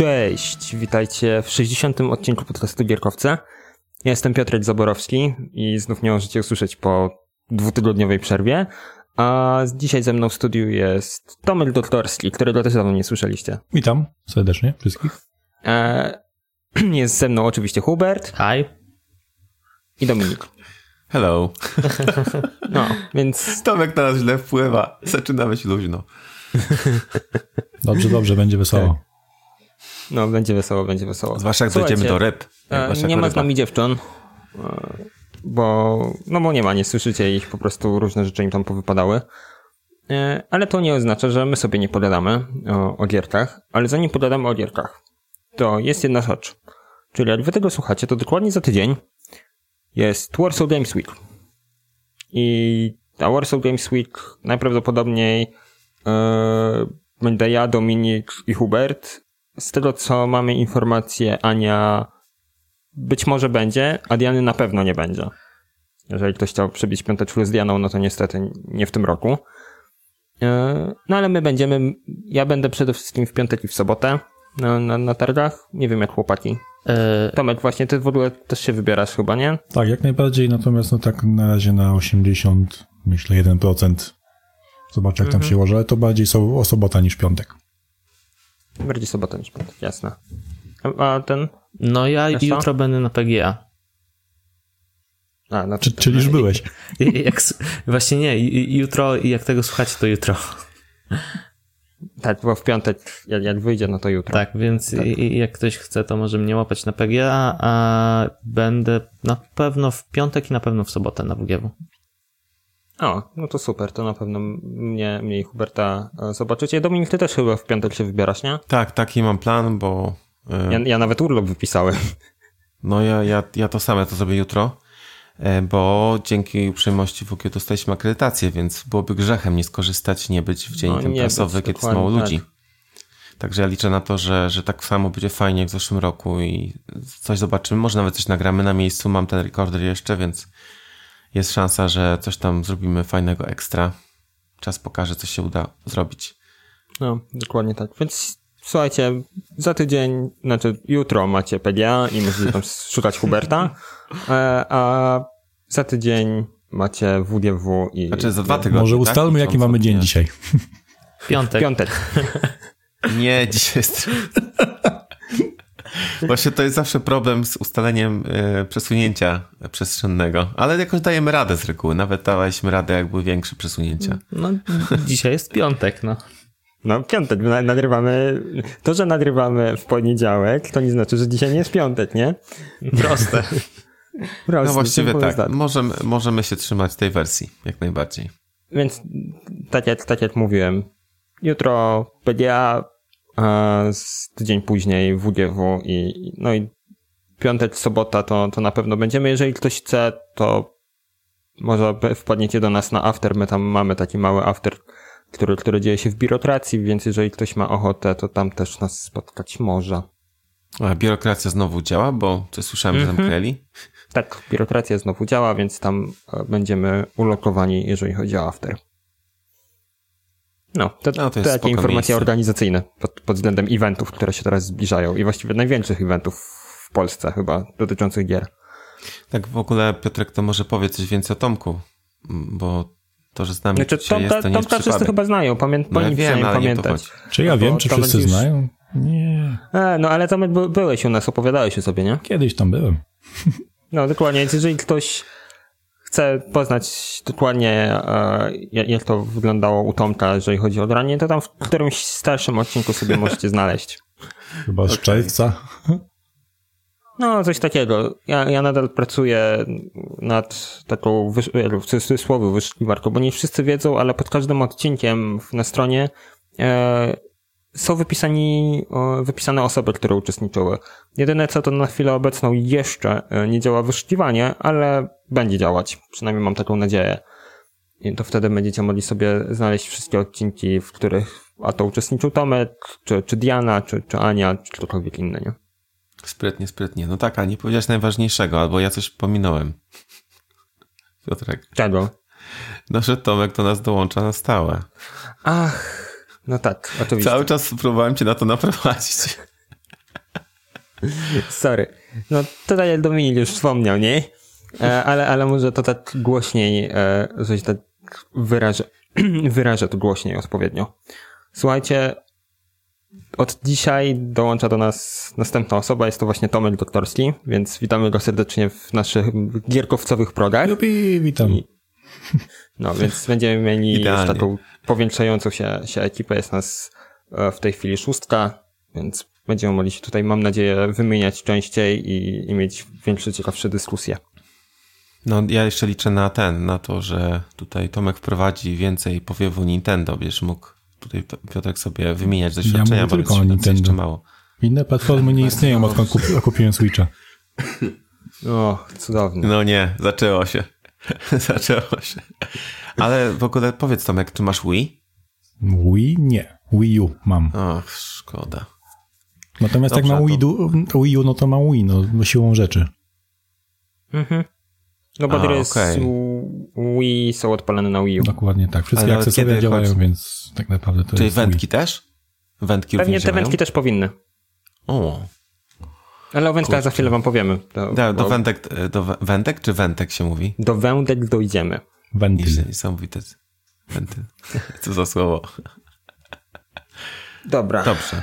Cześć, witajcie w 60. odcinku podcastu Gierkowce. Ja jestem Piotrek Zaborowski i znów nie możecie usłyszeć po dwutygodniowej przerwie. A dzisiaj ze mną w studiu jest Tomek Doktorski, którego też dawno nie słyszeliście. Witam serdecznie wszystkich. E, jest ze mną oczywiście Hubert. Hi. I Dominik. Hello. No, więc... Tomek na nas źle wpływa. Zaczynamy się luźno. Dobrze, dobrze, będzie wesoło. No, będzie wesoło, będzie wesoło. Zwłaszcza jak dojdziemy do ryb. E, nie ma z nami dziewcząt, e, bo, no bo nie ma, nie słyszycie ich, po prostu różne rzeczy im tam powypadały. E, ale to nie oznacza, że my sobie nie pogadamy o, o gierkach, ale zanim pogadamy o gierkach, to jest jedna rzecz. Czyli jak wy tego słuchacie, to dokładnie za tydzień jest Warsaw Games Week. I ta Warsaw Games Week najprawdopodobniej yy, będę ja, Dominik i Hubert. Z tego co mamy informacje, Ania być może będzie, a Diany na pewno nie będzie. Jeżeli ktoś chciał przebić piąteczkę z Dianą, no to niestety nie w tym roku. Yy, no ale my będziemy, ja będę przede wszystkim w piątek i w sobotę na, na, na targach. Nie wiem jak chłopaki. E... Tomek, właśnie ty w ogóle też się wybierasz chyba, nie? Tak, jak najbardziej, natomiast no tak na razie na 80, myślę 1%. Zobaczę jak tam mhm. się łoży, ale to bardziej so, sobota niż piątek. Bardziej sobota niż piątek, jasne. A, ten? No ja jutro będę na PGA. A, no Czy, czyli już byłeś. Jak, właśnie nie, jutro, jak tego słuchacie, to jutro. Tak, bo w piątek, jak, jak wyjdzie, no to jutro. Tak, więc tak. I, jak ktoś chce, to może mnie łapać na PGA, a będę na pewno w piątek i na pewno w sobotę na WGW. O, no to super, to na pewno mnie, mnie i Huberta e, zobaczycie. Dominik, ty też chyba w piątek się wybierasz, nie? Tak, taki mam plan, bo... Yy... Ja, ja nawet urlop wypisałem. No ja, ja, ja to same to zrobię jutro. E, bo dzięki uprzejmości WG dostaliśmy akredytację, więc byłoby grzechem nie skorzystać, nie być w dzień no, prasowy, kiedy jest mało tak. ludzi. Także ja liczę na to, że, że tak samo będzie fajnie jak w zeszłym roku i coś zobaczymy. Może nawet coś nagramy na miejscu. Mam ten rekorder jeszcze, więc jest szansa, że coś tam zrobimy fajnego ekstra. Czas pokaże, co się uda zrobić. No, dokładnie tak. Więc słuchajcie, za tydzień, znaczy jutro macie PGA i możecie tam szukać Huberta, e, a za tydzień macie WGW i... Znaczy za dwa tygodnie, Może tak? ustalmy, tak? jaki mamy dzień dzisiaj. Piątek. Piątek. Nie, dzisiaj jest... Właśnie to jest zawsze problem z ustaleniem y, przesunięcia przestrzennego, ale jakoś dajemy radę z reguły. Nawet dawaliśmy radę, jak były większe przesunięcia. No, dzisiaj jest piątek, no. No, piątek. Nagrywamy. To, że nagrywamy w poniedziałek, to nie znaczy, że dzisiaj nie jest piątek, nie? Proste. Proste no właściwie tak. tak. Możemy, możemy się trzymać tej wersji, jak najbardziej. Więc tak jak, tak jak mówiłem, jutro PGA, a z tydzień później WGW i no i piątek, sobota to, to na pewno będziemy. Jeżeli ktoś chce, to może wpadniecie do nas na after. My tam mamy taki mały after który, który dzieje się w biurokracji, więc jeżeli ktoś ma ochotę, to tam też nas spotkać może. A biurokracja znowu działa, bo coś słyszałem, że mm -hmm. zamknęli? Tak, biurokracja znowu działa, więc tam e, będziemy ulokowani, jeżeli chodzi o after. No, to, no, to, to takie informacje miejsce. organizacyjne pod, pod względem eventów, które się teraz zbliżają i właściwie największych eventów w Polsce chyba dotyczących gier. Tak w ogóle Piotrek to może powie coś więcej o Tomku, bo to, że z nami znaczy, Tomka, jest, to nie Tomka wszyscy chyba znają, pamię no, ja wiem, pamiętać. Czy ja wiem, czy wszyscy już... znają? Nie. E, no ale Tomek by, byłeś u nas, opowiadałeś o sobie, nie? Kiedyś tam byłem. No dokładnie, więc jeżeli ktoś chce poznać dokładnie e, jak to wyglądało u Tomka, jeżeli chodzi o granie, to tam w którymś starszym odcinku sobie możecie znaleźć. Chyba z okay. czerwca. No, coś takiego. Ja, ja nadal pracuję nad taką, w cudzysłowie, wyszukiwarką, bo nie wszyscy wiedzą, ale pod każdym odcinkiem na stronie e, są wypisani, wypisane osoby, które uczestniczyły. Jedyne co to na chwilę obecną jeszcze e, nie działa wyszukiwanie, ale będzie działać. Przynajmniej mam taką nadzieję. I to wtedy będziecie mogli sobie znaleźć wszystkie odcinki, w których a to uczestniczył Tomek, czy, czy Diana, czy, czy Ania, czy ktokolwiek inny, nie? Sprytnie, sprytnie. No tak, a nie powiedziałeś najważniejszego, albo ja coś pominąłem. Piotrek. Czego? No, że Tomek do nas dołącza na stałe. Ach, no tak, oczywiście. Cały czas próbowałem cię na to naprowadzić. Sorry. No tutaj Dominik już wspomniał, nie? E, ale, ale może to tak głośniej, e, coś tak wyrażę, wyrażę to głośniej odpowiednio. Słuchajcie, od dzisiaj dołącza do nas następna osoba, jest to właśnie Tomek Doktorski, więc witamy go serdecznie w naszych gierkowcowych progach. Jupi, witam. I, no, więc będziemy mieli już taką powiększającą się, się ekipę, jest nas e, w tej chwili szóstka, więc będziemy mogli się tutaj, mam nadzieję, wymieniać częściej i, i mieć większe, ciekawsze dyskusje. No, ja jeszcze liczę na ten, na to, że tutaj Tomek wprowadzi więcej powiewu Nintendo, wiesz, mógł tutaj Piotrek sobie wymieniać doświadczenia, ja bo tylko o Nintendo. jeszcze mało. Inne platformy nie istnieją, odkąd kupiłem Switcha. O, cudownie. No nie, zaczęło się. zaczęło się. Ale w ogóle powiedz Tomek, czy masz Wii? Wii? Nie. Wii U mam. Och, szkoda. Natomiast Dobrze, jak ma Wii, to... Wii U, no to ma Wii, no siłą rzeczy. Mhm. No bo okay. Wii są odpalone na Wii U. Dokładnie tak. Wszystkie akcesoria działają, chodzi... więc tak naprawdę to Czyli jest wędki Wii. też? Wędki Pewnie te wędki też powinny. O. Ale o wędkach za chwilę wam powiemy. Do, da, do, wędek, do wędek czy wędek się mówi? Do wędek dojdziemy. Wentyl. Niesamowite. Wentyl. Co za słowo. Dobra. Dobrze.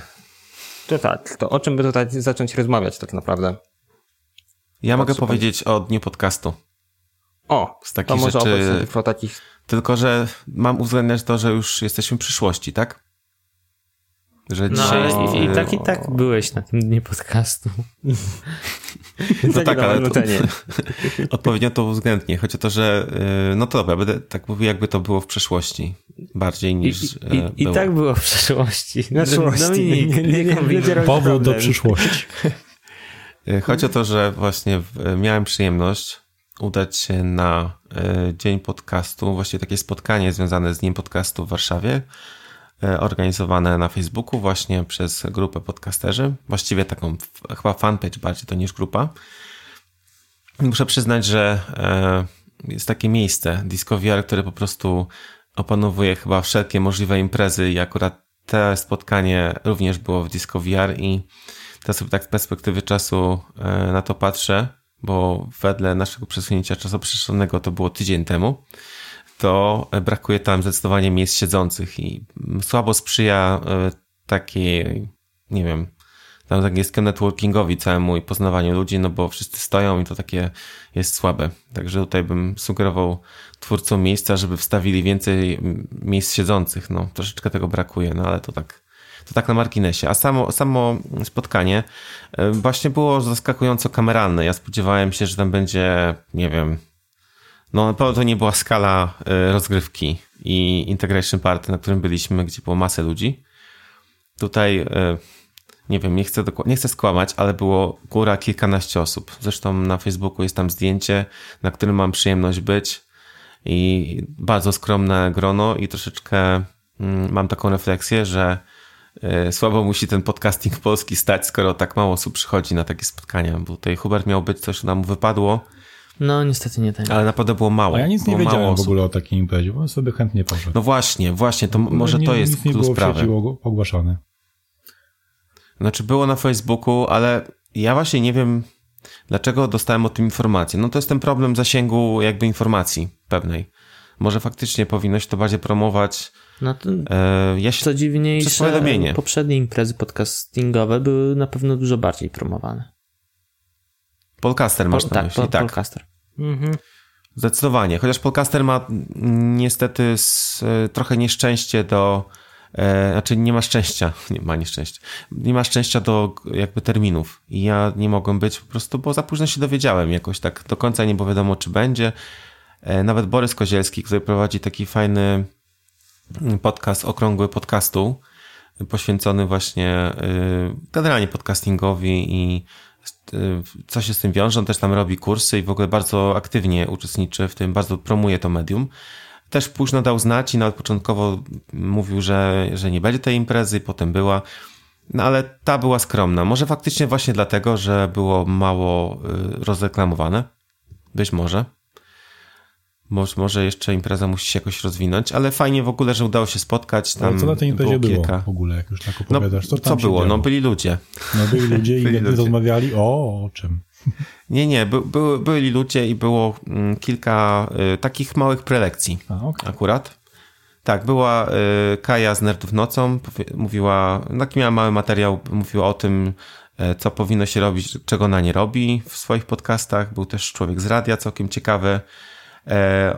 To tak, to o czym by tutaj zacząć rozmawiać tak naprawdę? Ja mogę powiedzieć o dniu podcastu. O, z takich to może rzeczy... o takich... Tylko, że mam uwzględniać to, że już jesteśmy w przyszłości, tak? Że no, dzisiaj no, i, i, tak i tak byłeś na tym dniu podcastu. no tak, ale to, odpowiednio to uwzględnię. Chodzi o to, że y, no to dobra, będę tak mówił, jakby to było w przeszłości. Bardziej niż I, i, i, i tak było w przeszłości. Na przeszłości. No, nie, nie, nie, Powrót do przyszłości. Y, chodzi o to, że właśnie miałem przyjemność udać się na dzień podcastu, właściwie takie spotkanie związane z Dniem Podcastu w Warszawie, organizowane na Facebooku właśnie przez grupę podcasterzy, właściwie taką chyba fanpage bardziej to niż grupa. Muszę przyznać, że jest takie miejsce, Disco VR, które po prostu opanowuje chyba wszelkie możliwe imprezy i akurat te spotkanie również było w Disco VR i Teraz sobie tak z perspektywy czasu e, na to patrzę, bo wedle naszego przesunięcia czasoprzestrzennego to było tydzień temu, to brakuje tam zdecydowanie miejsc siedzących i słabo sprzyja e, takiej, nie wiem, tam angielskim networkingowi całemu i poznawaniu ludzi, no bo wszyscy stoją i to takie jest słabe. Także tutaj bym sugerował twórcom miejsca, żeby wstawili więcej miejsc siedzących. No, troszeczkę tego brakuje, no ale to tak to tak na marginesie. A samo, samo spotkanie e, właśnie było zaskakująco kameralne. Ja spodziewałem się, że tam będzie, nie wiem, no na pewno to nie była skala e, rozgrywki i integration party, na którym byliśmy, gdzie było masę ludzi. Tutaj e, nie wiem, nie chcę, nie chcę skłamać, ale było góra kilkanaście osób. Zresztą na Facebooku jest tam zdjęcie, na którym mam przyjemność być i bardzo skromne grono i troszeczkę mm, mam taką refleksję, że E, słabo musi ten podcasting polski stać, skoro tak mało osób przychodzi na takie spotkania, bo tutaj Hubert miał być, coś nam wypadło. No, niestety nie tak. Ale naprawdę było mało. A ja nic nie wiedziałem w ogóle o takiej imprezie, bo sobie chętnie poszedł. No właśnie, właśnie, to może nie, to jest nic nie było sprawy. w ogłaszane. Znaczy było na Facebooku, ale ja właśnie nie wiem, dlaczego dostałem o tym informację. No to jest ten problem zasięgu jakby informacji pewnej. Może faktycznie powinno się to bardziej promować no to, e, ja się, co dziwniejsze, poprzednie imprezy podcastingowe były na pewno dużo bardziej promowane. Podcaster masz po, na tak, myśli, po, tak. Podcaster. Mhm. Zdecydowanie. Chociaż podcaster ma niestety z, e, trochę nieszczęście do. E, znaczy, nie ma szczęścia. Nie ma nieszczęścia. Nie ma szczęścia do jakby terminów. I ja nie mogłem być po prostu, bo za późno się dowiedziałem jakoś tak. Do końca nie było wiadomo, czy będzie. E, nawet Borys Kozielski, który prowadzi taki fajny podcast okrągły podcastu, poświęcony właśnie y, generalnie podcastingowi i co się z tym wiąże. On też tam robi kursy i w ogóle bardzo aktywnie uczestniczy w tym, bardzo promuje to medium. Też późno dał znać i nawet początkowo mówił, że, że nie będzie tej imprezy, potem była. No ale ta była skromna. Może faktycznie właśnie dlatego, że było mało y, rozreklamowane. Być może. Może, może jeszcze impreza musi się jakoś rozwinąć, ale fajnie w ogóle, że udało się spotkać. Tam co na tej imprezie było, było w ogóle, jak już tak no, opowiadasz? Co, co było? No byli ludzie. No byli ludzie i byli ludzie. rozmawiali o, o czym? Nie, nie, by, by, byli ludzie i było mm, kilka y, takich małych prelekcji A, okay. akurat. Tak, była y, Kaja z Nerdów Nocą, mówiła, taki miała mały materiał, mówiła o tym, y, co powinno się robić, czego ona nie robi w swoich podcastach. Był też człowiek z radia, całkiem ciekawy. E,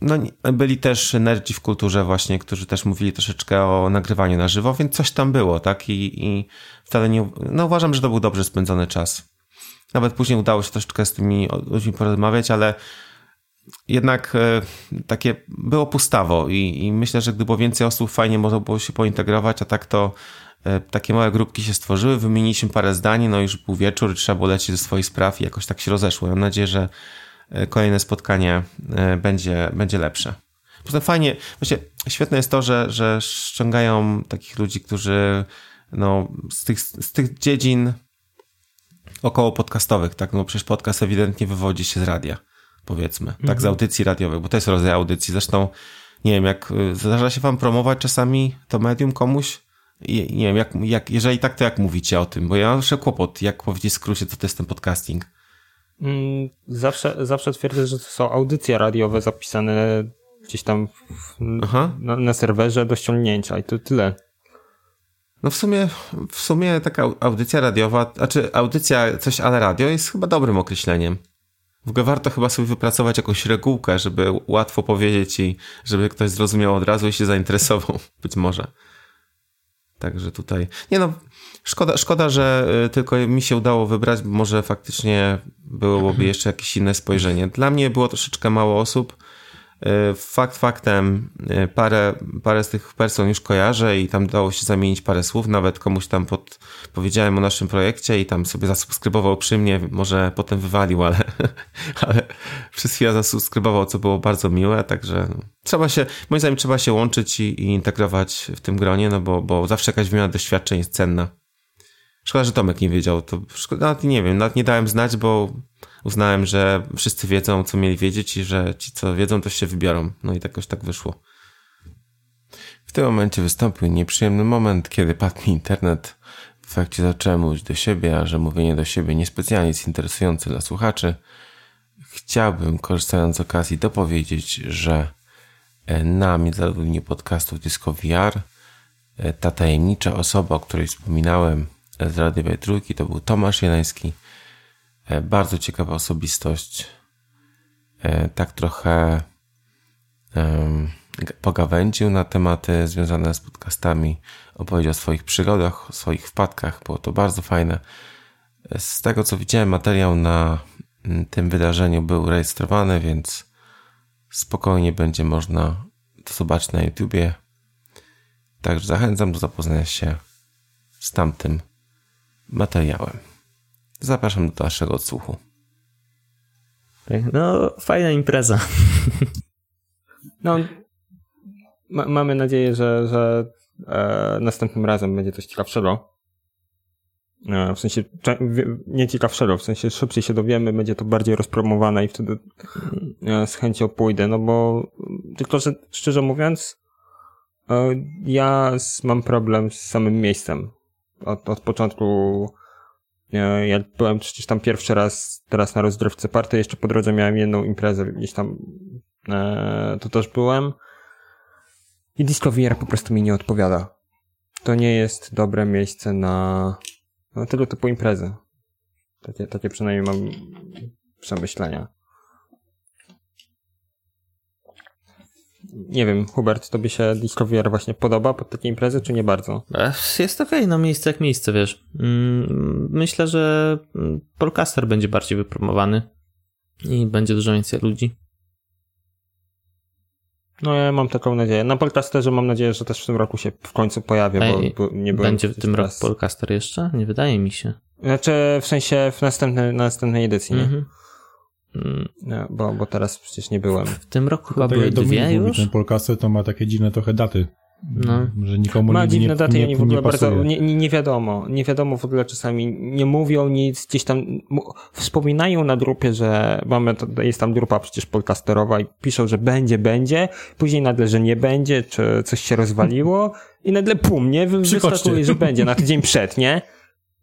no, byli też nerdzi w kulturze właśnie, którzy też mówili troszeczkę o nagrywaniu na żywo, więc coś tam było, tak? I, i wcale nie, no uważam, że to był dobrze spędzony czas. Nawet później udało się troszeczkę z tymi ludźmi porozmawiać, ale jednak e, takie było pustawo i, i myślę, że gdyby było więcej osób, fajnie można było się pointegrować, a tak to e, takie małe grupki się stworzyły, wymieniliśmy parę zdań, no już był wieczór, trzeba było lecieć ze swoich spraw i jakoś tak się rozeszło. Mam nadzieję, że kolejne spotkanie będzie, będzie lepsze. Poza fajnie, właśnie świetne jest to, że, że ściągają takich ludzi, którzy no, z, tych, z tych dziedzin około podcastowych, tak? No przecież podcast ewidentnie wywodzi się z radia, powiedzmy, tak? Z mhm. audycji radiowych, bo to jest rodzaj audycji. Zresztą, nie wiem, jak y, zdarza się wam promować czasami to medium komuś? I, nie wiem, jak, jak, jeżeli tak, to jak mówicie o tym? Bo ja mam jeszcze kłopot, jak powiedzieć w skrócie, co to jest ten podcasting. Mm, zawsze, zawsze twierdzę, że to są audycje radiowe zapisane gdzieś tam w, na, na serwerze do ściągnięcia i to tyle. No w sumie, w sumie taka audycja radiowa, znaczy audycja coś ale radio jest chyba dobrym określeniem. W ogóle warto chyba sobie wypracować jakąś regułkę, żeby łatwo powiedzieć i żeby ktoś zrozumiał od razu i się zainteresował. Być może. Także tutaj. Nie no, szkoda, szkoda, że y, tylko mi się udało wybrać, bo może faktycznie byłoby jeszcze jakieś inne spojrzenie. Dla mnie było troszeczkę mało osób. E, fakt faktem, e, parę, parę z tych person już kojarzę i tam dało się zamienić parę słów, nawet komuś tam pod, powiedziałem o naszym projekcie i tam sobie zasubskrybował przy mnie, może potem wywalił, ale, ale przez chwilę zasubskrybował, co było bardzo miłe, także trzeba się, moim zdaniem trzeba się łączyć i, i integrować w tym gronie, no bo, bo zawsze jakaś wymiana doświadczeń jest cenna. Szkoda, że Tomek nie wiedział, to szkoda, nawet nie wiem, nawet nie dałem znać, bo uznałem, że wszyscy wiedzą, co mieli wiedzieć i że ci, co wiedzą, to się wybiorą. No i jakoś tak wyszło. W tym momencie wystąpił nieprzyjemny moment, kiedy padł mi internet. W efekcie zacząłem mówić do siebie, a że mówienie do siebie niespecjalnie jest interesujące dla słuchaczy. Chciałbym, korzystając z okazji, dopowiedzieć, że e, na Międzynarodowym Podcastów Disco VR e, ta tajemnicza osoba, o której wspominałem z Radiowej Trójki, to był Tomasz Jeleński, E, bardzo ciekawa osobistość. E, tak trochę pogawędził na tematy związane z podcastami, opowiedział o swoich przygodach, o swoich wpadkach. Było to bardzo fajne. Z tego co widziałem, materiał na tym wydarzeniu był rejestrowany, więc spokojnie będzie można to zobaczyć na YouTubie. Także zachęcam do zapoznania się z tamtym materiałem. Zapraszam do dalszego odsłuchu. No, fajna impreza. No, ma mamy nadzieję, że, że e, następnym razem będzie coś ciekawszego. E, w sensie, nie ciekawszego, w sensie szybciej się dowiemy, będzie to bardziej rozpromowane i wtedy e, z chęcią pójdę, no bo tylko, że szczerze mówiąc, e, ja mam problem z samym miejscem. Od, od początku jak byłem przecież tam pierwszy raz teraz na rozgrywce party, jeszcze po drodze miałem jedną imprezę gdzieś tam, e, to też byłem. I Disco VR po prostu mi nie odpowiada. To nie jest dobre miejsce na, na tego typu imprezy. Takie, takie przynajmniej mam przemyślenia. Nie wiem, Hubert, tobie się Discover właśnie podoba pod takie imprezy, czy nie bardzo? Jest okej, okay, no miejsce jak miejsce, wiesz. Mm, myślę, że Polcaster będzie bardziej wypromowany i będzie dużo więcej ludzi. No ja mam taką nadzieję. Na Polcasterze mam nadzieję, że też w tym roku się w końcu pojawi, Ej, bo nie byłem... Będzie w tym roku Polcaster jeszcze? Nie wydaje mi się. Znaczy w sensie w następnej, następnej edycji, nie? Mhm. Bo, bo teraz przecież nie byłem. W tym roku chyba były dwie już? Ten Polcaster to ma takie dziwne trochę daty No. Że nikomu Ma dziwne daty nie, i oni w ogóle bardzo, nie, nie, wiadomo, nie wiadomo w ogóle czasami, nie mówią nic, gdzieś tam wspominają na grupie, że mamy, jest tam grupa przecież podcasterowa i piszą, że będzie, będzie, później nagle, że nie będzie, czy coś się rozwaliło i nagle pum, nie, wyskakuje, że będzie na tydzień przed, nie?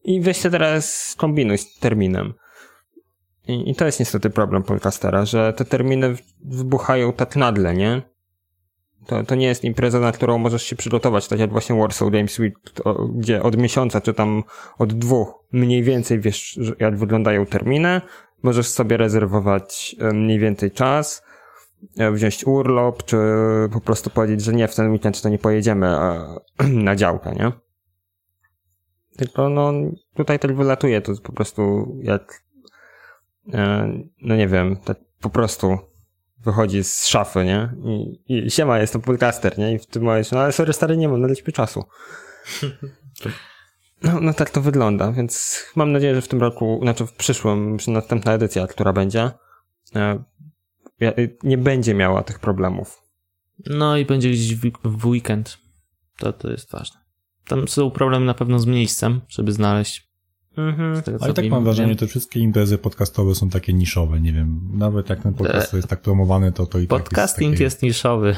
I weź się teraz kombinuj z terminem. I, I to jest niestety problem podcastera, że te terminy wybuchają tak nagle, nie? To, to nie jest impreza, na którą możesz się przygotować, tak jak właśnie Warsaw Games Week, to, gdzie od miesiąca, czy tam od dwóch mniej więcej wiesz, jak wyglądają terminy, możesz sobie rezerwować e, mniej więcej czas, e, wziąć urlop, czy po prostu powiedzieć, że nie, w ten weekend to nie pojedziemy na działkę, nie? Tylko no, tutaj tak wylatuje, to po prostu jak, no nie wiem, tak po prostu wychodzi z szafy, nie? I, i siema, jestem podcaster, nie? I w tym momencie, no ale sorry, stary, nie mam, nadaliśmy czasu. No, no tak to wygląda, więc mam nadzieję, że w tym roku, znaczy w przyszłym, przy następna edycja, która będzie, e, nie będzie miała tych problemów. No i będzie gdzieś w, w weekend. To, to jest ważne. Tam są problemy na pewno z miejscem, żeby znaleźć Mhm. Tego, Ale tak mam wrażenie, że te wszystkie imprezy podcastowe są takie niszowe, nie wiem, nawet jak ten podcast jest tak promowany, to to i Podcasting tak jest, jest niszowy.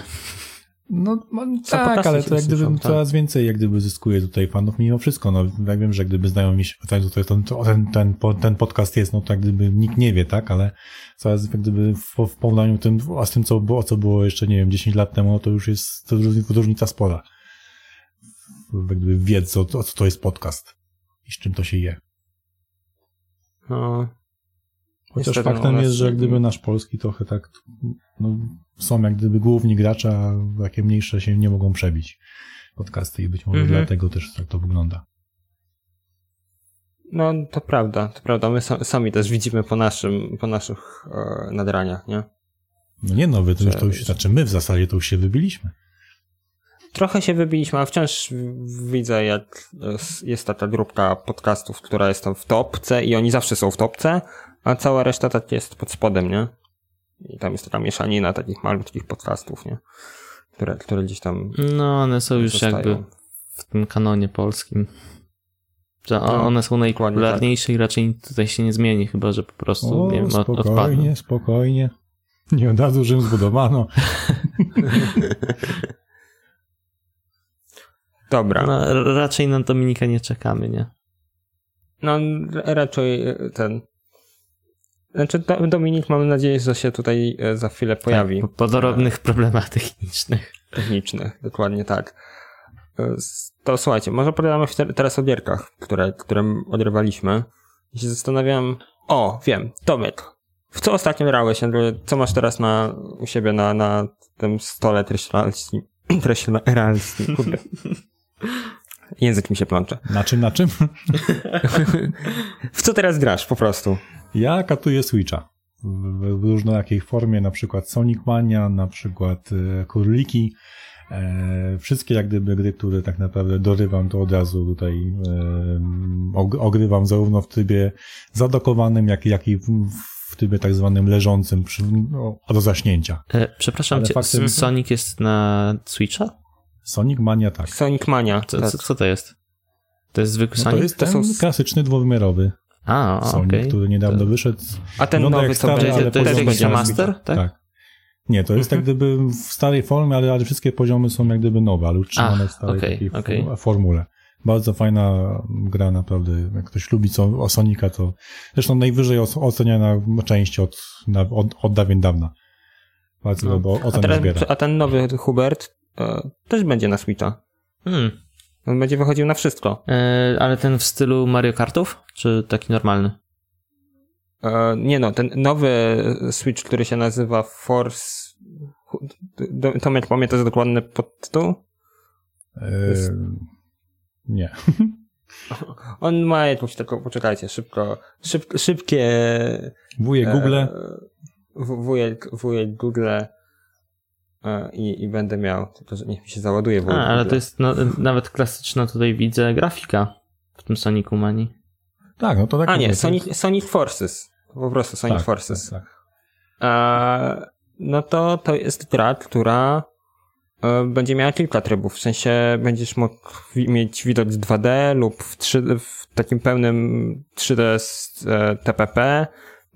No, no tak, ale to jak gdyby niszą, coraz tak. więcej jak gdyby zyskuje tutaj fanów mimo wszystko, no jak wiem, że gdyby znajomi się pytają, to, to, to ten, ten, ten podcast jest, no to jak gdyby nikt nie wie, tak, ale coraz jak gdyby w, w porównaniu tym, a z tym co było, co było jeszcze, nie wiem, 10 lat temu, no to już jest to różnica spora. Jak gdyby o, o co to jest podcast i z czym to się je. No, Chociaż faktem jest, że gdyby nasz polski trochę tak no, są jak gdyby główni gracze, a takie mniejsze się nie mogą przebić podcasty i być może mhm. dlatego też tak to wygląda. No, to prawda, to prawda. My sami też widzimy po naszym, po naszych e, nadraniach, nie? No nie no, wy to już, to już, znaczy my w zasadzie to już się wybiliśmy. Trochę się wybiliśmy, a wciąż widzę, jak jest taka grupka podcastów, która jest tam w topce i oni zawsze są w topce, a cała reszta tak jest pod spodem, nie? I tam jest taka mieszanina takich malutkich podcastów, nie? Które, które gdzieś tam. No, one są już zostają. jakby w tym kanonie polskim. Że no, one są najpopularniejsze tak. i raczej tutaj się nie zmieni, chyba że po prostu o, nie wiem, spokojnie, odpadną. spokojnie. Nie od razu Rzym zbudowano. Dobra. No, raczej na Dominika nie czekamy, nie? No, raczej e, ten. Znaczy, Dominik, mam nadzieję, że się tutaj e, za chwilę pojawi. Tak, po, drobnych problemach technicznych. Technicznych, dokładnie tak. E, to słuchajcie, może pogadamy teraz o gierkach, które, które odrywaliśmy. I się zastanawiam. O, wiem, Tomek. W co ostatnio grałeś? Co masz teraz na, u siebie na, na tym stole treści realski? Kurde. Język mi się plącze. Na czym, na czym? w co teraz grasz po prostu? Ja katuję Switcha. W, w różnorakiej formie, na przykład Sonic Mania, na przykład e, Kurliki. E, wszystkie jak gdyby gry, które tak naprawdę dorywam, to od razu tutaj e, ogrywam zarówno w trybie zadokowanym, jak, jak i w, w trybie tak zwanym leżącym przy, no, do zaśnięcia. E, przepraszam cię, faktem... Sonic jest na Switcha? Sonic Mania, tak. Sonic Mania. Co, tak. co, co to jest? To jest zwykły no Sonic? To jest ten to są... klasyczny dwuwymiarowy A, Sonic, okay. który niedawno wyszedł. A ten nowy co będzie? To, to jest jakiś master, tak? tak? Nie, to jest mhm. jak gdyby w starej formie, ale, ale wszystkie poziomy są jak gdyby nowe, ale utrzymane w starej okay, takiej okay. formule. Bardzo fajna gra, naprawdę. Jak ktoś lubi co, o Sonika, to zresztą najwyżej oceniana część od, od, od dawien dawna. Bardzo no. bo a, teraz, a ten nowy Hubert też będzie na Switcha. Hmm. On będzie wychodził na wszystko. E, ale ten w stylu Mario Kartów? Czy taki normalny? E, nie no, ten nowy Switch, który się nazywa Force... Tomek, pamiętasz dokładny podtytuł? E, nie. On ma jakąś taką, poczekajcie, szybko, szyb, szybkie... Wujek Google. E, wujek, wujek Google i, i będę miał, tylko że niech mi się załaduje. A, ale to jest no, nawet klasyczna tutaj widzę grafika w tym Sonicu Mani. Tak, no to tak. A nie, Sonic, Sonic Forces. Po prostu Sonic tak, Forces. Tak, tak. A, no to to jest gra, która e, będzie miała kilka trybów, w sensie będziesz mógł mieć widok z 2D lub w, 3, w takim pełnym 3D z e, TPP,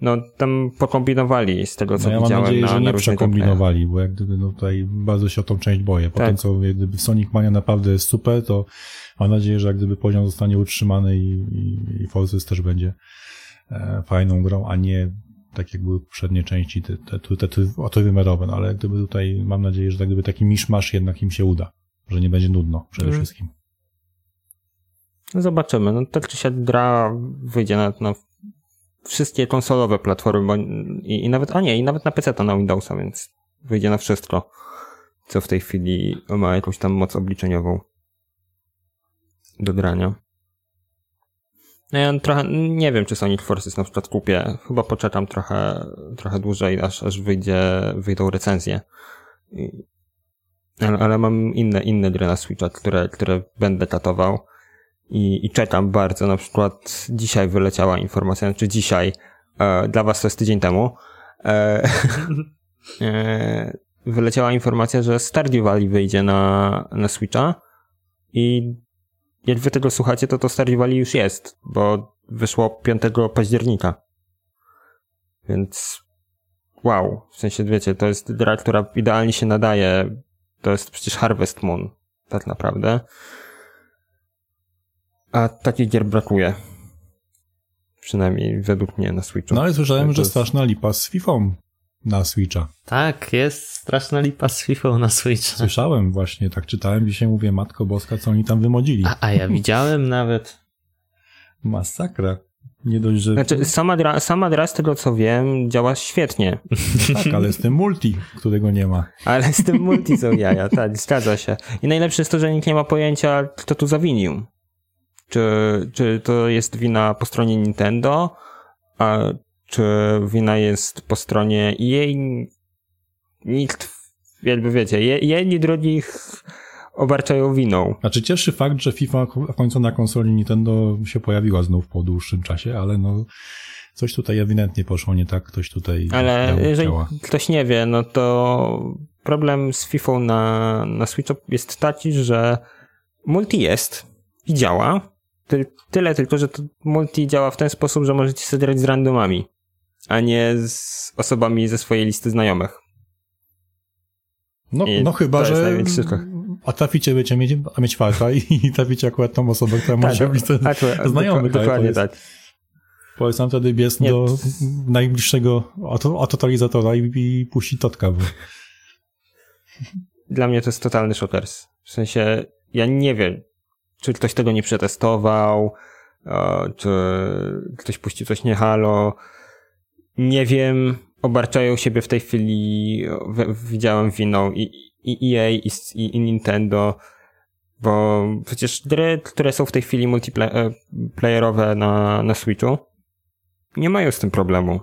no tam pokombinowali z tego, co no ja widziałem mam nadzieję, na, że nie przekombinowali, bo jak gdyby no tutaj bardzo się o tą część boję. Po tak. tym, co jak gdyby Sonic Mania naprawdę jest super, to mam nadzieję, że jak gdyby poziom zostanie utrzymany i, i, i Forces też będzie e, fajną grą, a nie tak jak były poprzednie części, te, te, te, te no ale gdyby tutaj mam nadzieję, że tak gdyby taki miszmasz jednak im się uda, że nie będzie nudno przede mm. wszystkim. Zobaczymy. No tak czy siak gra wyjdzie na, na wszystkie konsolowe platformy, i, i, nawet, a nie, i nawet na PC to na Windowsa, więc wyjdzie na wszystko, co w tej chwili ma jakąś tam moc obliczeniową do grania. No ja trochę, nie wiem, czy Sonic Forces na przykład kupię. Chyba poczekam trochę, trochę dłużej, aż, aż wyjdzie, wyjdą recenzje. Ale, ale mam inne, inne gry na Switcha, które, które będę tatował i, i czekam bardzo. Na przykład dzisiaj wyleciała informacja, znaczy dzisiaj, e, dla was to jest tydzień temu, e, e, wyleciała informacja, że Stardew Valley wyjdzie na, na Switcha i jak wy tego słuchacie, to to Stardew Valley już jest, bo wyszło 5 października. Więc wow, w sensie wiecie, to jest gra, która idealnie się nadaje. To jest przecież Harvest Moon, tak naprawdę. A takich gier brakuje. Przynajmniej według mnie na Switchu. No ale słyszałem, że jest... straszna lipa z FIFA na Switcha. Tak, jest straszna lipa z FIFA na Switcha. Słyszałem właśnie, tak czytałem dzisiaj, mówię, Matko Boska, co oni tam wymodzili. A, a ja widziałem nawet. Masakra. Nie dość, że... Znaczy, sama gra, sama gra, z tego co wiem, działa świetnie. tak, ale z tym multi, którego nie ma. Ale z tym multi są jaja, tak, zgadza się. I najlepsze jest to, że nikt nie ma pojęcia, kto tu zawinił. Czy, czy to jest wina po stronie Nintendo, a czy wina jest po stronie jej nikt, jakby wiecie, jedni drugich obarczają winą. Znaczy cieszy fakt, że FIFA w końcu na konsoli Nintendo się pojawiła znów po dłuższym czasie, ale no coś tutaj ewidentnie poszło nie tak, ktoś tutaj Ale jeżeli działa. ktoś nie wie, no to problem z FIFA na, na Switchu jest taki, że multi jest i działa, tyle tylko, że to multi działa w ten sposób, że możecie sobie grać z randomami a nie z osobami ze swojej listy znajomych. No, no chyba, że a traficie będziecie mieć, a mieć farta i, i traficie akurat tą osobę, która ma się listę znajomych. Dokładnie tak. Polecam wtedy biec nie. do najbliższego atotalizatora i, i puści totka. Bo... Dla mnie to jest totalny shockers. W sensie, ja nie wiem, czy ktoś tego nie przetestował, czy ktoś puścił coś nie halo, nie wiem, obarczają siebie w tej chwili, widziałem winą i, i EA i, i, Nintendo, bo przecież gry, które są w tej chwili multiplayerowe na, na Switchu, nie mają z tym problemu,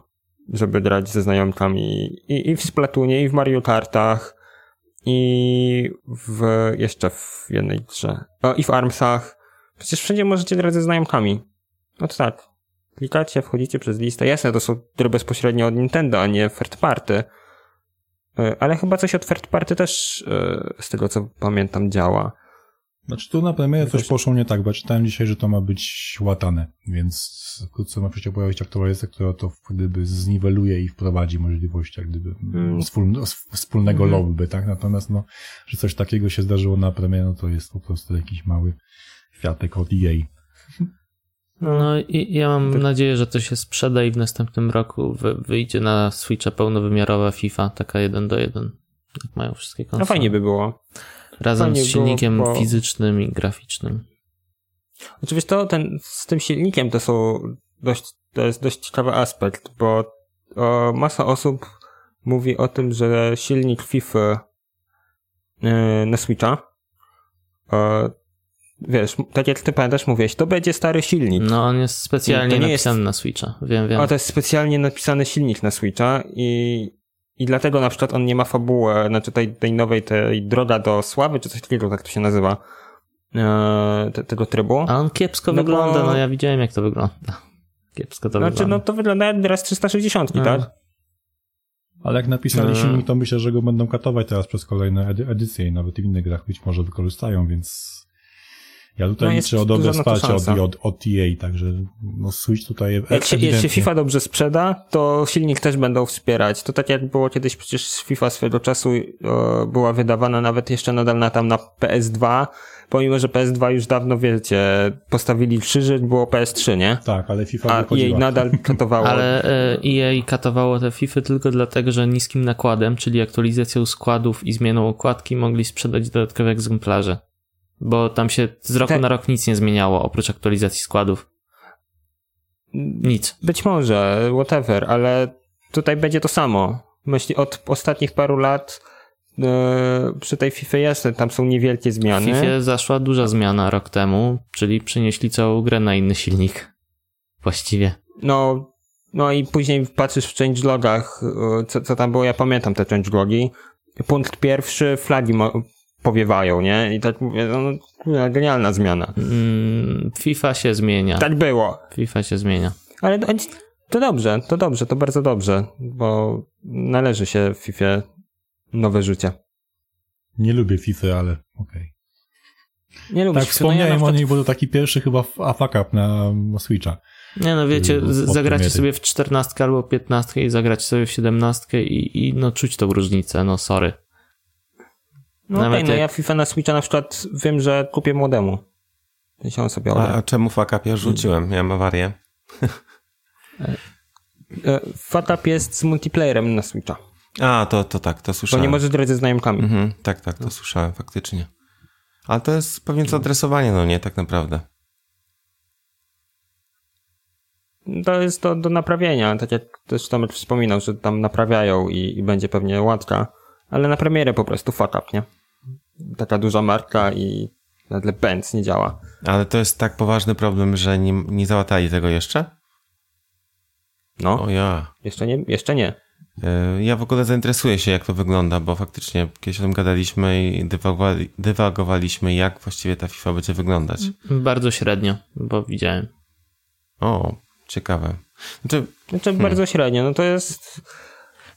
żeby grać ze znajomkami i, i w Splatoonie, i w Mario Kartach, i w, jeszcze w jednej grze, o, i w Armsach. Przecież wszędzie możecie ze znajomkami. No to tak klikacie, wchodzicie przez listę. Jasne, to są gry bezpośrednio od Nintendo, a nie third party. E, ale chyba coś od third party też e, z tego co pamiętam działa. Znaczy tu na premierę coś poszło nie tak, bo czytałem dzisiaj, że to ma być łatane, więc wkrótce ma przecież pojawić aktualizacja, która to gdyby zniweluje i wprowadzi możliwość jak gdyby mm. wspólnego mm. lobby, tak? Natomiast no, że coś takiego się zdarzyło na premierę, no to jest po prostu jakiś mały kwiatek od EA. No i ja mam to... nadzieję, że to się sprzeda i w następnym roku wyjdzie na Switcha pełnowymiarowa FIFA, taka jeden do jeden. Jak mają wszystkie konsole. No fajnie by było. Razem z silnikiem było, bo... fizycznym i graficznym. Oczywiście to ten, z tym silnikiem to są dość, to jest dość ciekawy aspekt, bo o, masa osób mówi o tym, że silnik FIFA yy, na Switcha yy, wiesz, tak jak ty pamiętasz, mówiłeś, to będzie stary silnik. No, on jest specjalnie napisany jest... na Switcha, wiem, wiem. O, to jest specjalnie napisany silnik na Switcha i, i dlatego na przykład on nie ma fabuły, znaczy tej, tej nowej, tej droga do sławy, czy coś takiego, tak to się nazywa, e, te, tego trybu. A on kiepsko no wygląda, bo... no ja widziałem jak to wygląda. Kiepsko to znaczy, wygląda. no to wygląda jak teraz 360, tak? Ale jak napisali hmm. silnik, to myślę, że go będą katować teraz przez kolejne edy edycje i nawet w innych grach być może wykorzystają, więc ja tutaj no liczę o dobre wsparcie od, od, od EA, także no Switch tutaj jak ewidentnie... Jeśli FIFA dobrze sprzeda, to silnik też będą wspierać. To tak jak było kiedyś przecież FIFA swego czasu o, była wydawana nawet jeszcze nadal na tam na PS2, pomimo, że PS2 już dawno, wiecie, postawili krzyżyk, było PS3, nie? Tak, ale FIFA A jej nadal katowało. ale EA katowało te FIFA tylko dlatego, że niskim nakładem, czyli aktualizacją składów i zmianą okładki mogli sprzedać dodatkowe egzemplarze. Bo tam się z roku Te... na rok nic nie zmieniało, oprócz aktualizacji składów. Nic. Być może, whatever, ale tutaj będzie to samo. Myśli, od ostatnich paru lat yy, przy tej FIFA jest, tam są niewielkie zmiany. W FIFA zaszła duża zmiana rok temu, czyli przynieśli całą grę na inny silnik. Właściwie. No, no i później patrzysz w changelogach, e, co, co tam było, ja pamiętam te changelogi. Punkt pierwszy, flagi powiewają, nie? I tak mówię, no, no genialna zmiana. Mm, FIFA się zmienia. Tak było. FIFA się zmienia. Ale to dobrze, to dobrze, to bardzo dobrze, bo należy się w FIFA nowe życie. Nie lubię FIFA, ale okej. Okay. Nie lubię Tak, wspomniałem no ja o niej, bo to taki pierwszy chyba fuck up na Switcha. Nie no, wiecie, zagracie sobie w 14 albo 15 i zagracie sobie w 17 i, i no czuć tą różnicę, no sorry. No okej, okay, no ja FIFA na Switcha na przykład wiem, że kupię młodemu. Się sobie a, a czemu ja rzuciłem? Miałem awarię. E, Fatap jest z multiplayerem na Switcha. A, to, to tak, to słyszałem. To nie możesz grać ze znajomkami. Mhm, tak, tak, to no. słyszałem faktycznie. Ale to jest pewnie co adresowanie, no nie, tak naprawdę. To jest to do naprawienia, tak jak też Tomek wspominał, że tam naprawiają i, i będzie pewnie łatka, ale na premierę po prostu fuck up, nie? Taka duża marka i nagle Benz nie działa. Ale to jest tak poważny problem, że nie, nie załatali tego jeszcze? No. O ja. Jeszcze nie? Jeszcze nie. E, ja w ogóle zainteresuję się, jak to wygląda, bo faktycznie kiedyś o tym gadaliśmy i dywagowaliśmy, jak właściwie ta FIFA będzie wyglądać. Bardzo średnio, bo widziałem. O, ciekawe. Znaczy, znaczy hmm. bardzo średnio, no to jest...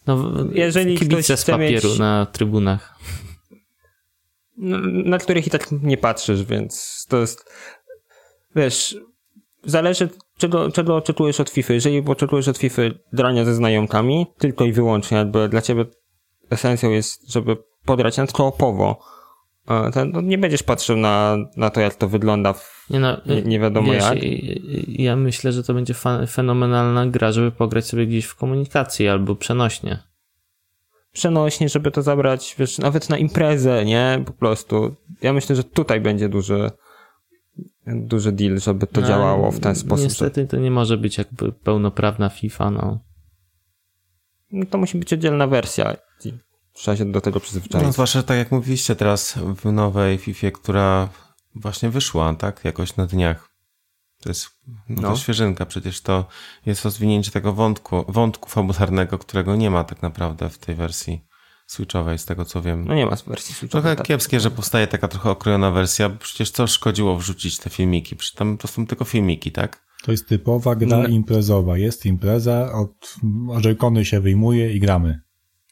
No, jeżeli kibice z papieru mieć... na trybunach na których i tak nie patrzysz, więc to jest, wiesz, zależy czego, czego oczekujesz od FIFA. Jeżeli oczekujesz od FIFA drania ze znajomkami, tylko i wyłącznie, jakby dla ciebie esencją jest, żeby podrać na koopowo, to no nie będziesz patrzył na, na to, jak to wygląda w, nie, no, nie, nie wiadomo wiesz, jak. Ja myślę, że to będzie fenomenalna gra, żeby pograć sobie gdzieś w komunikacji albo przenośnie przenośnie, żeby to zabrać, wiesz, nawet na imprezę, nie? Po prostu. Ja myślę, że tutaj będzie duży, duży deal, żeby to no, działało w ten sposób. Niestety to nie może być jakby pełnoprawna FIFA, no. No to musi być oddzielna wersja. Trzeba się do tego przyzwyczaić. No zwłaszcza tak jak mówiliście teraz w nowej FIFA, która właśnie wyszła, tak? Jakoś na dniach. To jest no, to świeżynka, przecież to jest rozwinięcie tego wątku, wątku fabularnego, którego nie ma tak naprawdę w tej wersji switchowej, z tego co wiem. No nie ma wersji switchowej. Trochę tak. kiepskie, że powstaje taka trochę okrojona wersja, bo przecież co szkodziło wrzucić te filmiki? Przecież tam to są tylko filmiki, tak? To jest typowa gra no. imprezowa. Jest impreza, od joycony się wyjmuje i gramy.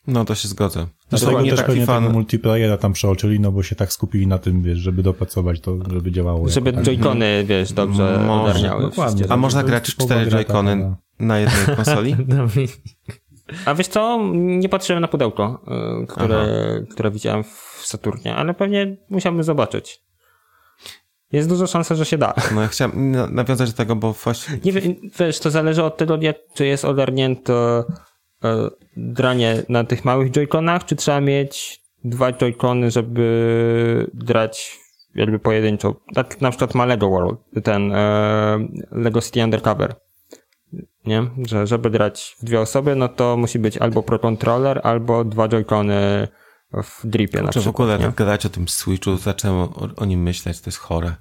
No to się zgodzę. Dlatego nie też taki fan... multiplayera tam przeoczyli, no bo się tak skupili na tym, wiesz, żeby dopracować to, żeby działało. Żeby jak... joycony, wiesz, dobrze Może, ogarniały. Dokładnie. A można grać cztery joycony na jednej konsoli? A wiesz co, nie patrzyłem na pudełko, y, które, które widziałem w Saturnie, ale pewnie musiałbym zobaczyć. Jest duża szansa, że się da. No ja chciałem nawiązać do tego, bo właśnie... Nie wiem, wiesz, to zależy od tego, jak, czy jest ogarnięto E, dranie na tych małych joyconach, czy trzeba mieć dwa joycony, żeby drać jakby pojedynczo. Tak na przykład ma Lego World, ten e, Lego City Undercover. Nie? Że żeby drać w dwie osoby, no to musi być albo Pro Controller, albo dwa joycony w dripie na przykład. w ogóle nie? tak gadać o tym Switchu, zacząłem o, o, nim myśleć, to jest chore.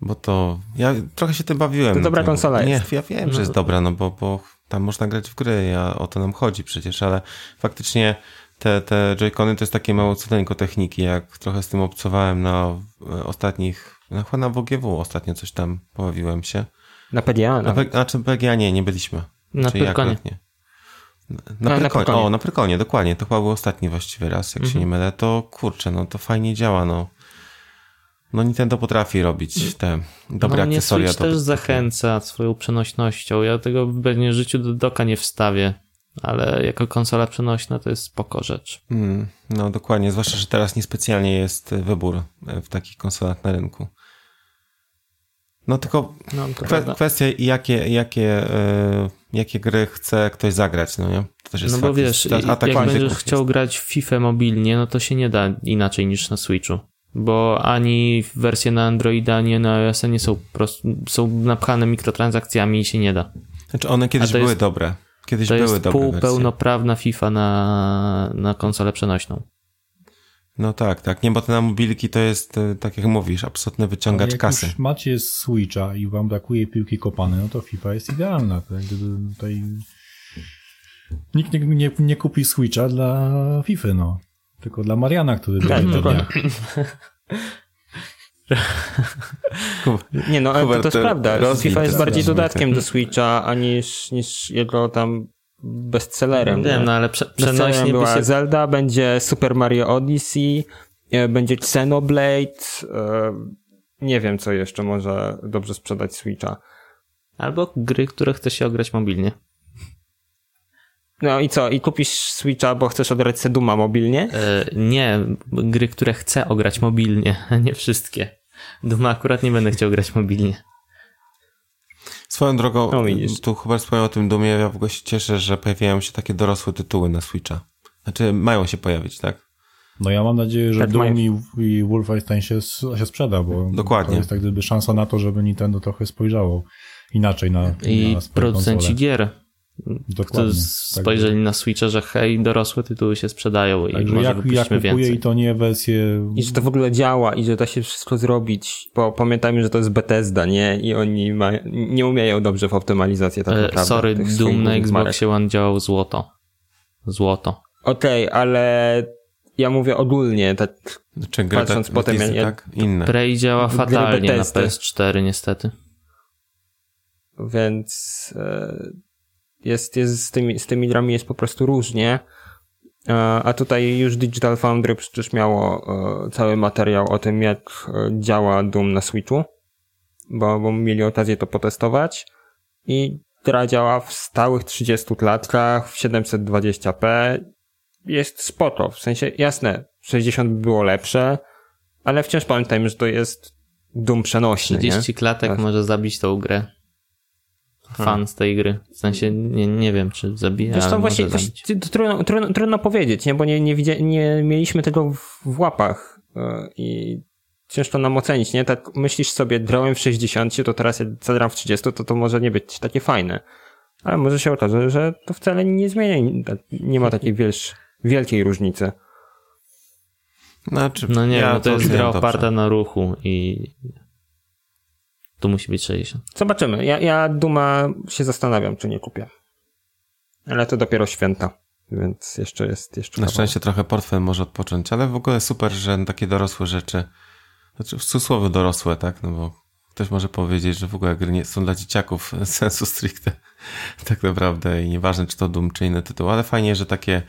Bo to, ja trochę się tym bawiłem. To dobra konsola nie, jest. Nie, ja wiem, że jest no. dobra, no bo, bo tam można grać w gry, ja, o to nam chodzi przecież, ale faktycznie te, te Joy-Cony to jest takie mało cudeńko techniki, jak trochę z tym obcowałem na ostatnich, na, chyba na WGW ostatnio coś tam pobawiłem się. Na PGA? Na, P, znaczy PGA nie, nie byliśmy. Na Pyrkonie. nie. Na, na, Prykonie, na O, na Prykonie, dokładnie. To chyba był ostatni właściwie raz, jak mhm. się nie mylę. To kurczę, no to fajnie działa, no. No Nintendo potrafi robić te dobre no, akcesoria. Switch też zachęca swoją przenośnością. Ja tego w pewnie życiu do doka nie wstawię, ale jako konsola przenośna to jest spoko rzecz. Mm, no dokładnie, zwłaszcza, że teraz niespecjalnie jest wybór w takich konsolach na rynku. No tylko no, kwe kwestia, jakie, jakie, yy, jakie gry chce ktoś zagrać, no nie? To też jest no bo fakt, wiesz, a tak jak będziesz chciał jest. grać w FIFA mobilnie, no to się nie da inaczej niż na Switchu. Bo ani wersje na Androida, ani na iOS nie są prostu, są napchane mikrotransakcjami i się nie da. Znaczy one kiedyś były jest, dobre. Kiedyś to były jest dobre półpełnoprawna FIFA na, na konsolę przenośną. No tak, tak. Nie, bo te na mobilki to jest, e, tak jak mówisz, absolutny wyciągacz jak kasy. Jak macie Switcha i wam brakuje piłki kopanej, no to FIFA jest idealna. Gdyby tutaj nikt nie, nie, nie kupi Switcha dla FIFA, no. Tylko dla Mariana, który tak, będzie Nie no, ale to, to jest prawda. FIFA jest bardziej dodatkiem do Switcha, aniż niż jego tam bestsellerem. Wiem, no ale prze, przenośnie była się... Zelda, będzie Super Mario Odyssey, e, będzie Xenoblade, e, nie wiem co jeszcze może dobrze sprzedać Switcha. Albo gry, które chce się ograć mobilnie. No i co? I kupisz Switcha, bo chcesz ograć Seduma mobilnie? E, nie, gry, które chcę ograć mobilnie, a nie wszystkie. Duma akurat nie będę chciał grać mobilnie. Swoją drogą, no, tu chyba wspomniał o tym Dumie, ja w ogóle się cieszę, że pojawiają się takie dorosłe tytuły na Switcha. Znaczy, mają się pojawić, tak? No ja mam nadzieję, że tak Doom i, i Wolfenstein się, się sprzeda, bo Dokładnie. to jest tak gdyby szansa na to, żeby Nintendo trochę spojrzało inaczej na I na producenci konsole. gier Dokładnie. spojrzeli tak. na Switcha, że hej, dorosłe tytuły się sprzedają i może jak, ja kupuję więcej. i to nie wersję... I że to w ogóle działa i że da się wszystko zrobić, bo pamiętajmy, że to jest Bethesda, nie? I oni ma, nie umieją dobrze w optymalizację tak e, naprawdę. Sorry, Doom na Xboxie One działał złoto. Złoto. Okej, okay, ale ja mówię ogólnie, tak Czy patrząc tak, potem... Ja, tak? Inne. Prey działa fatalnie na PS4 niestety. Więc... E jest, jest z, tymi, z tymi grami jest po prostu różnie. E, a tutaj już Digital Foundry przecież miało e, cały materiał o tym, jak e, działa Doom na Switchu, bo, bo mieli okazję to potestować i gra działa w stałych 30 klatkach, w 720p. Jest spoko, w sensie jasne, 60 by było lepsze, ale wciąż pamiętajmy, że to jest Doom przenośny. 30 nie? klatek tak. może zabić tą grę fan z tej gry. W sensie nie, nie wiem, czy zabija. Zresztą właśnie, trudno, trudno, trudno, powiedzieć, nie? bo nie, nie, widzia, nie mieliśmy tego w, w łapach yy, i ciężko nam ocenić, nie? Tak myślisz sobie, grałem w 60, to teraz jak zagram w 30, to to może nie być takie fajne. Ale może się okaże, że to wcale nie zmienia, nie ma takiej wielsz, wielkiej różnicy. Znaczy, no nie, ja no to jest gra oparta na ruchu i tu musi być 60. Zobaczymy. Ja, ja Duma się zastanawiam, czy nie kupię. Ale to dopiero święta, więc jeszcze jest. Jeszcze Na szczęście trochę portfel może odpocząć, ale w ogóle super, że takie dorosłe rzeczy, znaczy w cudzysłowie dorosłe, tak? No bo ktoś może powiedzieć, że w ogóle gry nie są dla dzieciaków sensu stricte, tak naprawdę i nieważne czy to Doom, czy inny tytuł, ale fajnie, że takie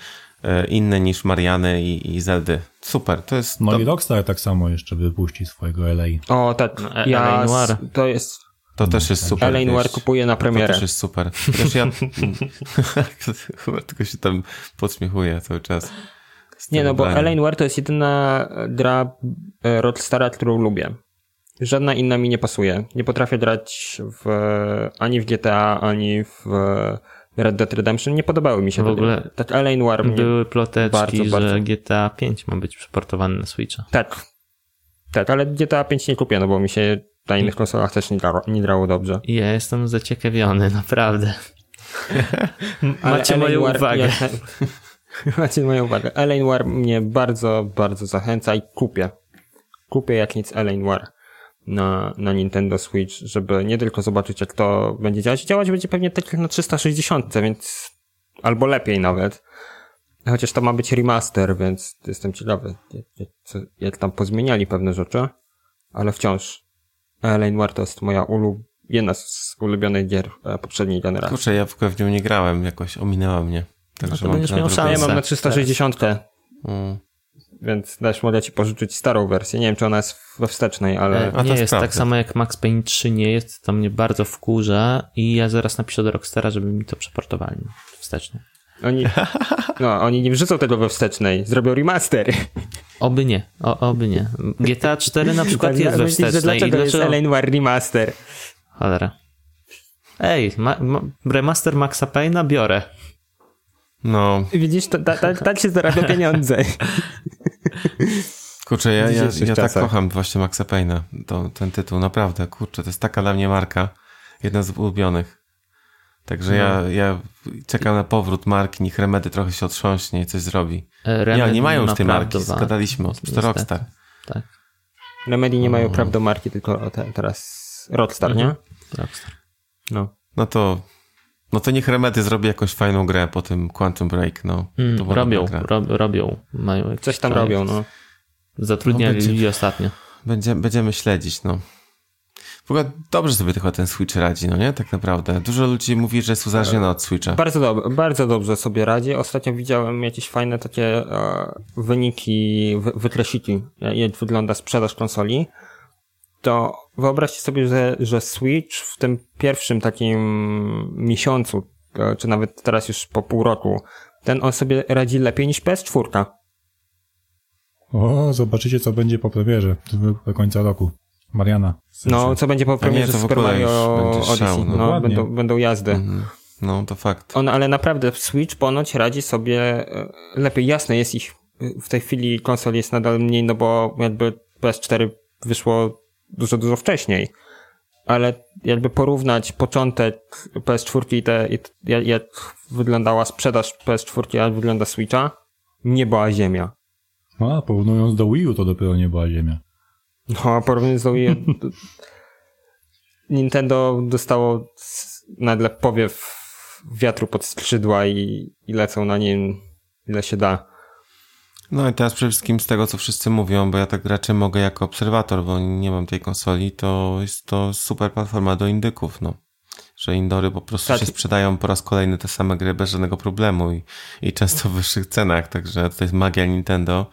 E, inne niż Mariany i, i Zeldy. Super, to jest... No to... i Rockstar tak samo jeszcze wypuści swojego LA. O, tak, no, ja, Noir. to jest... To też jest super. LA Noir kupuje na premierę. To też jest super. Wiesz, ja chyba tylko się tam podśmiechuję cały czas. Nie no, bo LA Noir to jest jedyna gra e, Rockstara, którą lubię. Żadna inna mi nie pasuje. Nie potrafię grać w, ani w GTA, ani w Red Dead Redemption nie podobały mi się. W ogóle tak Alain War były ploteczki, bardzo, że bardzo... GTA 5 ma być przeportowany na Switcha. Tak. Tak, ale GTA 5 nie kupię, no bo mi się na innych konsolach też nie grało, nie grało dobrze. Ja jestem zaciekawiony, naprawdę. Macie moją War, uwagę. Ja, macie moją uwagę. Alain War mnie bardzo, bardzo zachęca i kupię. Kupię jak nic Alain War na, na Nintendo Switch, żeby nie tylko zobaczyć, jak to będzie działać. Działać będzie pewnie tak jak na 360, więc albo lepiej nawet. Chociaż to ma być remaster, więc jestem ciekawy, jak, jak tam pozmieniali pewne rzeczy, ale wciąż Lane War to jest moja ulub jedna z ulubionych gier e, poprzedniej generacji. Kurczę, ja w nią nie grałem, jakoś ominęła mnie. Także no to będziesz miał szansę. Ja mam na 360. Mm. Więc też mogę ci pożyczyć starą wersję. Nie wiem, czy ona jest we wstecznej, ale... E, nie jest tak samo jak Max Payne 3 nie jest, to mnie bardzo wkurza i ja zaraz napiszę do Rockstara, żeby mi to przeportowali wstecznie. Oni, no, oni nie wrzucą tego we wstecznej, zrobią remaster. Oby nie, o, oby nie. GTA 4 na przykład tak, jest we wstecznej. Że dlaczego, I dlaczego jest. Noir Remaster? Cholera. Ej, ma, ma, remaster Maxa Payne'a biorę. No. Widzisz, to, ta, ta, tak się zarabia pieniądze. Kurczę, ja, ja, ja tak kocham właśnie Maxa Payne'a, to, ten tytuł, naprawdę, kurczę, to jest taka dla mnie marka, jedna z ulubionych. Także no. ja, ja czekam na powrót marki, niech Remedy trochę się otrząśnie i coś zrobi. Remedy nie, nie mają już tej marki, zgadaliśmy, to Rockstar. Tak. Remedy nie mają praw do marki, tylko te, teraz Rockstar, mhm. nie? Rockstar. No. No to no to niech Remedy zrobi jakąś fajną grę po tym Quantum Break, no. Mm, robią, rob, robią. Mają Coś tam robią, no. Zatrudniali no, będzie, ludzi ostatnio. Będzie, będziemy śledzić, no. W ogóle dobrze sobie tylko ten Switch radzi, no nie? Tak naprawdę. Dużo ludzi mówi, że jest uzależniony od Switcha. Bardzo, dob bardzo dobrze sobie radzi. Ostatnio widziałem jakieś fajne takie e, wyniki, wykresiki, jak wygląda sprzedaż konsoli to wyobraźcie sobie, że, że Switch w tym pierwszym takim miesiącu, czy nawet teraz już po pół roku, ten on sobie radzi lepiej niż PS4. O, zobaczycie, co będzie po premierze do końca roku. Mariana. No, co będzie po premierze nie, Super Mario Odyssey. Szał, no. no będą, będą jazdy. Mhm. No, to fakt. On, ale naprawdę Switch ponoć radzi sobie e, lepiej. Jasne, jest ich w tej chwili konsol jest nadal mniej, no bo jakby PS4 wyszło dużo, dużo wcześniej. Ale jakby porównać początek PS4 i te, jak, jak wyglądała sprzedaż PS4, jak wygląda Switcha, nie była ziemia. A, porównując do Wii U, to dopiero nie była ziemia. No, a porównując do Wii U, Nintendo dostało nagle powiew wiatru pod skrzydła i, i lecą na nim ile się da. No i teraz przede wszystkim z tego, co wszyscy mówią, bo ja tak raczej mogę jako obserwator, bo nie mam tej konsoli, to jest to super platforma do indyków, no. Że indory po prostu tak. się sprzedają po raz kolejny te same gry bez żadnego problemu i, i często w wyższych cenach, także to jest magia Nintendo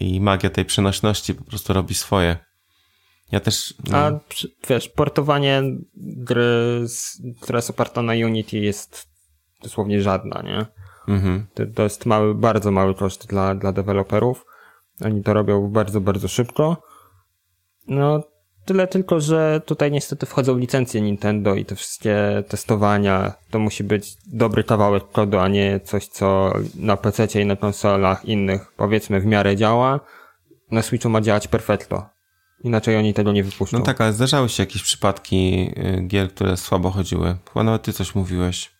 i magia tej przenośności po prostu robi swoje. Ja też... No. A wiesz, portowanie gry, która jest oparta na Unity jest dosłownie żadna, nie? Mhm. To, jest mały, bardzo mały koszt dla, dla deweloperów. Oni to robią bardzo, bardzo szybko. No, tyle tylko, że tutaj niestety wchodzą licencje Nintendo i te wszystkie testowania. To musi być dobry kawałek kodu, a nie coś, co na PC i na konsolach innych powiedzmy w miarę działa. Na Switchu ma działać perfekto. Inaczej oni tego nie wypuszczą. No tak, ale zdarzały się jakieś przypadki y, gier, które słabo chodziły. Chyba nawet ty coś mówiłeś.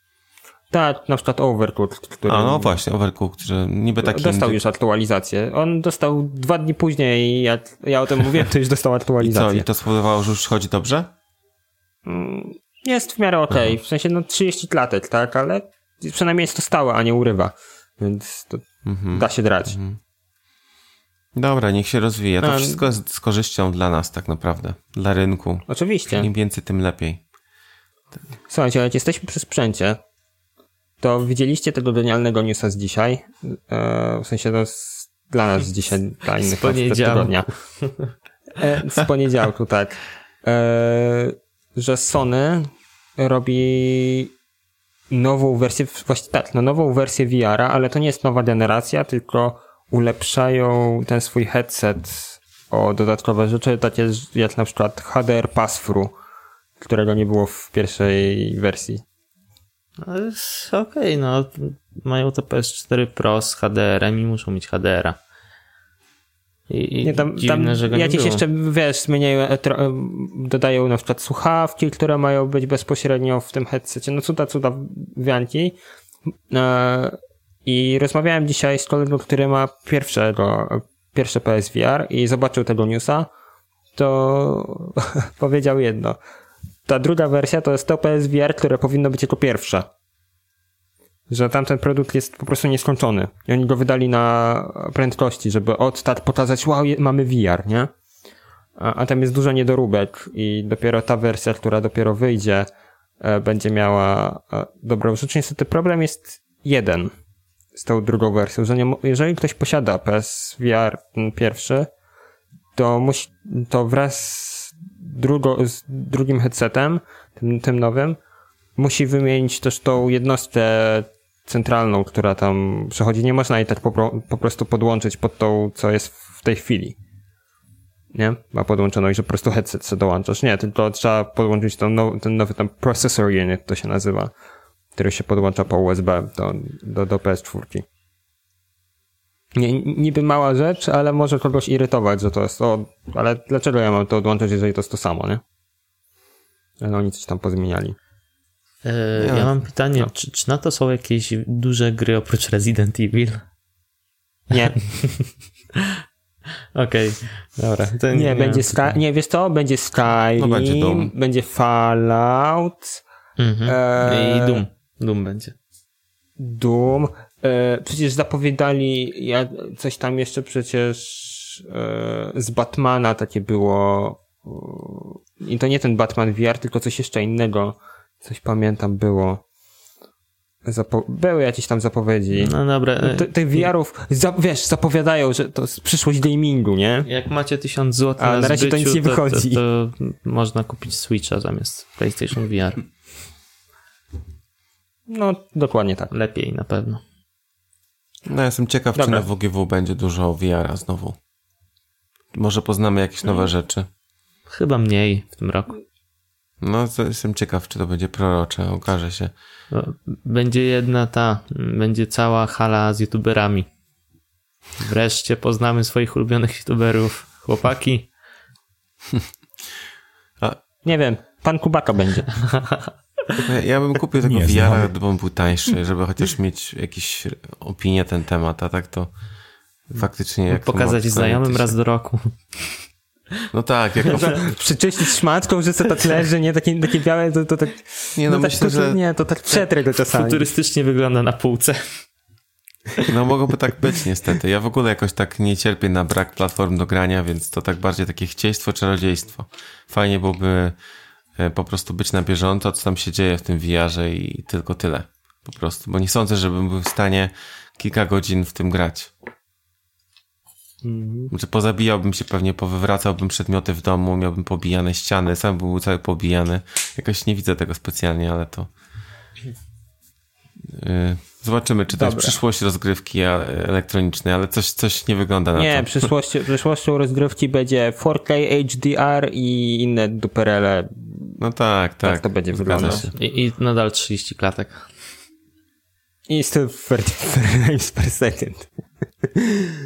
Tak, na przykład Overcooked, który... A no właśnie, Overcooked, że niby taki... Dostał już aktualizację. On dostał dwa dni później, jak ja o tym mówiłem, to już dostał aktualizację. I co, i to spowodowało, że już chodzi dobrze? Mm, jest w miarę okej, okay. w sensie no 30 klatek, tak, ale przynajmniej jest to stałe, a nie urywa, więc to mhm. da się drać. Mhm. Dobra, niech się rozwija. To a... wszystko jest z korzyścią dla nas tak naprawdę, dla rynku. Oczywiście. Im więcej, tym lepiej. Słuchajcie, ale jesteśmy przy sprzęcie, to widzieliście tego genialnego newsa z dzisiaj? E, w sensie to z, dla nas z dzisiaj, dla innych z tygodnia. E, z poniedziałku, tak. E, że Sony robi nową wersję, właściwie tak, no nową wersję VR-a, ale to nie jest nowa generacja, tylko ulepszają ten swój headset o dodatkowe rzeczy, takie jak na przykład HDR Pass-Through, którego nie było w pierwszej wersji. No okej, okay, no mają to PS4 Pro z HDR-em i muszą mieć HDR-a. I, nie, tam, dziwne, tam że go jakieś jeszcze, wiesz, zmieniają, e, e, dodają na przykład słuchawki, które mają być bezpośrednio w tym headsetie, no cuda, cuda wianki. E, I rozmawiałem dzisiaj z kolegą, który ma pierwszego, pierwsze PSVR i zobaczył tego newsa, to powiedział jedno – ta druga wersja to jest to PSVR, które powinno być jako pierwsze. Że tamten produkt jest po prostu nieskończony. I oni go wydali na prędkości, żeby od tak pokazać, wow, mamy VR, nie? A, a tam jest dużo niedoróbek i dopiero ta wersja, która dopiero wyjdzie, e, będzie miała e, dobrą rzecz. Niestety problem jest jeden. z tą drugą wersją, że nie, jeżeli ktoś posiada PSVR pierwszy, to musi, to wraz drugo, z drugim headsetem, tym, tym nowym, musi wymienić też tą jednostkę centralną, która tam przechodzi. Nie można jej tak po, po prostu podłączyć pod tą, co jest w tej chwili. Nie? Ma podłączoną i że po prostu headset sobie dołączasz. Nie, tylko trzeba podłączyć ten nowy, ten nowy tam processor unit, to się nazywa, który się podłącza po USB do, do, do PS4. Nie, niby mała rzecz, ale może kogoś irytować, że to jest o, ale dlaczego ja mam to odłączyć, jeżeli to jest to samo, nie? Ale oni coś tam pozmieniali. E, ja mam pytanie, no. czy, czy na to są jakieś duże gry oprócz Resident Evil? Nie. Okej, okay. dobra. nie, nie, będzie Sky, nie, wiesz co? Będzie Skyrim, no będzie, będzie Fallout. Mhm. E... I Doom. Doom będzie. Doom. E, przecież zapowiadali ja, coś tam jeszcze przecież e, z Batmana takie było. I to nie ten Batman VR, tylko coś jeszcze innego. Coś pamiętam było. Zapo były jakieś tam zapowiedzi. No dobra. Te, tych VR-ów, za wiesz, zapowiadają, że to jest przyszłość gamingu, nie? Jak macie 1000 zł na, na razie zbyciu, to nic nie wychodzi. To, to, to, można kupić Switcha zamiast PlayStation VR. No, dokładnie tak. Lepiej na pewno. No, ja jestem ciekaw, Dobra. czy na WGW będzie dużo VR-a znowu. Może poznamy jakieś nowe rzeczy. Chyba mniej w tym roku. No, jestem ciekaw, czy to będzie prorocze, okaże się. No, będzie jedna ta, będzie cała hala z youtuberami. Wreszcie poznamy swoich ulubionych youtuberów. Chłopaki. A... Nie wiem, pan Kubaka będzie. Ja bym kupił tego VR, gdyby on był tańszy, żeby chociaż mieć jakieś opinię na ten temat, a tak to faktycznie jak Pokazać znajomym raz do roku. No tak, jak Przyczyścić szmatką, że co tak leży, nie? Takie, takie białe, to, to tak... Nie, no, no myślę, tak, że... Nie, to tak przetrę go czasami. Futurystycznie wygląda na półce. No mogłoby tak być niestety. Ja w ogóle jakoś tak nie cierpię na brak platform do grania, więc to tak bardziej takie chcieństwo, czarodziejstwo. Fajnie byłoby po prostu być na bieżąco, co tam się dzieje w tym VR-ze i tylko tyle. Po prostu, bo nie sądzę, żebym był w stanie kilka godzin w tym grać. Mhm. Znaczy pozabijałbym się pewnie, powywracałbym przedmioty w domu, miałbym pobijane ściany, sam był cały pobijany. Jakoś nie widzę tego specjalnie, ale to... Yy, zobaczymy, czy to Dobra. jest przyszłość rozgrywki elektronicznej, ale coś, coś nie wygląda na nie, to. Nie, przyszłością, przyszłością rozgrywki będzie 4K HDR i inne duperele. No tak, tak. Tak to będzie wyglądać. I, I nadal 30 klatek. I still 30 frames per second.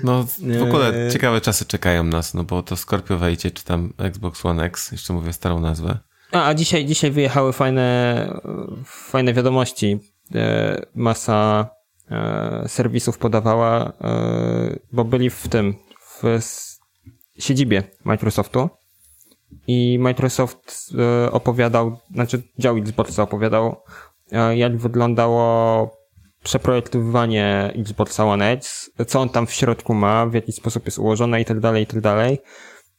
No w ogóle ciekawe czasy czekają nas, no bo to Scorpio wejdzie, czy tam Xbox One X, jeszcze mówię starą nazwę. A, a dzisiaj, dzisiaj wyjechały fajne, fajne wiadomości. E, masa e, serwisów podawała, e, bo byli w tym, w siedzibie Microsoftu i Microsoft opowiadał, znaczy dział Xboxa opowiadał, jak wyglądało przeprojektowywanie Xboxa One X, co on tam w środku ma, w jaki sposób jest ułożone i tak dalej, i tak dalej.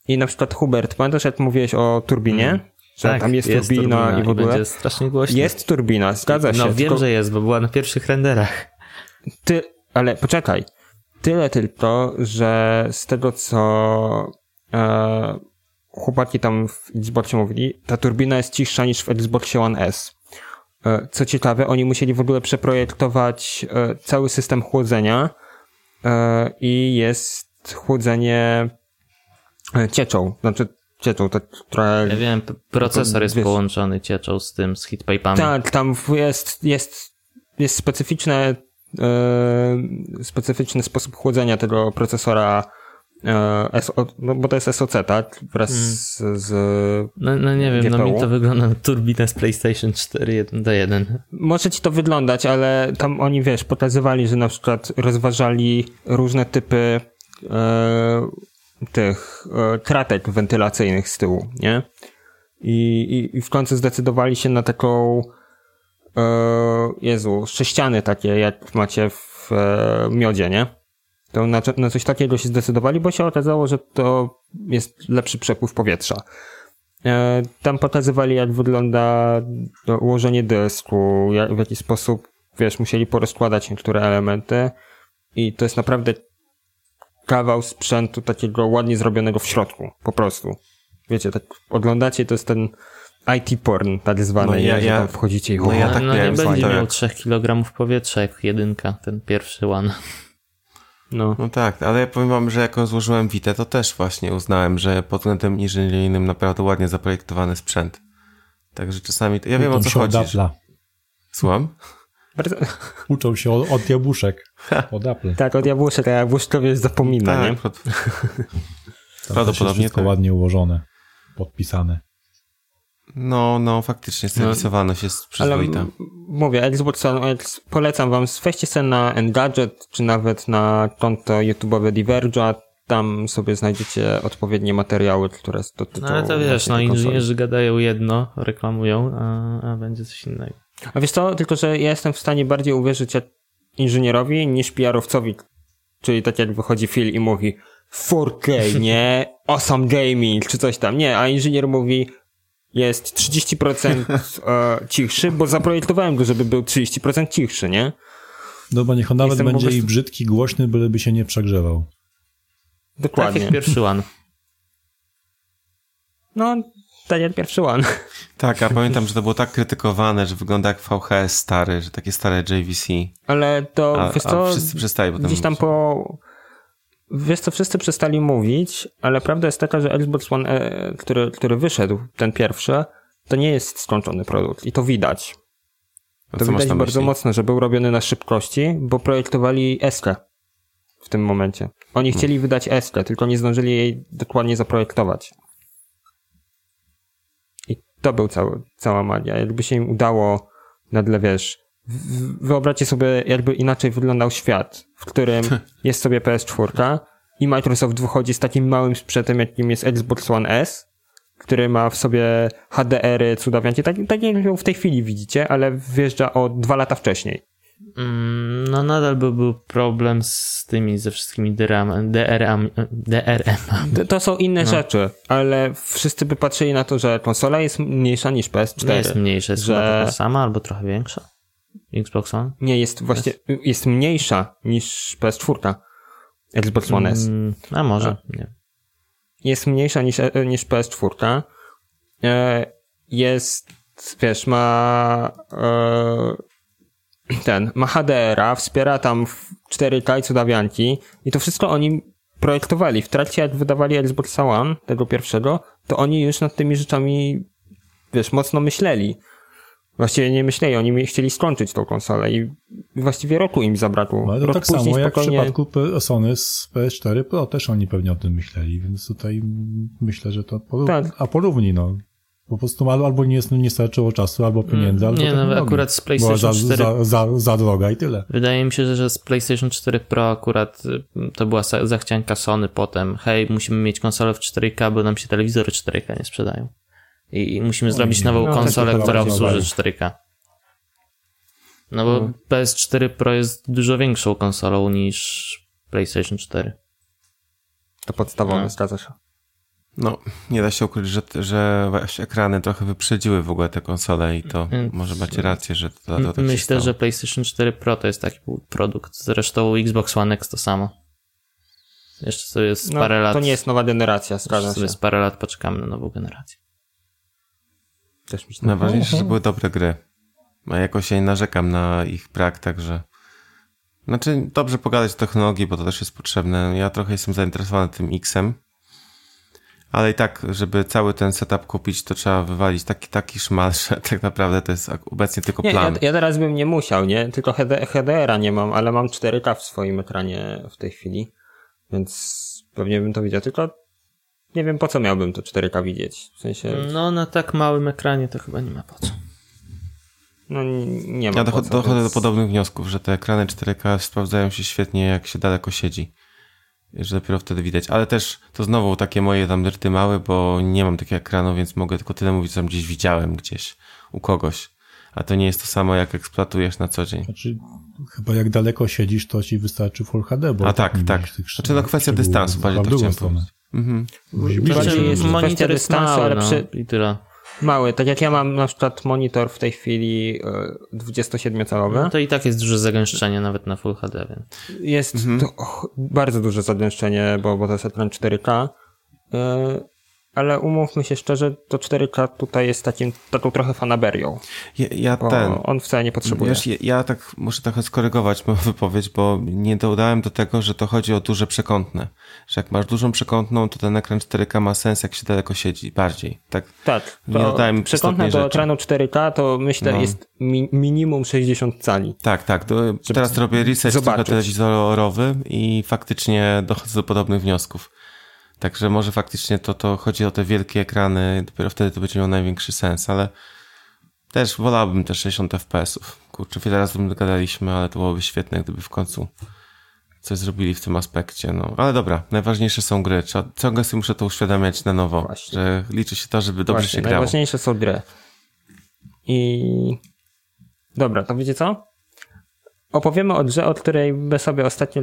I na przykład Hubert, pamiętasz jak mówiłeś o turbinie? Mm. Że tak, tam jest, jest turbina, turbina, i w ogóle. Będzie strasznie głośno. Jest turbina, zgadza się. No wiem, tylko... że jest, bo była na pierwszych renderach. Ty, ale poczekaj. Tyle tylko, że z tego co e, chłopaki tam w Xboxie mówili, ta turbina jest cichsza niż w Xboxie One S. E, co ciekawe, oni musieli w ogóle przeprojektować e, cały system chłodzenia e, i jest chłodzenie cieczą. Znaczy cieczą, tak, która... Ja wiem, procesor jest wiesz, połączony cieczą z tym, z heatpipami. Tak, tam jest, jest, jest specyficzne, specyficzny sposób chłodzenia tego procesora E, SO, no bo to jest SOC, tak? Wraz mm. z, z no, no, nie wiem, GPU. no mi to wygląda na turbinę z PlayStation 4 1 do 1. Może ci to wyglądać, ale tam oni, wiesz, pokazywali, że na przykład rozważali różne typy e, tych e, kratek wentylacyjnych z tyłu, nie? I, i, I w końcu zdecydowali się na taką e, Jezu, sześciany takie, jak macie w e, miodzie, nie? to na, na coś takiego się zdecydowali, bo się okazało, że to jest lepszy przepływ powietrza. E, tam pokazywali, jak wygląda ułożenie dysku, jak, w jaki sposób wiesz, musieli porozkładać niektóre elementy i to jest naprawdę kawał sprzętu takiego ładnie zrobionego w środku, po prostu. Wiecie, tak oglądacie, to jest ten IT porn tak zwany, no ja, ja, tam wchodzicie i no, ja tak no, nie będzie miał 3 kg powietrza jak jedynka, ten pierwszy one. No. no tak, ale ja powiem wam, że jak złożyłem Witę, to też właśnie uznałem, że pod względem inżynieryjnym naprawdę ładnie zaprojektowany sprzęt. Także czasami, ja wiem o co chodzi. Że... Słucham? Bardzo... Uczą się od, od jabłuszek. Od Apple. Tak, od jabłuszek, a jabłuszkowie zapomina, tak, nie? Pod... Prawdopodobnie wszystko tak. ładnie ułożone, podpisane. No, no, faktycznie serwisowaność no, jest przyzwoita. Ale mówię, Xbox One X polecam wam, weźcie sobie na Engadget, czy nawet na konto YouTube'owe Diverge'a, tam sobie znajdziecie odpowiednie materiały, które dotyczą... No ale to wiesz, no inżynierzy gadają jedno, reklamują, a, a będzie coś innego. A wiesz co, tylko że ja jestem w stanie bardziej uwierzyć inżynierowi niż PR-owcowi, czyli tak jak wychodzi Phil i mówi 4K, nie? Awesome gaming, czy coś tam. Nie, a inżynier mówi jest 30% e, cichszy, bo zaprojektowałem go, żeby był 30% cichszy, nie? No bo niech on nawet Jestem będzie prostu... i brzydki, głośny, byleby się nie przegrzewał. Dokładnie. Tak jak pierwszy one. No, tak jak pierwszy one. Tak, a pamiętam, że to było tak krytykowane, że wygląda jak VHS stary, że takie stare JVC. Ale to, a, wiesz co, wszyscy przestali potem Gdzieś tam po Wiesz co, wszyscy przestali mówić, ale prawda jest taka, że Xbox One, e, który, który wyszedł, ten pierwszy, to nie jest skończony produkt i to widać. to widać bardzo mocno, że był robiony na szybkości, bo projektowali Eskę w tym momencie. Oni hmm. chcieli wydać Eskę, tylko nie zdążyli jej dokładnie zaprojektować. To był cały, cała magia. Jakby się im udało nagle, wiesz, wyobraźcie sobie, jakby inaczej wyglądał świat, w którym jest sobie PS4 i Microsoft wychodzi z takim małym sprzętem, jakim jest Xbox One S, który ma w sobie HDR-y, cudawiancie, tak, tak jak w tej chwili widzicie, ale wjeżdża o dwa lata wcześniej. Mm, no nadal by był problem z tymi ze wszystkimi DRM, DRM, DRM. To, są inne no. rzeczy, ale wszyscy by patrzyli na to, że konsola jest mniejsza niż PS4. Nie jest mniejsza, jest że... sama albo trochę większa. Xbox One? Nie, jest właśnie, jest mniejsza niż PS4. Xbox One S. Mm, a może, a. nie. Jest mniejsza niż, e, niż PS4. E, jest, wiesz, ma e, ten, ma HDR-a, wspiera tam 4K i cudawianki i to wszystko oni projektowali. W trakcie jak wydawali Xbox One, tego pierwszego, to oni już nad tymi rzeczami, wiesz, mocno myśleli. Właściwie nie myśleli, oni chcieli skończyć tą konsolę i właściwie roku im zabrakło. No, ale to tak samo spokojnie... jak w przypadku Sony z PS4 Pro też oni pewnie o tym myśleli, więc tutaj myślę, że to porów... tak. a porówni, no. Po prostu albo nie, nie starczyło czasu, albo pieniędzy, albo Nie, no akurat z PlayStation za, 4... Za, za, za droga i tyle. Wydaje mi się, że z PlayStation 4 Pro akurat y, to była zachcianka Sony potem. Hej, musimy mieć konsolę w 4K, bo nam się telewizory 4K nie sprzedają i, musimy zrobić nową no, konsolę, która obsłuży 4K. No bo no. PS4 Pro jest dużo większą konsolą niż PlayStation 4. To podstawowe, no. zgadza się. No, nie da się ukryć, że, że ekrany trochę wyprzedziły w ogóle te konsole i to Więc może macie rację, że to, to tak Myślę, że PlayStation 4 Pro to jest taki produkt. Zresztą Xbox One X to samo. Jeszcze sobie jest no, parę lat. To nie jest nowa generacja, zgadzam się. Jeszcze parę lat poczekamy na nową generację. Też się Najważniejsze, że były dobre gry. A jakoś ja nie narzekam na ich brak, także... Znaczy, dobrze pogadać o technologii, bo to też jest potrzebne. Ja trochę jestem zainteresowany tym X-em, ale i tak, żeby cały ten setup kupić, to trzeba wywalić taki, taki szmal, że tak naprawdę to jest obecnie tylko plan. Nie, ja, ja, teraz bym nie musiał, nie? Tylko HDR-a nie mam, ale mam 4K w swoim ekranie w tej chwili, więc pewnie bym to widział. Tylko nie wiem po co miałbym to 4K widzieć. W sensie... No na tak małym ekranie to chyba nie ma po co. No nie ma Ja dochodzę, dochodzę więc... do podobnych wniosków, że te ekrany 4K sprawdzają się świetnie jak się daleko siedzi. Że dopiero wtedy widać. Ale też to znowu takie moje tam dyrty małe, bo nie mam takiego ekranu, więc mogę tylko tyle mówić, co tam gdzieś widziałem gdzieś u kogoś. A to nie jest to samo, jak eksploatujesz na co dzień. Znaczy, chyba jak daleko siedzisz, to ci wystarczy Full HD, bo... A tak, tak. Znaczy, to kwestia dystansu, bardziej to chciałem powiedzieć. Mhm. Bardziej jest monitor dystansu, ale przy... i tyle. Mały. Tak jak ja mam na przykład monitor w tej chwili 27-calowy. No to i tak jest duże zagęszczenie nawet na Full HD. Więc. Jest mhm. bardzo duże zagęszczenie, bo, bo to jest ekran 4K ale umówmy się szczerze, to 4K tutaj jest takim, taką trochę fanaberią. Ja, ja ten. On wcale nie potrzebuje. Wiesz, ja, ja, tak muszę trochę skorygować moją wypowiedź, bo nie dodałem do tego, że to chodzi o duże przekątne. Że jak masz dużą przekątną, to ten ekran 4K ma sens, jak się daleko siedzi, bardziej. Tak. Tak. Nie dodałem przekątne do ekranu 4K to myślę no. jest mi, minimum 60 cali. Tak, tak. To teraz robię research trochę telewizorowy i faktycznie dochodzę do podobnych wniosków. Także może faktycznie to, to chodzi o te wielkie ekrany, dopiero wtedy to będzie miał największy sens, ale też wolałbym te 60 FPS-ów. Kurczę, wiele razy tym gadaliśmy, ale to byłoby świetne, gdyby w końcu coś zrobili w tym aspekcie. No, ale dobra, najważniejsze są gry. Ciągle sobie muszę to uświadamiać na nowo, Właśnie. że liczy się to, żeby dobrze Właśnie, się grało. Najważniejsze są gry. I dobra, to wiecie co? Opowiemy o grze, o której my sobie ostatnio,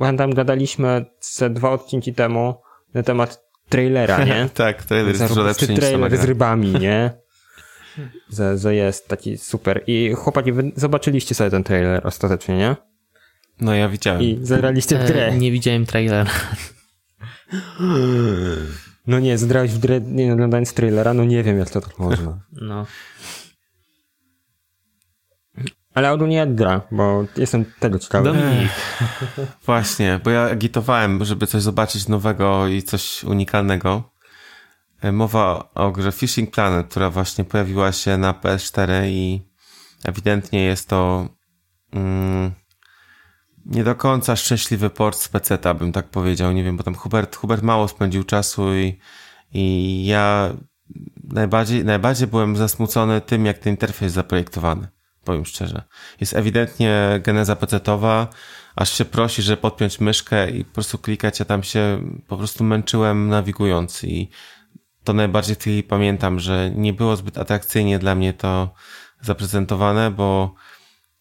pamiętam, gadaliśmy ze dwa odcinki temu, na temat trailera, nie? tak, trailer jest dużo lepszy niż trailer z rybami, nie? że, że jest taki super. I chłopaki, wy zobaczyliście sobie ten trailer ostatecznie, nie? No ja widziałem. I zagraliście w grę. E, nie widziałem trailera. No nie, zagrałeś w grę nie oglądając trailera? No nie wiem, jak to tak można. No. Ale ogólnie jak gra, bo jestem tego ciekawy. Dominik. Właśnie, bo ja agitowałem, żeby coś zobaczyć nowego i coś unikalnego. E, mowa o grze Fishing Planet, która właśnie pojawiła się na PS4 i ewidentnie jest to mm, nie do końca szczęśliwy port z PC, bym tak powiedział. Nie wiem, bo tam Hubert, Hubert mało spędził czasu i, i ja najbardziej, najbardziej byłem zasmucony tym, jak ten interfejs jest zaprojektowany powiem szczerze. Jest ewidentnie geneza pecetowa, aż się prosi, że podpiąć myszkę i po prostu klikać, ja tam się po prostu męczyłem nawigując i to najbardziej w tej pamiętam, że nie było zbyt atrakcyjnie dla mnie to zaprezentowane, bo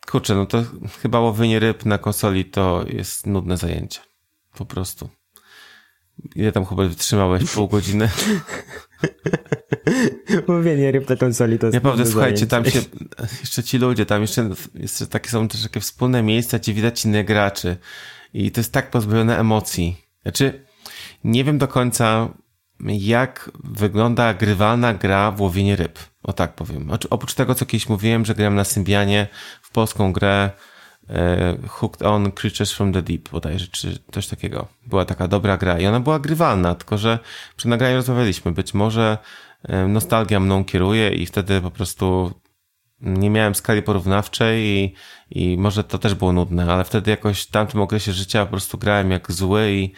kurczę, no to chyba łowienie ryb na konsoli to jest nudne zajęcie. Po prostu. Ile tam chyba wytrzymałeś? Pół godziny? Mówienie ryb na konsoli to jest Naprawdę, słuchajcie, tam się, jeszcze ci ludzie, tam jeszcze, jeszcze takie są też takie wspólne miejsca, gdzie widać innych graczy. I to jest tak pozbawione emocji. Znaczy, nie wiem do końca, jak wygląda grywalna gra w łowienie ryb. O tak powiem. Znaczy, oprócz tego, co kiedyś mówiłem, że gram na Symbianie w polską grę Hooked on Creatures from the Deep bodajże, czy coś takiego. Była taka dobra gra i ona była grywalna, tylko że przy nagraniu rozmawialiśmy. Być może e, nostalgia mną kieruje i wtedy po prostu nie miałem skali porównawczej i, i może to też było nudne, ale wtedy jakoś w tamtym okresie życia po prostu grałem jak zły i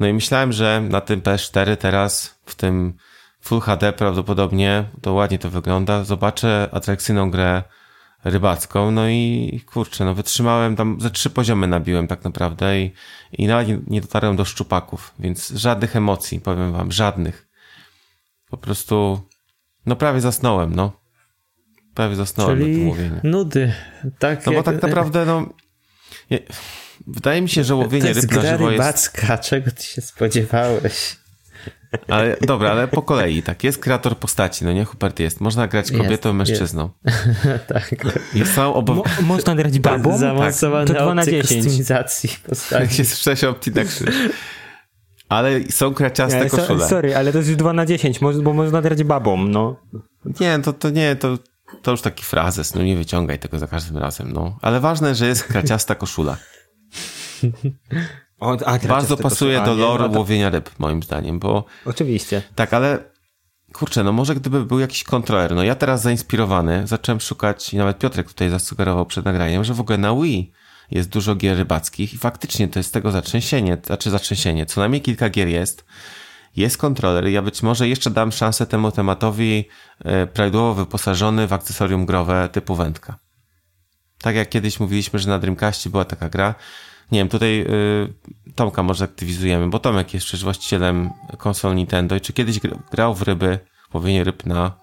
no i myślałem, że na tym PS4 teraz, w tym Full HD prawdopodobnie, to ładnie to wygląda, zobaczę atrakcyjną grę rybacką, no i kurczę, no wytrzymałem tam, ze trzy poziomy nabiłem tak naprawdę i, i nawet nie, nie dotarłem do szczupaków, więc żadnych emocji, powiem wam, żadnych. Po prostu, no prawie zasnąłem, no. Prawie zasnąłem Czyli na tym łowieniu. nudy. Tak no bo tak naprawdę, no, wydaje mi się, że łowienie ryb na żywo jest... rybacka, czego ty się spodziewałeś? Ale dobra, ale po kolei, tak, jest kreator postaci, no nie, Hubert jest. Można grać kobietą, jest, mężczyzną. Jest. tak. Jest są obo... Mo można grać babą? Zaawansowane tak. To 2 na 10. postaci. Jest 6 opcji tak Ale są kraciaste nie, koszule. Sorry, ale to jest 2 na 10, bo można grać babą, no. Nie, to, to nie, to, to już taki frazes, no nie wyciągaj tego za każdym razem, no. Ale ważne, że jest kraciasta koszula. O, Bardzo pasuje do lore no, łowienia ryb, moim zdaniem, bo... Oczywiście. Tak, ale kurczę, no może gdyby był jakiś kontroler, no ja teraz zainspirowany zacząłem szukać i nawet Piotrek tutaj zasugerował przed nagraniem, że w ogóle na Wii jest dużo gier rybackich i faktycznie to jest tego zatrzęsienie, znaczy zatrzęsienie, co najmniej kilka gier jest. Jest kontroler ja być może jeszcze dam szansę temu tematowi e, prawidłowo wyposażony w akcesorium growe typu wędka. Tak jak kiedyś mówiliśmy, że na Dreamcastie była taka gra, nie wiem, tutaj y, Tomka może aktywizujemy, bo Tomek jest przecież właścicielem konsol Nintendo i czy kiedyś grał w ryby, łowienie ryb na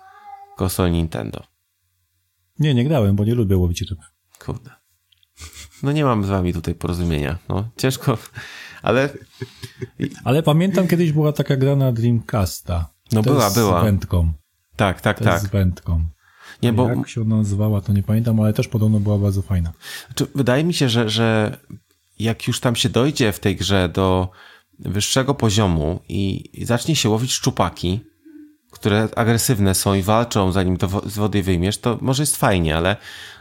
konsol Nintendo? Nie, nie grałem, bo nie lubię łowić ryb. Kurde. No nie mam z wami tutaj porozumienia. No, ciężko, ale... Ale pamiętam kiedyś była taka gra na Dreamcasta. No była, była. Z wędką. Tak, tak, to tak. Z wędką. Nie, bo... Jak się ona nazywała, to nie pamiętam, ale też podobno była bardzo fajna. Znaczy, wydaje mi się, że, że jak już tam się dojdzie w tej grze do wyższego poziomu i, zacznie się łowić szczupaki, które agresywne są i walczą zanim to z wody wyjmiesz, to może jest fajnie, ale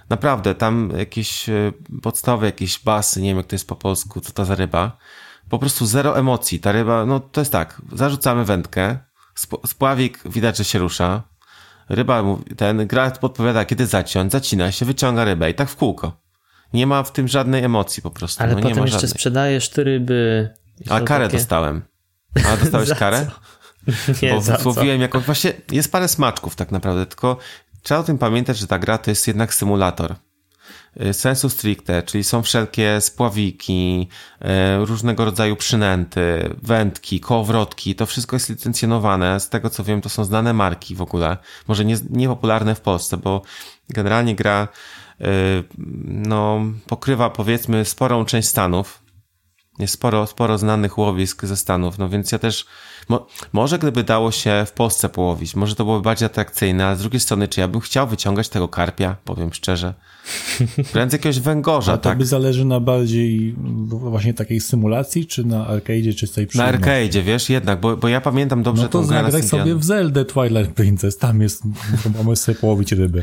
naprawdę tam jakieś e, podstawowe, jakieś basy, nie wiem jak to jest po polsku, co to za ryba, po prostu zero emocji. Ta ryba, no to jest tak, zarzucamy wędkę, spławik widać, że się rusza, ryba, ten gra podpowiada, kiedy zaciąć, zacina się, wyciąga rybę i tak w kółko. Nie ma w tym żadnej emocji po prostu. Ale no, potem jeszcze żadnej. sprzedajesz te ryby. A karę takie... dostałem. A dostałeś karę? Nie, Bo za złowiłem jakąś, właśnie jest parę smaczków tak naprawdę, tylko trzeba o tym pamiętać, że ta gra to jest jednak symulator. Y, sensu stricte, czyli są wszelkie spławiki, y, różnego rodzaju przynęty, wędki, kołowrotki, to wszystko jest licencjonowane. Z tego co wiem, to są znane marki w ogóle. Może nie, niepopularne w Polsce, bo generalnie gra no, pokrywa powiedzmy sporą część Stanów. Jest sporo, sporo znanych łowisk ze Stanów, no więc ja też Mo może gdyby dało się w Polsce połowić, może to byłoby bardziej atrakcyjne, ale z drugiej strony, czy ja bym chciał wyciągać tego karpia, powiem szczerze. Wręcz jakiegoś węgorza, A to tak? by zależy na bardziej właśnie takiej symulacji, czy na arcade, czy tej Na arcade, wiesz, jednak, bo, bo ja pamiętam dobrze no to zagraj sobie w Zelda Twilight Princess, tam jest, mamy sobie połowić ryby.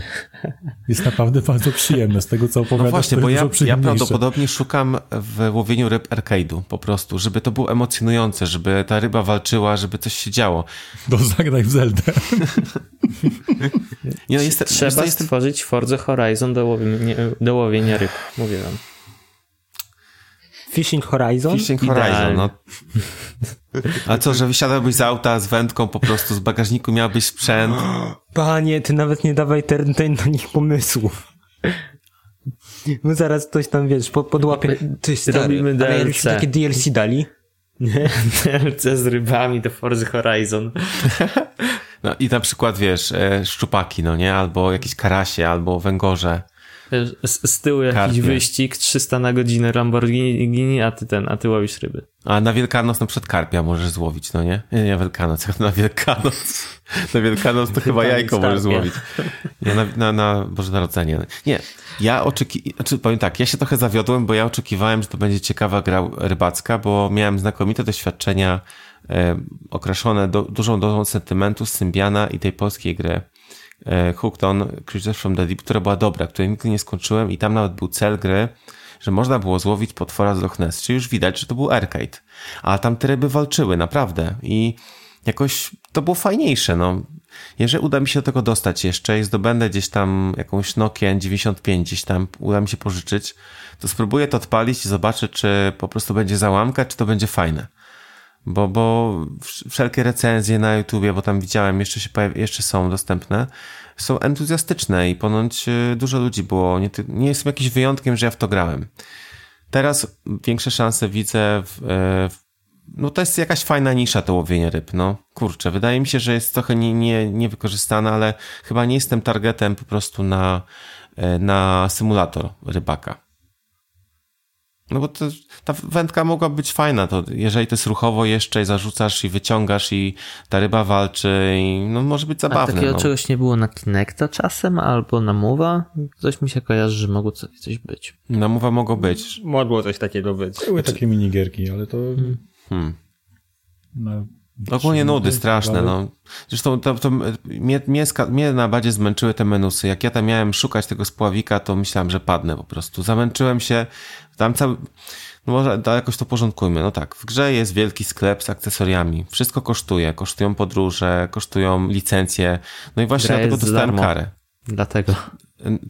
Jest naprawdę bardzo przyjemne, z tego co opowiadasz. No właśnie, bo ja, ja prawdopodobnie szukam w łowieniu ryb arcade'u po prostu, żeby to było emocjonujące, żeby ta ryba walczyła, żeby coś się działo. To zagraj w Zeldę. Nie, no jest, Trzeba jest, stworzyć Forza Horizon do łowienia, do łowienia ryb, mówię wam. Fishing Horizon? Fishing Horizon, no. A co, że wysiadałbyś z auta z wędką po prostu, z bagażniku miałbyś sprzęt? Panie, ty nawet nie dawaj ten, ten do nich pomysłów. No zaraz ktoś tam, wiesz, pod, podłapie... Ty stary, Robimy DLC. takie DLC dali? Nie, DLC z rybami do Forza Horizon. No i na przykład, wiesz, e, szczupaki, no nie? Albo jakieś karasie, albo węgorze. Z, z tyłu jakiś wyścig, 300 na godzinę Lamborghini, a ty ten, a ty łowisz ryby. A na Wielkanoc na przykład karpia możesz złowić, no nie? Nie, nie Wielkanoc, na Wielkanoc. Na Wielkanoc to chyba jajko możesz złowić. Nie, na, na, na Boże Narodzenie. Nie, ja oczekiwałem, znaczy powiem tak, ja się trochę zawiodłem, bo ja oczekiwałem, że to będzie ciekawa gra rybacka, bo miałem znakomite doświadczenia e, okraszone do, dużą dozą sentymentu z Symbiana i tej polskiej gry e, Hooked on Creatures from the Deep, która była dobra, której nigdy nie skończyłem i tam nawet był cel gry, że można było złowić potwora z Loch Ness, czyli już widać, że to był arcade. A tam te ryby walczyły, naprawdę. I jakoś to było fajniejsze, no. Jeżeli uda mi się do tego dostać jeszcze i zdobędę gdzieś tam jakąś Nokia 95 gdzieś tam uda mi się pożyczyć, to spróbuję to odpalić i zobaczę, czy po prostu będzie załamka, czy to będzie fajne. Bo, bo wszelkie recenzje na YouTubie, bo tam widziałem, jeszcze się pojawi, jeszcze są dostępne, są entuzjastyczne i ponoć y, dużo ludzi było. Nie, nie jestem jakimś wyjątkiem, że ja w to grałem. Teraz większe szanse widzę w, e, w no to jest jakaś fajna nisza to łowienie ryb, no. Kurczę, wydaje mi się, że jest trochę nie, nie, niewykorzystana, ale chyba nie jestem targetem po prostu na, e, na symulator rybaka. No bo to, ta wędka mogła być fajna, to jeżeli to jest ruchowo jeszcze i zarzucasz i wyciągasz i ta ryba walczy i no może być zabawne. A takiego no. czegoś nie było na Kinecta czasem albo na Mowa? Coś mi się kojarzy, że mogło coś, coś być. Na Mowa mogło być. Mogło coś takiego być. Były takie minigierki, ale to... Hmm. hmm. Na Ogólnie nudy straszne, no. Zresztą to, to mnie, mnie, mnie najbardziej zmęczyły te menusy. Jak ja tam miałem szukać tego spławika, to myślałem, że padnę po prostu. Zamęczyłem się, tam cały... No może to jakoś to porządkujmy. No tak, w grze jest wielki sklep z akcesoriami. Wszystko kosztuje. Kosztują podróże, kosztują licencje. No i właśnie Gra dlatego dostałem karę. Dlatego.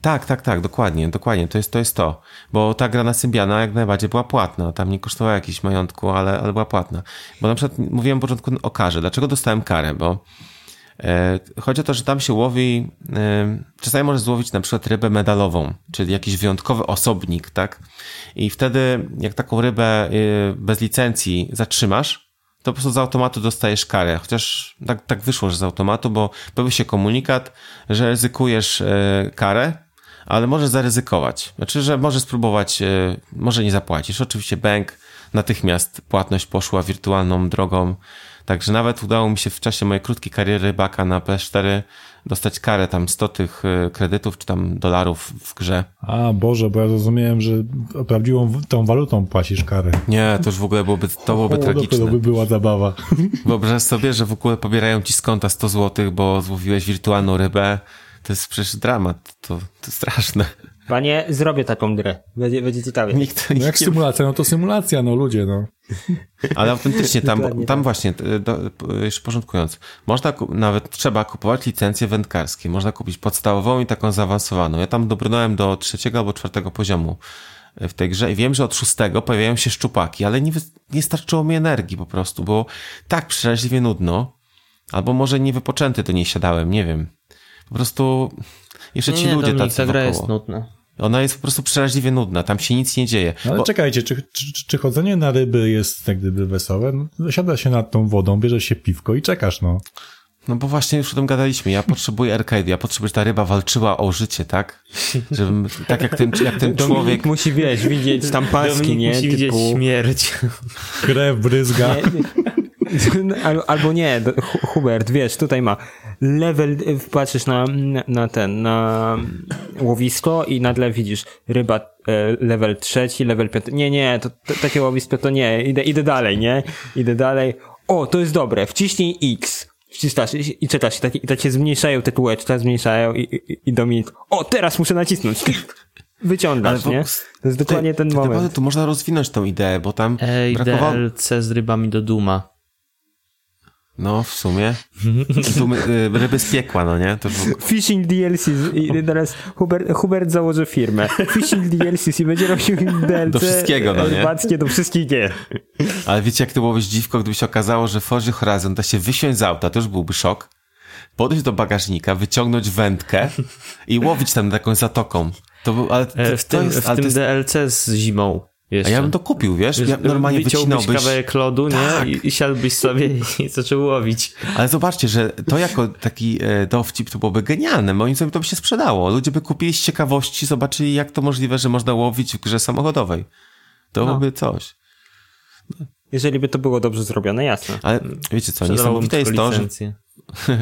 Tak, tak, tak, dokładnie, dokładnie, to jest to, jest to. Bo ta gra na Symbiana jak najbardziej była płatna, tam nie kosztowała jakiś majątku, ale, ale była płatna. Bo na przykład mówiłem na początku o karze. Dlaczego dostałem karę? Bo e, chodzi o to, że tam się łowi, e, czasami możesz złowić na przykład rybę medalową, czyli jakiś wyjątkowy osobnik, tak? I wtedy, jak taką rybę e, bez licencji zatrzymasz, to po prostu z automatu dostajesz karę. Chociaż tak, tak wyszło, że z automatu, bo pojawił się komunikat, że ryzykujesz e, karę, ale może zaryzykować. Znaczy, że może spróbować, e, może nie zapłacisz. Oczywiście bank, natychmiast płatność poszła wirtualną drogą, także nawet udało mi się w czasie mojej krótkiej kariery rybaka na PS4 dostać karę tam 100 tych e, kredytów czy tam dolarów w grze. A Boże, bo ja zrozumiałem, że prawdziwą tą walutą płacisz karę. Nie, to już w ogóle byłoby, to byłoby o, tragiczne. To by była zabawa. Wyobraź sobie, że w ogóle pobierają ci z konta 100 zł, bo złowiłeś wirtualną rybę. To jest przecież dramat, to, to straszne. Panie, zrobię taką grę. Będzie, będzie ciekawie. Nikt, no jak symulacja, no to symulacja, no ludzie, no. Ale autentycznie tam, tam tak. właśnie, do, jeszcze porządkując, można, nawet trzeba kupować licencje wędkarskie. Można kupić podstawową i taką zaawansowaną. Ja tam dobrnąłem do trzeciego albo czwartego poziomu w tej grze i wiem, że od szóstego pojawiają się szczupaki, ale nie, nie starczyło mi energii po prostu, bo tak przeraźliwie nudno, albo może niewypoczęty do niej siadałem, nie wiem. Po prostu jeszcze ci nie, ludzie Dominik, tacy ta gra jest nudna. Ona jest po prostu przeraźliwie nudna, tam się nic nie dzieje. No ale bo... czekajcie, czy, czy, czy, chodzenie na ryby jest jak gdyby wesołe? No, siada się nad tą wodą, bierzesz się piwko i czekasz, no. No bo właśnie już o tym gadaliśmy. Ja potrzebuję arcade, ja potrzebuję, żeby ta ryba walczyła o życie, tak? Żebym, tak jak ten, jak ten człowiek... musi, wiesz, widzieć tam paski, Dominik nie? musi typu... widzieć śmierć. Krew bryzga. Albo nie, Hubert, wiesz, tutaj ma level, patrzysz na, na ten, na łowisko i nagle widzisz ryba e, level trzeci, level piąty. Nie, nie, to, to, takie łowisko to nie, idę, idę dalej, nie? Idę dalej. O, to jest dobre, wciśnij X. Wciskasz i czytasz, i tak, i tak się zmniejszają te kółeczka, zmniejszają i, i, i Dominik, o, teraz muszę nacisnąć. Wyciągasz, nie? To jest dokładnie ten moment. Naprawdę tu można rozwinąć tą ideę, bo tam Ej, brakowało... DLC z rybami do Duma. No, w sumie. Y, ryby z piekła, no nie? To Fishing DLC. I teraz Hubert, Hubert założy firmę. Fishing DLC i będzie robił DLC do wszystkiego, no nie? Rybackie do wszystkich gier. Ale wiecie, jak to byłoby dziwko, gdyby się okazało, że Forza Horizon da się wysiąść z auta, to już byłby szok. Podejść do bagażnika, wyciągnąć wędkę i łowić tam taką zatoką. To był, ale to, e, w tym, jest, w tym jest... DLC z zimą jeszcze. A ja bym to kupił, wiesz? Ja normalnie wycinałbyś... kawałek lodu, tak. nie? I, I siadłbyś sobie i zaczął łowić. Ale zobaczcie, że to jako taki e, dowcip to byłoby genialne. Moim zdaniem to by się sprzedało. Ludzie by kupili z ciekawości, zobaczyli jak to możliwe, że można łowić w grze samochodowej. To no. byłoby coś. Jeżeli by to było dobrze zrobione, jasne. Ale wiecie co, niesamowite jest to, że...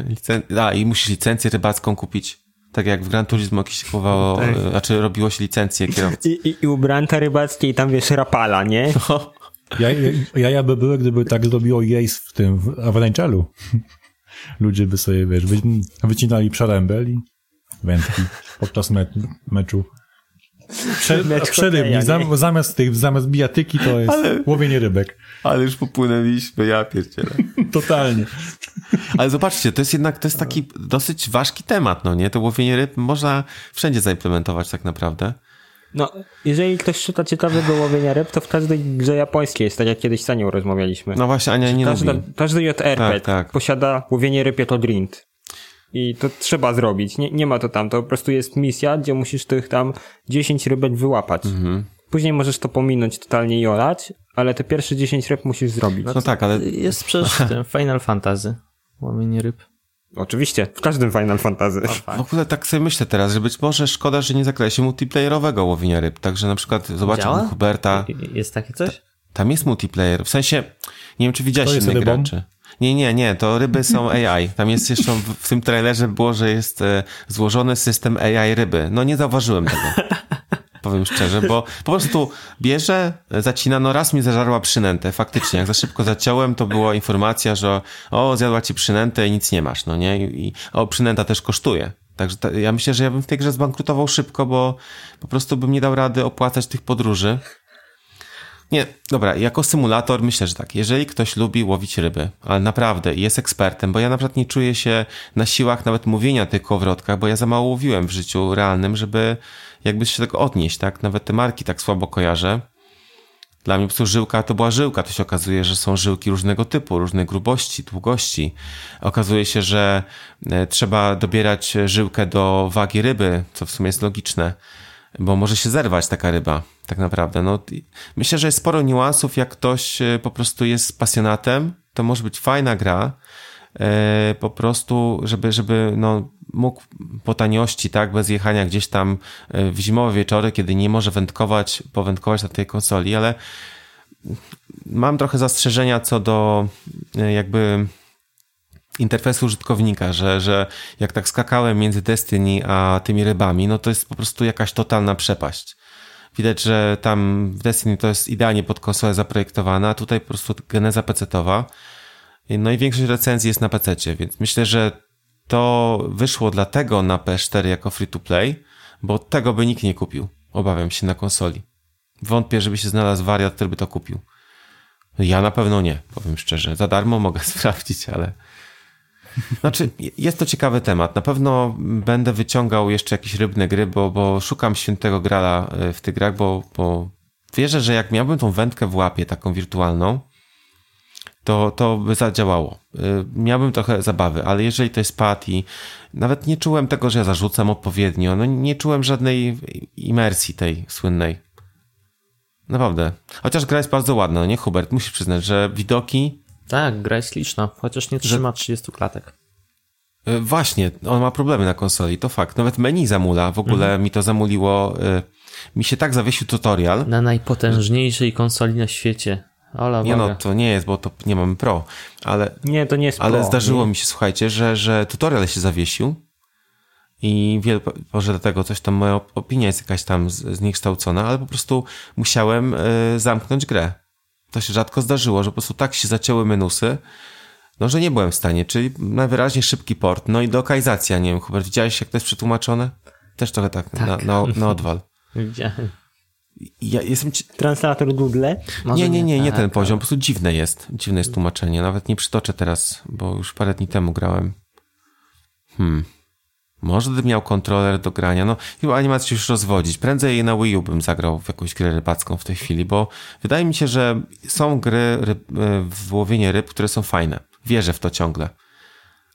Licen... A, i musisz licencję rybacką kupić. Tak jak w Gran Turismo jakieś kupowało, tak. E, znaczy robiło się licencję kierowcy. I, i, i u Branta Rybackiej tam wiesz rapala, nie? No. Ja, ja, ja by były, gdyby tak zrobiło Jace w tym, w Avalanche'elu. Ludzie by sobie, wiesz, wycinali przerębel i wędki podczas me meczu. Prze, przerybnik, zam, zamiast tych, zamiast bijatyki to jest ale, łowienie rybek. Ale już popłynęliśmy, ja pierdzielę. Totalnie. Ale zobaczcie, to jest jednak, to jest taki dosyć ważki temat, no nie? To łowienie ryb można wszędzie zaimplementować tak naprawdę. No, jeżeli ktoś szuka ciekawego łowienia ryb, to w każdej grze japońskiej jest, tak jak kiedyś z Anią rozmawialiśmy. No właśnie, Ania nie każda, lubi. Każdy JRPG tak, tak. posiada łowienie ryb jako drind. I to trzeba zrobić. Nie, nie ma to tam. To po prostu jest misja, gdzie musisz tych tam 10 rybek wyłapać. Mhm. Później możesz to pominąć totalnie i olać, ale te pierwsze 10 ryb musisz zrobić. No, no tak, ale... Jest przecież ten Final Fantasy. Łowienie ryb. Oczywiście, w każdym Final Fantasy. W ogóle tak sobie myślę teraz, że być może szkoda, że nie zaklei się multiplayerowego łowienia ryb. Także na przykład zobaczę Huberta. Jest takie coś? Tam jest multiplayer. W sensie, nie wiem czy widziałeś innych graczy. Nie, nie, nie, to ryby są AI. Tam jest jeszcze w, tym trailerze było, że jest e, złożony system AI ryby. No nie zauważyłem tego. Powiem szczerze, bo po prostu bierze, zacina, no raz mi zażarła przynętę, faktycznie. Jak za szybko zaciąłem, to była informacja, że o, zjadła ci przynętę i nic nie masz, no nie? I, i o, przynęta też kosztuje. Także ta, ja myślę, że ja bym w tej grze zbankrutował szybko, bo po prostu bym nie dał rady opłacać tych podróży. Nie, dobra, jako symulator myślę, że tak. Jeżeli ktoś lubi łowić ryby, ale naprawdę jest ekspertem, bo ja na przykład nie czuję się na siłach nawet mówienia o tych kołowrotkach, bo ja za mało łowiłem w życiu realnym, żeby jakby się tego odnieść, tak? Nawet te marki tak słabo kojarzę. Dla mnie po prostu żyłka to była żyłka. To się okazuje, że są żyłki różnego typu, różnej grubości, długości. Okazuje się, że e, trzeba dobierać żyłkę do wagi ryby, co w sumie jest logiczne bo może się zerwać taka ryba, tak naprawdę. No, myślę, że jest sporo niuansów, jak ktoś e, po prostu jest pasjonatem, to może być fajna gra, e, po prostu, żeby, żeby no, mógł po taniości, tak, bez jechania gdzieś tam e, w zimowe wieczory, kiedy nie może wędkować, powędkować na tej konsoli, ale mam trochę zastrzeżenia co do jakby interfejsu użytkownika, że, że jak tak skakałem między Destiny a tymi rybami, no to jest po prostu jakaś totalna przepaść. Widać, że tam w Destiny to jest idealnie pod konsolę zaprojektowana, a tutaj po prostu geneza pecetowa. No i większość recenzji jest na PC, więc myślę, że to wyszło dlatego na PS4 jako free to play, bo tego by nikt nie kupił. Obawiam się na konsoli. Wątpię, żeby się znalazł wariat, który by to kupił. Ja na pewno nie, powiem szczerze. Za darmo mogę sprawdzić, ale. Znaczy, jest to ciekawy temat. Na pewno będę wyciągał jeszcze jakieś rybne gry, bo, bo szukam świętego grala e, w tych grach, bo, bo wierzę, że jak miałbym tą wędkę w łapie, taką wirtualną, to, to by zadziałało. Y, miałbym trochę zabawy, ale jeżeli to jest i nawet nie czułem tego, że ja zarzucam odpowiednio, no nie czułem żadnej imersji tej słynnej. Naprawdę. Chociaż gra jest bardzo ładna, no nie Hubert? Musisz przyznać, że widoki... Tak, gra jest liczna, chociaż nie trzyma że... 30 klatek. Y, właśnie, on ma problemy na konsoli, to fakt. Nawet menu zamula, w ogóle mhm. mi to zamuliło. Y, mi się tak zawiesił tutorial. Na najpotężniejszej konsoli na świecie. Ola nie no, to nie jest, bo to nie mamy pro, ale... Nie, to nie jest Ale pro, zdarzyło nie. mi się, słuchajcie, że, że tutorial się zawiesił i wiele, może dlatego coś tam, moja opinia jest jakaś tam zniekształcona, ale po prostu musiałem y, zamknąć grę. To się rzadko zdarzyło, że po prostu tak się zacięły menusy, no, że nie byłem w stanie, czyli najwyraźniej szybki port, no i lokalizacja, nie wiem, Hubert, widziałeś jak to jest przetłumaczone? Też trochę tak, tak. Na, na, na odwal. Widziałem. Ja jestem. Translator Google? nie, nie, nie, nie tak, ten poziom. Po prostu dziwne jest. Dziwne jest tłumaczenie. Nawet nie przytoczę teraz, bo już parę dni temu grałem. Hmm. Może gdybym miał kontroler do grania. No, chyba ma się już rozwodzić. Prędzej na Wii U bym zagrał w jakąś grę rybacką w tej chwili, bo wydaje mi się, że są gry ryb, e, w łowienie ryb, które są fajne. Wierzę w to ciągle.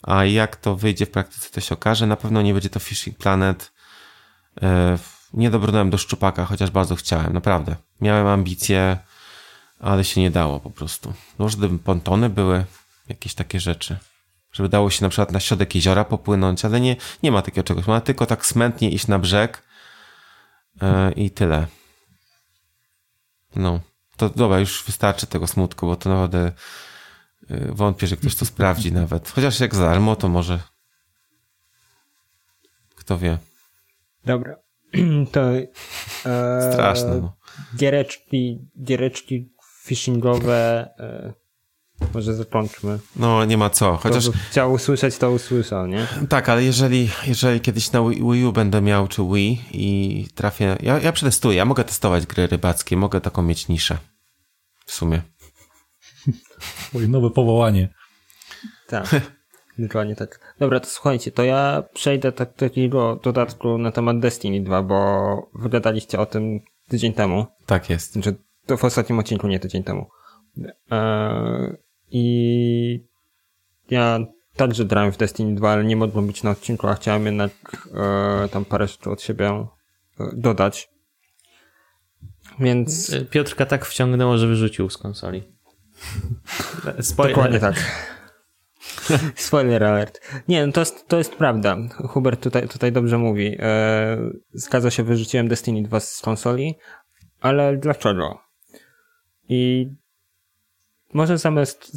A jak to wyjdzie w praktyce, to się okaże. Na pewno nie będzie to Fishing Planet. Yy, nie dobrnąłem do szczupaka, chociaż bardzo chciałem, naprawdę. Miałem ambicje, ale się nie dało po prostu. Może gdyby pontony były, jakieś takie rzeczy. Żeby dało się na przykład na środek jeziora popłynąć, ale nie, nie ma takiego czegoś. Ma tylko tak smętnie iść na brzeg yy, i tyle. No. To dobra, już wystarczy tego smutku, bo to naprawdę yy, wątpię, że ktoś to sprawdzi nawet. Chociaż jak za darmo, to może kto wie. Dobra. to e, straszne. No. Giereczki, giereczki phishingowe e, może zakończmy. No, nie ma co. Chociaż... Kto chciał usłyszeć, to usłyszał, nie? Tak, ale jeżeli, jeżeli kiedyś na Wii U będę miał, czy Wii i trafię... Ja, ja przetestuję, ja mogę testować gry rybackie, mogę taką mieć niszę. W sumie. Moje nowe powołanie. Tak. Dokładnie tak. Dobra, to słuchajcie, to ja przejdę do takiego dodatku na temat Destiny 2, bo wygadaliście o tym tydzień temu. Tak jest. Znaczy, to w ostatnim odcinku, nie tydzień temu. Eee, I ja także grałem w Destiny 2, ale nie mogłem być na odcinku, a chciałem jednak e, tam parę rzeczy od siebie e, dodać. Więc... Piotrka tak wciągnęło, że wyrzucił z konsoli. Spoiler. Dokładnie tak. Spoiler alert. Nie, no to jest, to jest prawda. Hubert tutaj, tutaj dobrze mówi. E, zgadza się, wyrzuciłem Destiny 2 z konsoli, ale dlaczego? I może zamiast,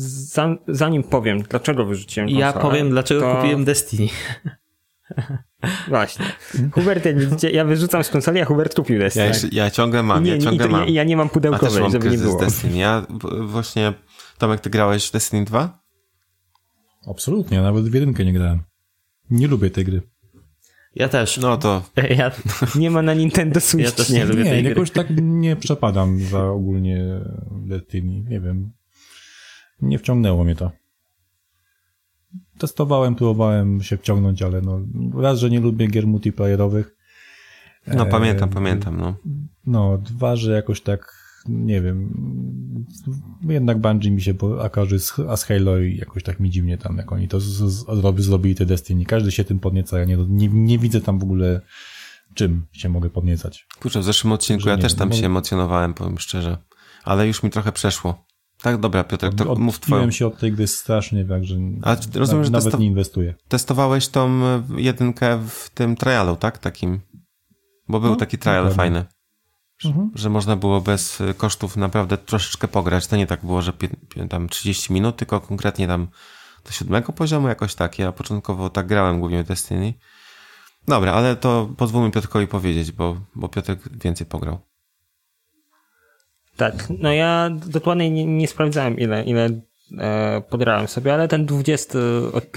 zanim powiem, dlaczego wyrzuciłem konsolę, Ja powiem, dlaczego to... kupiłem Destiny. Właśnie. Hubert, widzicie, ja wyrzucam z konsoli, a Hubert kupił Destiny. Ja, ja ciągle mam, nie, ja ciągle nie, mam. Ja, ja, nie mam pudełkowej, mam żeby nie było. Destiny. Ja właśnie, Tomek, ty grałeś w Destiny 2? Absolutnie, nawet w jedynkę nie grałem. Nie lubię tej gry. Ja też. No to. Ja, nie ma na Nintendo Switch. Ja też nie, nie lubię tej gry. jakoś tak nie przepadam za ogólnie Destiny. Nie wiem. Nie wciągnęło mnie to. Testowałem, próbowałem się wciągnąć, ale no, raz, że nie lubię gier multiplayerowych. No pamiętam, e, pamiętam, no. No, dwa, że jakoś tak nie wiem, jednak Bungie mi się akarzy a z Halo i jakoś tak mi dziwnie tam, jak oni to zrobi, zrobili te Destiny. Każdy się tym podnieca, ja nie, nie, nie widzę tam w ogóle czym się mogę podniecać. Kurczę, w zeszłym odcinku ja też tam się emocjonowałem, powiem szczerze, ale już mi trochę przeszło. Tak, dobra, Piotr, to mów twoją. się od tej gry strasznie, także A, rozumiem, że nawet nie inwestuję. Testowałeś tą e, jedynkę w tym trialu, tak? Takim. Bo był no, taki trial fajny. Mhm. Że można było bez e, kosztów naprawdę troszeczkę pograć. To nie tak było, że tam 30 minut, tylko konkretnie tam do siódmego poziomu jakoś tak. Ja początkowo tak grałem głównie w Destiny. Dobra, ale to pozwólmy Piotrkowi powiedzieć, bo, bo Piotr więcej pograł. Tak, no ja dokładnie nie, nie sprawdzałem ile, ile e, podrałem sobie, ale ten 20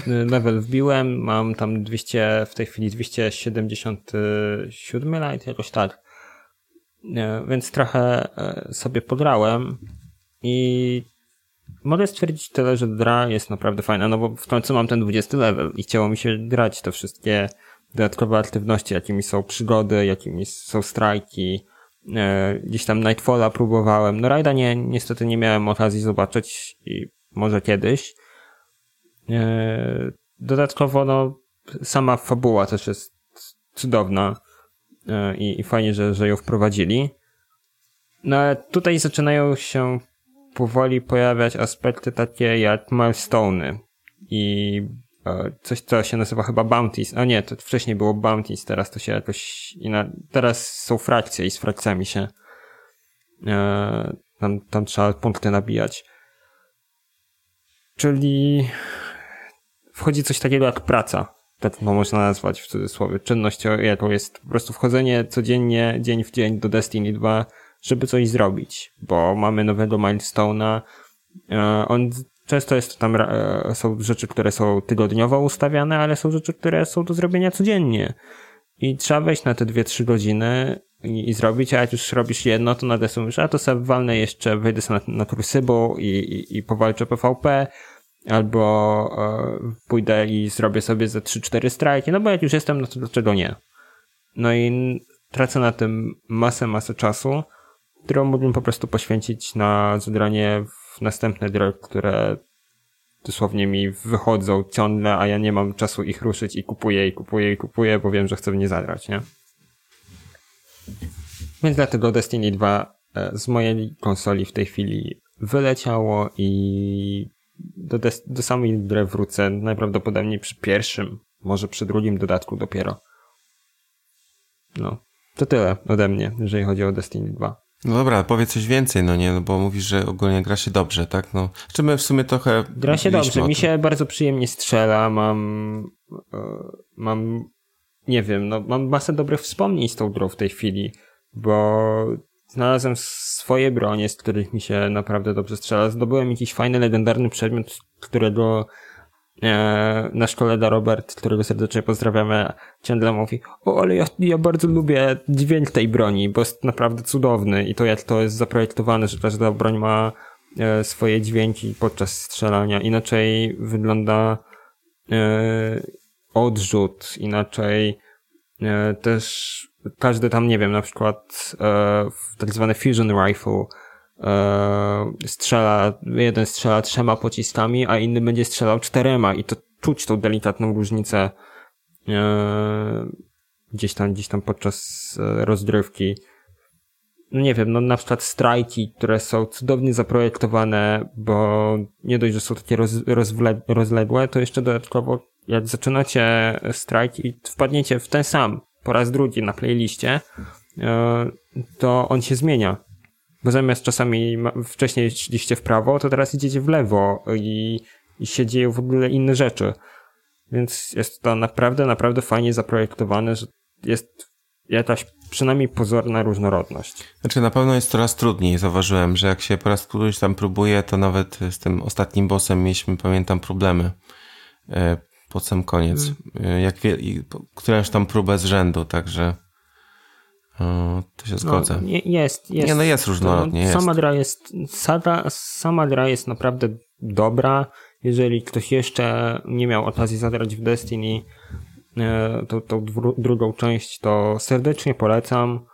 level wbiłem, mam tam 200, w tej chwili 277 light, jakoś tak. E, więc trochę e, sobie podrałem i mogę stwierdzić tyle, że dra jest naprawdę fajna, no bo w końcu mam ten 20 level i chciało mi się grać te wszystkie dodatkowe aktywności, jakimi są przygody, jakimi są strajki, E, gdzieś tam Nightfalla próbowałem. No Rajda nie, niestety nie miałem okazji zobaczyć i może kiedyś. E, dodatkowo, no, sama fabuła też jest cudowna e, i, i fajnie, że, że ją wprowadzili. No ale tutaj zaczynają się powoli pojawiać aspekty takie jak milestone i E, coś, co się nazywa chyba Bounties. A nie, to wcześniej było Bounties, teraz to się jakoś inna... Teraz są frakcje i z frakcjami się e, tam, tam trzeba punkty nabijać. Czyli wchodzi coś takiego jak praca. Tak to można nazwać w cudzysłowie. Czynność, jaką jest po prostu wchodzenie codziennie, dzień w dzień do Destiny 2, żeby coś zrobić, bo mamy nowego milestone'a. E, on Często jest tam, e, są rzeczy, które są tygodniowo ustawiane, ale są rzeczy, które są do zrobienia codziennie. I trzeba wejść na te 2-3 godziny i, i, zrobić, a jak już robisz jedno, to nagle mówisz, a to sobie walnę jeszcze, wejdę sobie na, na Crucible i, i, i powalczę PvP, albo e, pójdę i zrobię sobie ze 3-4 strajki, no bo jak już jestem, no to dlaczego nie? No i tracę na tym masę, masę czasu, którą mógłbym po prostu poświęcić na zagranie w następne gry, które dosłownie mi wychodzą ciągle, a ja nie mam czasu ich ruszyć i kupuję, i kupuję, i kupuję, bo wiem, że chcę w nie zagrać, nie? Więc dlatego Destiny 2 e, z mojej konsoli w tej chwili wyleciało i do, do samej gry wrócę najprawdopodobniej przy pierwszym, może przy drugim dodatku dopiero. No, to tyle ode mnie, jeżeli chodzi o Destiny 2. No dobra, powiedz coś więcej, no nie, no bo mówisz, że ogólnie gra się dobrze, tak? No, czy my w sumie trochę... Gra się dobrze, mi się bardzo przyjemnie strzela, mam, e, mam, nie wiem, no mam masę dobrych wspomnień z tą grą w tej chwili, bo znalazłem swoje bronie, z których mi się naprawdę dobrze strzela. Zdobyłem jakiś fajny, legendarny przedmiot, którego nasz kolega Robert, którego serdecznie pozdrawiamy, ciągle mówi, o, ale ja, ja bardzo lubię dźwięk tej broni, bo jest naprawdę cudowny i to jak to jest zaprojektowane, że każda broń ma e, swoje dźwięki podczas strzelania. Inaczej wygląda e, odrzut, inaczej też każdy tam, nie wiem, na przykład tak zwane fusion rifle e, strzela, jeden strzela trzema pociskami, a inny będzie strzelał czterema i to czuć tą delikatną różnicę e, gdzieś tam, gdzieś tam podczas e, rozgrywki. No nie wiem, no na przykład strajki, które są cudownie zaprojektowane, bo nie dość, że są takie roz, rozwle, rozległe, to jeszcze dodatkowo jak zaczynacie strajk i wpadniecie w ten sam po raz drugi na playliście, e, to on się zmienia bo zamiast czasami wcześniej szliście w prawo, to teraz idziecie w lewo i, i się dzieją w ogóle inne rzeczy. Więc jest to naprawdę, naprawdę fajnie zaprojektowane, że jest jakaś przynajmniej pozorna różnorodność. Znaczy na pewno jest coraz trudniej. Zauważyłem, że jak się po raz któryś tam próbuje, to nawet z tym ostatnim bossem mieliśmy, pamiętam, problemy e, pod sam koniec. Hmm. Jak wie, którąś tam próbę z rzędu, także to się zgodzę. No, jest, jest. Nie, no jest różnorodnie. Sama jest. gra jest, sama, sama gra jest naprawdę dobra. Jeżeli ktoś jeszcze nie miał okazji zagrać w Destiny, e, tą, tą drugą część, to serdecznie polecam.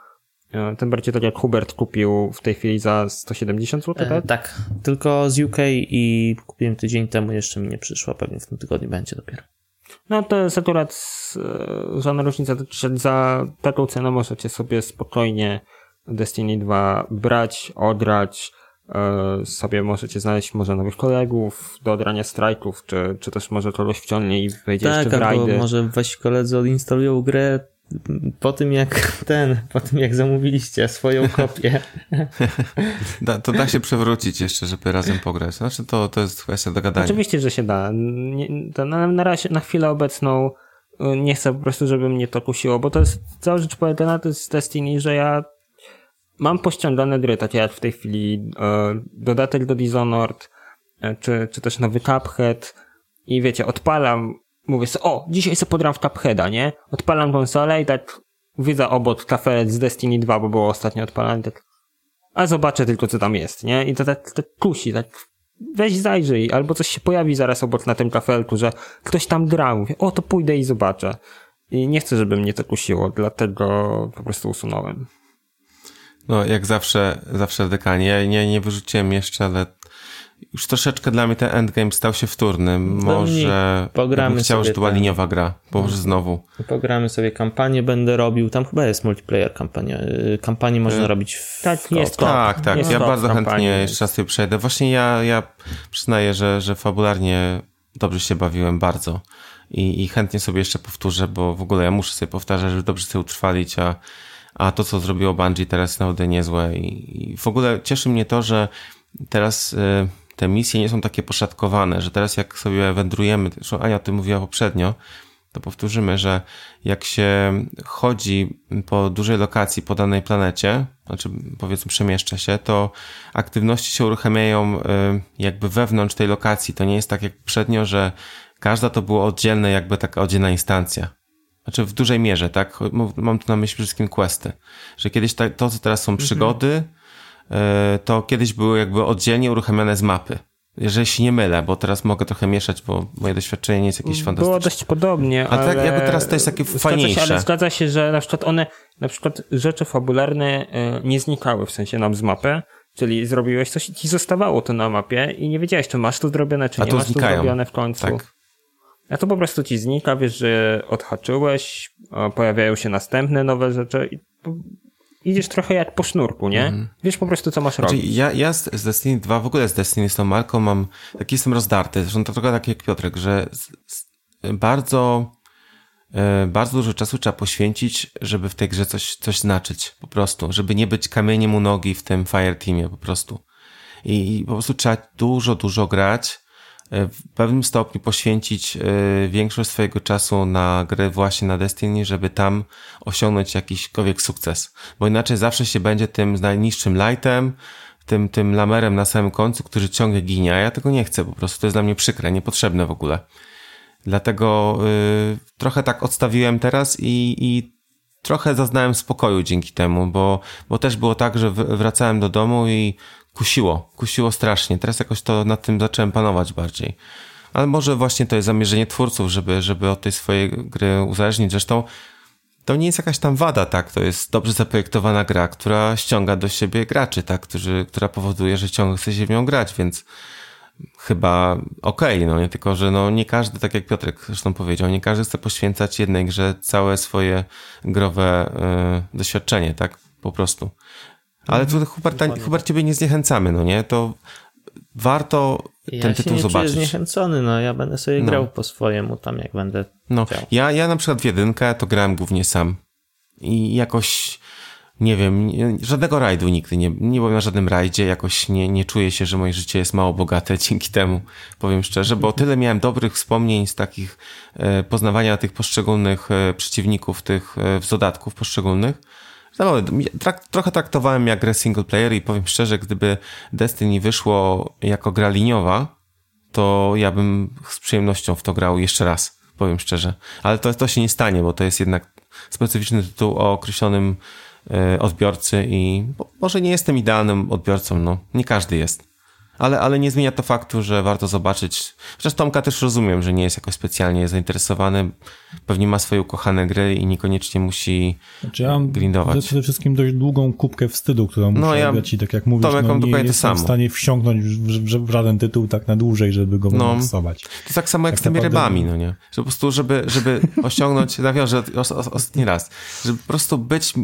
E, tym bardziej tak jak Hubert kupił w tej chwili za 170 zł, tak? E, tak, tylko z UK i kupiłem tydzień temu, jeszcze mi nie przyszła, pewnie w tym tygodniu będzie dopiero. No to jest akurat e, żadna różnica, za taką cenę możecie sobie spokojnie Destiny 2 brać, odrać, e, sobie możecie znaleźć może nowych kolegów do odrania strajków, czy, czy też może kogoś wciągnie i wejdzie tak, jeszcze w rajdy. Tak, może wasi koledzy odinstalują grę po tym jak ten, po tym jak zamówiliście swoją kopię. da, to da się przewrócić jeszcze, żeby razem pograć. Znaczy to, to jest kwestia dogadania. Oczywiście, że się da. Nie, to na, na razie, na chwilę obecną y, nie chcę po prostu, żeby mnie to kusiło, bo to jest cała rzecz polega na to z Destiny, że ja mam pościągane gry, takie jak w tej chwili e, dodatek do Dishonored, e, czy, czy też nowy Cuphead i wiecie, odpalam mówię sobie, o, dzisiaj sobie podram w Cupheada, nie? Odpalam konsolę i tak widzę obok kafelec z Destiny 2, bo było ostatnio odpalane, tak a zobaczę tylko, co tam jest, nie? I to tak, tak kusi, tak weź zajrzyj, albo coś się pojawi zaraz obok na tym kafelku, że ktoś tam gra, mówię, o, to pójdę i zobaczę. I nie chcę, żeby mnie to kusiło, dlatego po prostu usunąłem. No, jak zawsze, zawsze w dekanie. Ja nie, nie wyrzuciłem jeszcze, ale już troszeczkę dla mnie ten endgame stał się wtórny. Może pogramy bym chciał, że to była liniowa gra, bo już znowu. Pogramy sobie kampanię, będę robił. Tam chyba jest multiplayer kampania. Y, kampanię można y robić w Tak, jest Tak, tak. Jest ja bardzo chętnie jeszcze raz sobie przejdę. Właśnie ja, ja przyznaję, że, że fabularnie dobrze się bawiłem bardzo. I, I chętnie sobie jeszcze powtórzę, bo w ogóle ja muszę sobie powtarzać, żeby dobrze sobie utrwalić, a, a to, co zrobiło Bungie teraz jest naprawdę niezłe. I, I w ogóle cieszy mnie to, że teraz... Y te misje nie są takie poszatkowane, że teraz jak sobie wędrujemy, zresztą Ania o tym mówiła poprzednio, to powtórzymy, że jak się chodzi po dużej lokacji, po danej planecie, znaczy powiedzmy przemieszcza się, to aktywności się uruchamiają y, jakby wewnątrz tej lokacji. To nie jest tak jak przednio, że każda to było oddzielne, jakby taka oddzielna instancja. Znaczy w dużej mierze, tak? Mam tu na myśli przede wszystkim questy. Że kiedyś to, co teraz są mhm. przygody, E, to kiedyś były jakby oddzielnie uruchamiane z mapy. Jeżeli się nie mylę, bo teraz mogę trochę mieszać, bo moje doświadczenie nie jest jakieś fantastyczne. Było dość podobnie, ale... ale... tak jakby teraz to jest takie fajniejsze. Się, ale zgadza się, że na przykład one, na przykład rzeczy fabularne e, nie znikały w sensie nam z mapy, czyli zrobiłeś coś i ci zostawało to na mapie i nie wiedziałeś, czy masz to zrobione, czy A nie masz znikają. to zrobione w końcu. Tak. A to po prostu ci znika, wiesz, że odhaczyłeś, pojawiają się następne nowe rzeczy i idziesz trochę jak po sznurku, nie? Mm. Wiesz po prostu, co masz znaczy, robić. Ja, ja z, z Destiny 2, w ogóle z Destiny z tą marką mam, taki jestem rozdarty, zresztą to trochę tak jak Piotrek, że z, z, bardzo, e, bardzo dużo czasu trzeba poświęcić, żeby w tej grze coś, coś znaczyć, po prostu, żeby nie być kamieniem u nogi w tym Fireteamie, po prostu. I, I po prostu trzeba dużo, dużo grać, w pewnym stopniu poświęcić e, większość swojego czasu na grę właśnie na Destiny, żeby tam osiągnąć jakiśkolwiek sukces. Bo inaczej zawsze się będzie tym najniższym lightem, tym, tym lamerem na samym końcu, który ciągle ginie, a ja tego nie chcę po prostu. To jest dla mnie przykre, niepotrzebne w ogóle. Dlatego y, trochę tak odstawiłem teraz i, i trochę zaznałem spokoju dzięki temu, bo, bo też było tak, że wracałem do domu i kusiło, kusiło strasznie. Teraz jakoś to nad tym zacząłem panować bardziej. Ale może właśnie to jest zamierzenie twórców, żeby, żeby od tej swojej gry uzależnić. Zresztą to nie jest jakaś tam wada, tak? To jest dobrze zaprojektowana gra, która ściąga do siebie graczy, tak? Którzy, która powoduje, że ciągle chce się w nią grać, więc chyba okej, okay, no nie tylko, że no nie każdy, tak jak Piotrek zresztą powiedział, nie każdy chce poświęcać jednej grze całe swoje growe y, doświadczenie, tak? Po prostu. Ale tu Hubert, Hubert ciebie nie zniechęcamy, no nie? To warto ja ten tytuł zobaczyć. Ja się zniechęcony, no ja będę sobie no. grał po swojemu tam, jak będę No, ja, ja na przykład w jedynkę to grałem głównie sam i jakoś nie wiem, nie, żadnego rajdu nigdy nie, nie byłem na żadnym rajdzie, jakoś nie, nie czuję się, że moje życie jest mało bogate dzięki temu, powiem szczerze, bo tyle miałem dobrych wspomnień z takich e, poznawania tych poszczególnych e, przeciwników, tych e, dodatków poszczególnych, Trak, trochę traktowałem jak grę single player i powiem szczerze, gdyby Destiny wyszło jako gra liniowa, to ja bym z przyjemnością w to grał jeszcze raz, powiem szczerze. Ale to, to się nie stanie, bo to jest jednak specyficzny tytuł o określonym e, odbiorcy i może nie jestem idealnym odbiorcą, no nie każdy jest. ale, ale nie zmienia to faktu, że warto zobaczyć. Chociaż Tomka też rozumiem, że nie jest jakoś specjalnie zainteresowany. Pewnie ma swoje ukochane gry i niekoniecznie musi znaczy, ja mam grindować. przede wszystkim dość długą kubkę wstydu, którą muszę no, ja, i tak jak mówisz, Tomek, no, nie jestem w stanie wsiąknąć w, w, żaden tytuł tak na dłużej, żeby go no, maksować. To tak samo jak tak z tymi naprawdę... rybami, no nie? Że po prostu, żeby, żeby osiągnąć, nawiążę ostatni raz, żeby po prostu być,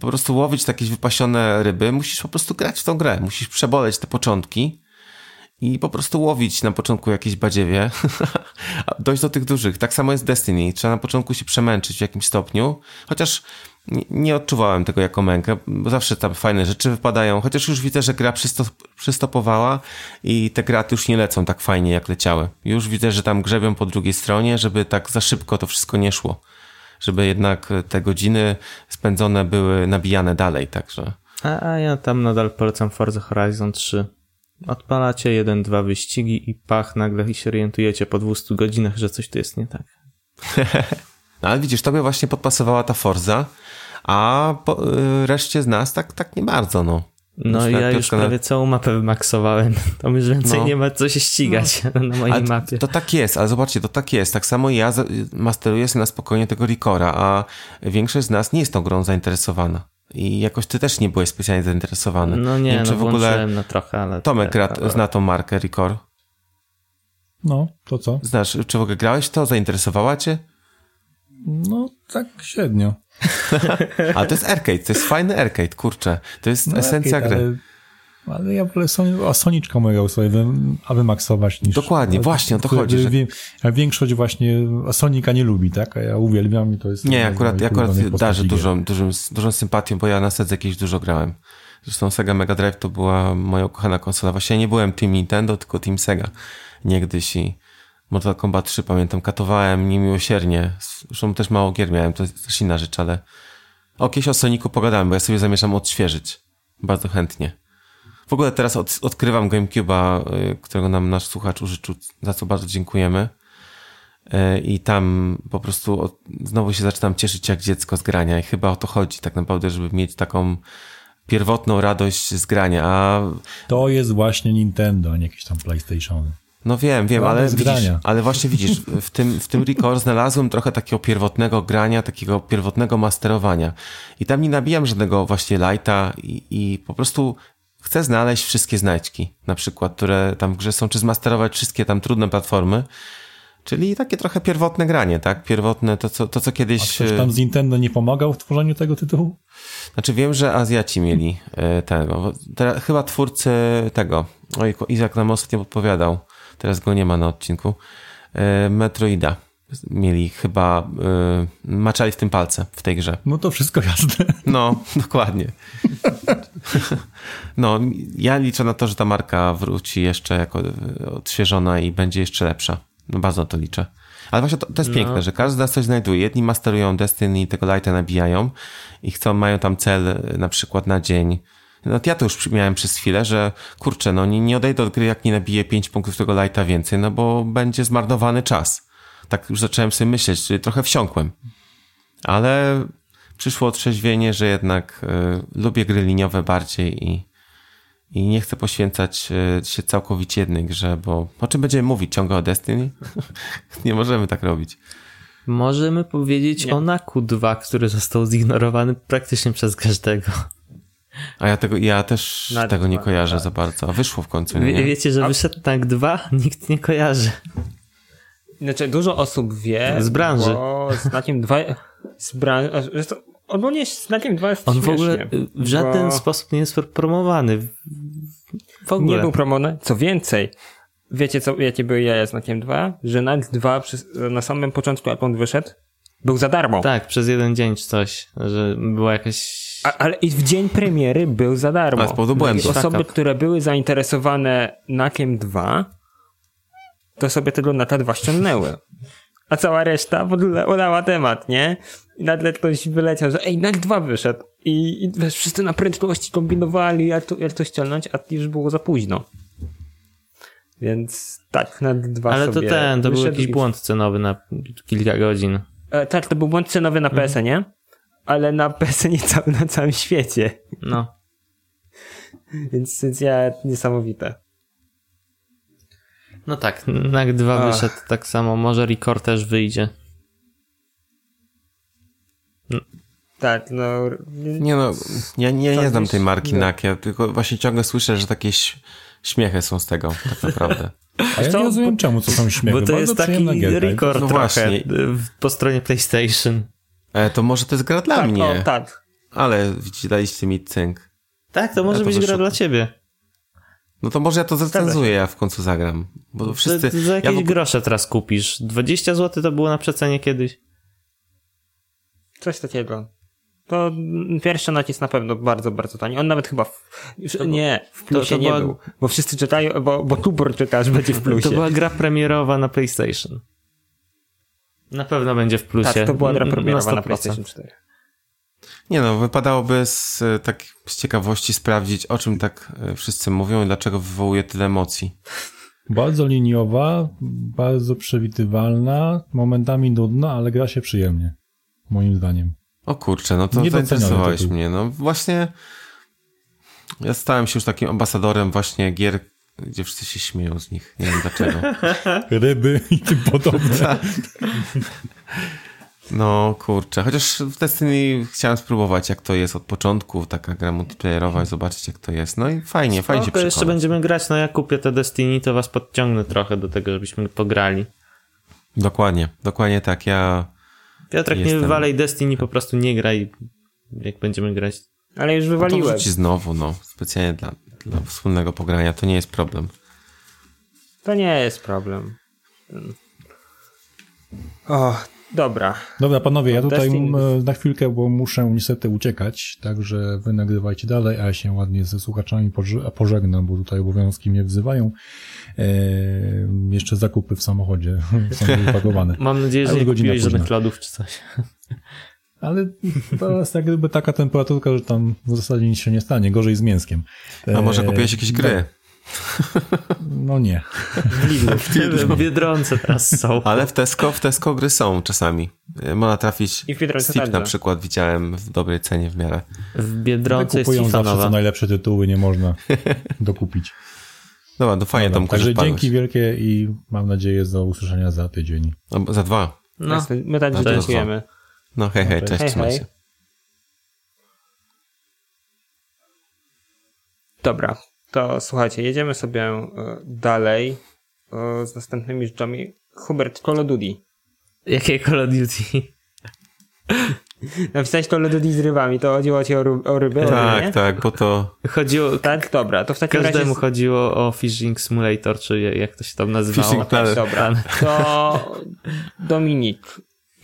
po prostu łowić takie wypasione ryby, musisz po prostu grać w tą grę, musisz przeboleć te początki, i po prostu łowić na początku jakieś badziewie, dojść do tych dużych. Tak samo jest Destiny. Trzeba na początku się przemęczyć w jakimś stopniu, chociaż nie odczuwałem tego jako mękę, bo zawsze tam fajne rzeczy wypadają, chociaż już widzę, że gra przystop, przystopowała i te graty już nie lecą tak fajnie, jak leciały. Już widzę, że tam grzebią po drugiej stronie, żeby tak za szybko to wszystko nie szło. Żeby jednak te godziny spędzone były nabijane dalej, także... A, a ja tam nadal polecam Forza Horizon 3. Odpalacie jeden, dwa wyścigi i pach, nagle się orientujecie po 200 godzinach, że coś tu jest nie tak. no ale widzisz, tobie właśnie podpasowała ta Forza, a po, y, reszcie z nas tak, tak nie bardzo, no. No i ja już prawie całą mapę wymaksowałem. To już więcej no. nie ma co się ścigać no. na mojej ale mapie. To tak jest, ale zobaczcie, to tak jest. Tak samo ja masteruję sobie na spokojnie tego Ricora, a większość z nas nie jest tą grą zainteresowana. I jakoś ty też nie byłeś specjalnie zainteresowany. No nie, nie no, czy w ogóle na trochę, ale... Tomek gra, zna tą markę Ricor. No, to co? Znasz, czy w ogóle grałeś to? Zainteresowała cię? No, tak średnio. ale to jest arcade, to jest fajny arcade, kurczę. To jest no, esencja arcade, gry. Ale, ja wolę Soniczka mojego sobie aby maksować niż... Dokładnie, właśnie o to chodzi. Że... A większość właśnie Sonika nie lubi, tak? A ja uwielbiam i to jest... Nie, akurat, ja akurat darzę dużą, dużą, dużą sympatią, bo ja na Sedze jakieś dużo grałem. Zresztą Sega Mega Drive to była moja ukochana konsola. Właśnie nie byłem Team Nintendo, tylko Team Sega niegdyś i Mortal Kombat 3 pamiętam, katowałem niemiłosiernie. Zresztą też mało gier miałem, to jest też inna rzecz, ale o, kiedyś o Sonicu pogadałem, bo ja sobie zamierzam odświeżyć. Bardzo chętnie. W ogóle teraz od, odkrywam GameCube'a, y, którego nam nasz słuchacz użyczył, za co bardzo dziękujemy. Y, I tam po prostu od, znowu się zaczynam cieszyć jak dziecko z grania i chyba o to chodzi tak naprawdę, żeby mieć taką pierwotną radość z grania. A... To jest właśnie Nintendo, a nie jakieś tam PlayStation. No wiem, wiem, ale, widzisz, ale właśnie widzisz, w tym, w tym Record znalazłem trochę takiego pierwotnego grania, takiego pierwotnego masterowania. I tam nie nabijam żadnego właśnie lighta i, i po prostu chcę znaleźć wszystkie znajdźki, na przykład, które tam w grze są, czy zmasterować wszystkie tam trudne platformy. Czyli takie trochę pierwotne granie, tak? Pierwotne, to co, to, co kiedyś... A ktoś tam z Nintendo nie pomagał w tworzeniu tego tytułu? Znaczy wiem, że Azjaci mieli e, tego. Teraz, chyba twórcy tego. Oj, Izak nam ostatnio podpowiadał teraz go nie ma na odcinku, e, Metroida. Mieli chyba, yy, maczali w tym palce w tej grze. No to wszystko jasne. No, dokładnie. No, ja liczę na to, że ta marka wróci jeszcze jako odświeżona i będzie jeszcze lepsza. No, bardzo na to liczę. Ale właśnie to, to jest no. piękne, że każdy z nas coś znajduje. Jedni masterują Destiny i tego lighta nabijają i chcą, mają tam cel na przykład na dzień no ja to już miałem przez chwilę, że kurczę, no nie, nie odejdę od gry, jak nie nabiję 5 punktów tego lighta więcej, no bo będzie zmarnowany czas. Tak już zacząłem sobie myśleć, czyli trochę wsiąkłem. Ale przyszło otrzeźwienie, że jednak y, lubię gry liniowe bardziej i, i nie chcę poświęcać y, się całkowicie jednej grze, bo o czym będziemy mówić? Ciągle o Destiny? nie możemy tak robić. Możemy powiedzieć nie. o Naku 2, który został zignorowany praktycznie przez każdego. A ja tego, ja też Nawet tego nie kojarzę tak. za bardzo. A wyszło w końcu, nie? Wiecie, że wyszedł Tank 2? Nikt nie kojarzy. Znaczy, dużo osób wie. Z branży. Bo znakiem 2. Z branży. Ogólnie znakiem 2 jest On w ogóle w żaden sposób nie jest promowany. W ogóle. Nie był promowany. Co więcej, wiecie, co, jakie były jaja znakiem 2? Że Night 2 na samym początku, jak on wyszedł, był za darmo. Tak, przez jeden dzień czy coś, że była jakaś a, ale i w dzień premiery był za darmo. A z powodu błędu. Osoby, które były zainteresowane Nakiem 2, to sobie tego Naka 2 ściągnęły. A cała reszta udała temat, nie? I nagle ktoś wyleciał, że ej, Nak 2 wyszedł. I, i wiesz, wszyscy na prędkości kombinowali, jak to, jak to ściągnąć, a już było za późno. Więc tak, na 2 Ale to ten, to był jakiś błąd cenowy na kilka godzin. E, tak, to był błąd cenowy na PS, mhm. nie? ale na PC nie cały, na całym świecie. No. więc, więc ja niesamowite. No tak, NAC 2 wyszedł tak samo, może Record też wyjdzie. Tak, no... Nie no, ja nie, nie znam tej marki NAC, ja tylko właśnie ciągle słyszę, że takie śmiechy są z tego, tak naprawdę. A ja nie rozumiem czemu to są śmiechy. Bo to jest taki record no właśnie. po stronie PlayStation. E, to może to jest gra dla tak, mnie. O, tak. Ale daliście mi cynk. Tak, to może ja to być gra dla ciebie. No to może ja to zrecenzuję, ja w końcu zagram. Bo wszyscy... Za, za jakieś ja w... grosze teraz kupisz. 20 zł to było na przecenie kiedyś. Coś takiego. To pierwszy nacisk na pewno bardzo, bardzo tani. On nawet chyba w, już, nie, w plusie to, to nie była... był. Bo wszyscy czytają, bo, bo Tubor czyta, że będzie w plusie. To była gra premierowa na PlayStation. Na pewno będzie w plusie. Tak, to była gra premierowa na, na PlayStation 4. Nie no, wypadałoby z, tak, z ciekawości sprawdzić, o czym tak e, wszyscy mówią i dlaczego wywołuje tyle emocji. Bardzo liniowa, bardzo przewidywalna, momentami nudna, ale gra się przyjemnie. Moim zdaniem. O kurczę, no to zainteresowałeś mnie. No właśnie ja stałem się już takim ambasadorem właśnie gier, gdzie wszyscy się śmieją z nich. Nie wiem dlaczego. Ryby i tym podobne. No kurczę, chociaż w Destiny chciałem spróbować jak to jest od początku, taka gra multiplayerowa i zobaczyć jak to jest. No i fajnie, Spoko, fajnie się przekonać. jeszcze będziemy grać, no jak kupię te Destiny, to was podciągnę trochę do tego, żebyśmy pograli. Dokładnie, dokładnie tak. Ja Piotrek, jestem... nie wywalej Destiny, po prostu nie graj, jak będziemy grać. Ale już wywaliłem. No to znowu, no. Specjalnie dla, dla wspólnego pogrania, to nie jest problem. To nie jest problem. O, dobra. Dobra, panowie, ja tutaj Destiny... na chwilkę, bo muszę niestety uciekać, także wy nagrywajcie dalej, a ja się ładnie ze słuchaczami pożegnam, bo tutaj obowiązki mnie wzywają. E, jeszcze zakupy w samochodzie są wypakowane. Mam nadzieję, że nie kupiłeś żadnych lodów czy coś. Ale to jest jak gdyby taka temperaturka, że tam w zasadzie nic się nie stanie. Gorzej z mięskiem. A może e, kupiłeś jakieś gry? No nie. W Biedronce teraz są. Ale w Tesco, w Tesco gry są czasami. Można trafić. I w Biedronce Steep na przykład widziałem w dobrej cenie w miarę. W Biedronce jest Kupują zawsze co najlepsze tytuły, nie można dokupić. Dobra, to fajnie tam Także dzięki wielkie i mam nadzieję do usłyszenia za tydzień. No, za dwa. No, my także no, dziękujemy. No hej, hej, cześć, hej, trzymaj hej. się. Dobra, to słuchajcie, jedziemy sobie e, dalej e, z następnymi rzeczami. Hubert, Call of Duty. Jakie Call of Duty? Napisałeś to Duty z rybami, to chodziło ci o, o ryby? Tak, nie? tak, bo to... Chodziło... Tak, dobra, to w takim Każdemu razie... chodziło o Fishing Simulator, czy jak to się tam nazywało. Fishing Planet. Dobra, to Dominik,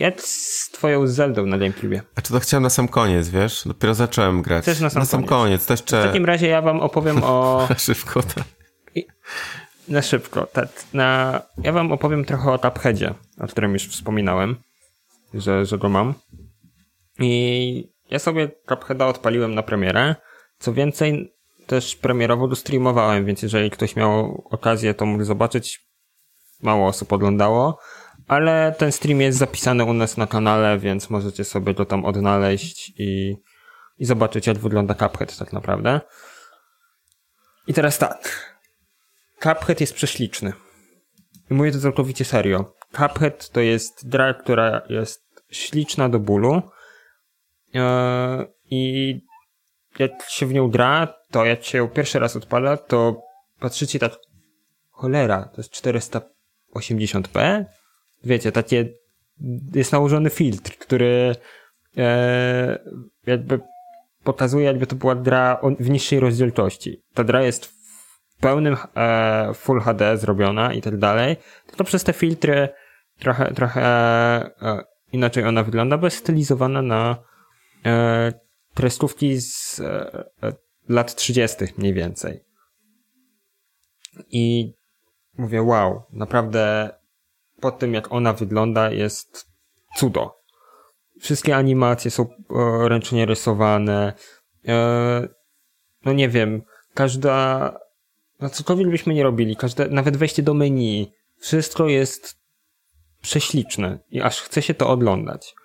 jak z twoją Zeldą na GameCube? A czy to chciałem na sam koniec, wiesz? Dopiero zacząłem grać. Też na sam, na sam koniec. koniec. W takim razie ja wam opowiem o... na szybko, tak. I... Na szybko, tak. Na... Ja wam opowiem trochę o Tapheadzie, o którym już wspominałem, że, że go mam. I ja sobie Cupheada odpaliłem na premierę. Co więcej, też premierowo do streamowałem, więc jeżeli ktoś miał okazję, to mógł zobaczyć. Mało osób oglądało, ale ten stream jest zapisany u nas na kanale, więc możecie sobie go tam odnaleźć i, i zobaczyć, jak wygląda Cuphead tak naprawdę. I teraz tak. Cuphead jest prześliczny. I mówię to całkowicie serio. Cuphead to jest gra, która jest śliczna do bólu, E, I jak się w nią gra, to jak się ją pierwszy raz odpala, to patrzycie tak, cholera, to jest 480p? Wiecie, takie, jest nałożony filtr, który e, jakby pokazuje, jakby to była gra w niższej rozdzielczości. Ta gra jest w pełnym e, Full HD zrobiona i tak dalej, tylko przez te filtry trochę, trochę e, inaczej ona wygląda, bo jest stylizowana na e, kreskówki z e lat 30. mniej więcej. I mówię, wow, naprawdę po tym jak ona wygląda jest cudo. Wszystkie animacje są e, ręcznie rysowane. E, no nie wiem, każda, no cokolwiek byśmy nie robili, każde, nawet wejście do menu, wszystko jest prześliczne i aż chce się to oglądać.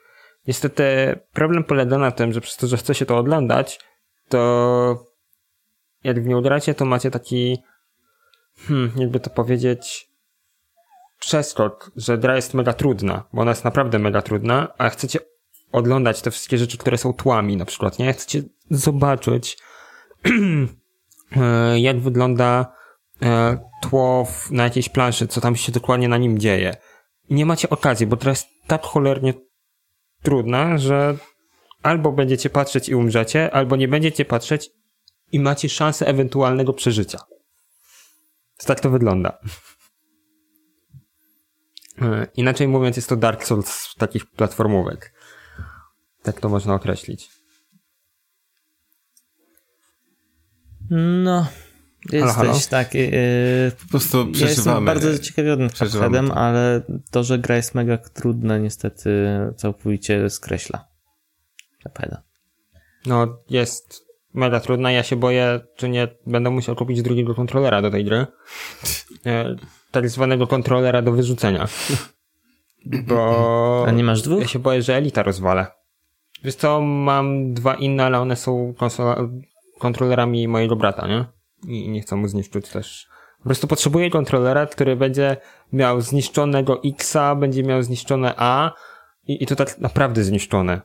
Niestety problem polega na tym, że przez to, że chce się to oglądać, to jak w nią gracie, to macie taki, hmm, jakby to powiedzieć, przeskok, że gra jest mega trudna, bo ona jest naprawdę mega trudna, a chcecie oglądać te wszystkie rzeczy, które są tłami na przykład, nie? Chcecie zobaczyć, e, jak wygląda e, tło na jakiejś planszy, co tam się dokładnie na nim dzieje. Nie macie okazji, bo teraz tak cholernie trudna, że albo będziecie patrzeć i umrzecie, albo nie będziecie patrzeć i macie szansę ewentualnego przeżycia. Tak to wygląda. E, inaczej mówiąc, jest to Dark Souls takich platformówek. Tak to można określić. No, jesteś halo, halo? tak. Yy, po prostu przeżywamy. Ja jestem bardzo zaciekawiony Cupheadem, ale to, że gra jest mega trudna, niestety całkowicie skreśla Cupheada. No, jest mega trudna. Ja się boję, czy nie będę musiał kupić drugiego kontrolera do tej gry. E, tak zwanego kontrolera do wyrzucenia. Bo... A nie masz dwóch? Ja się boję, że Elita rozwalę. Wiesz co, mam dwa inne, ale one są konsola, kontrolerami mojego brata, nie? I nie chcę mu zniszczyć też. Po prostu potrzebuję kontrolera, który będzie miał zniszczonego Xa, będzie miał zniszczone A i, i to tak naprawdę zniszczone.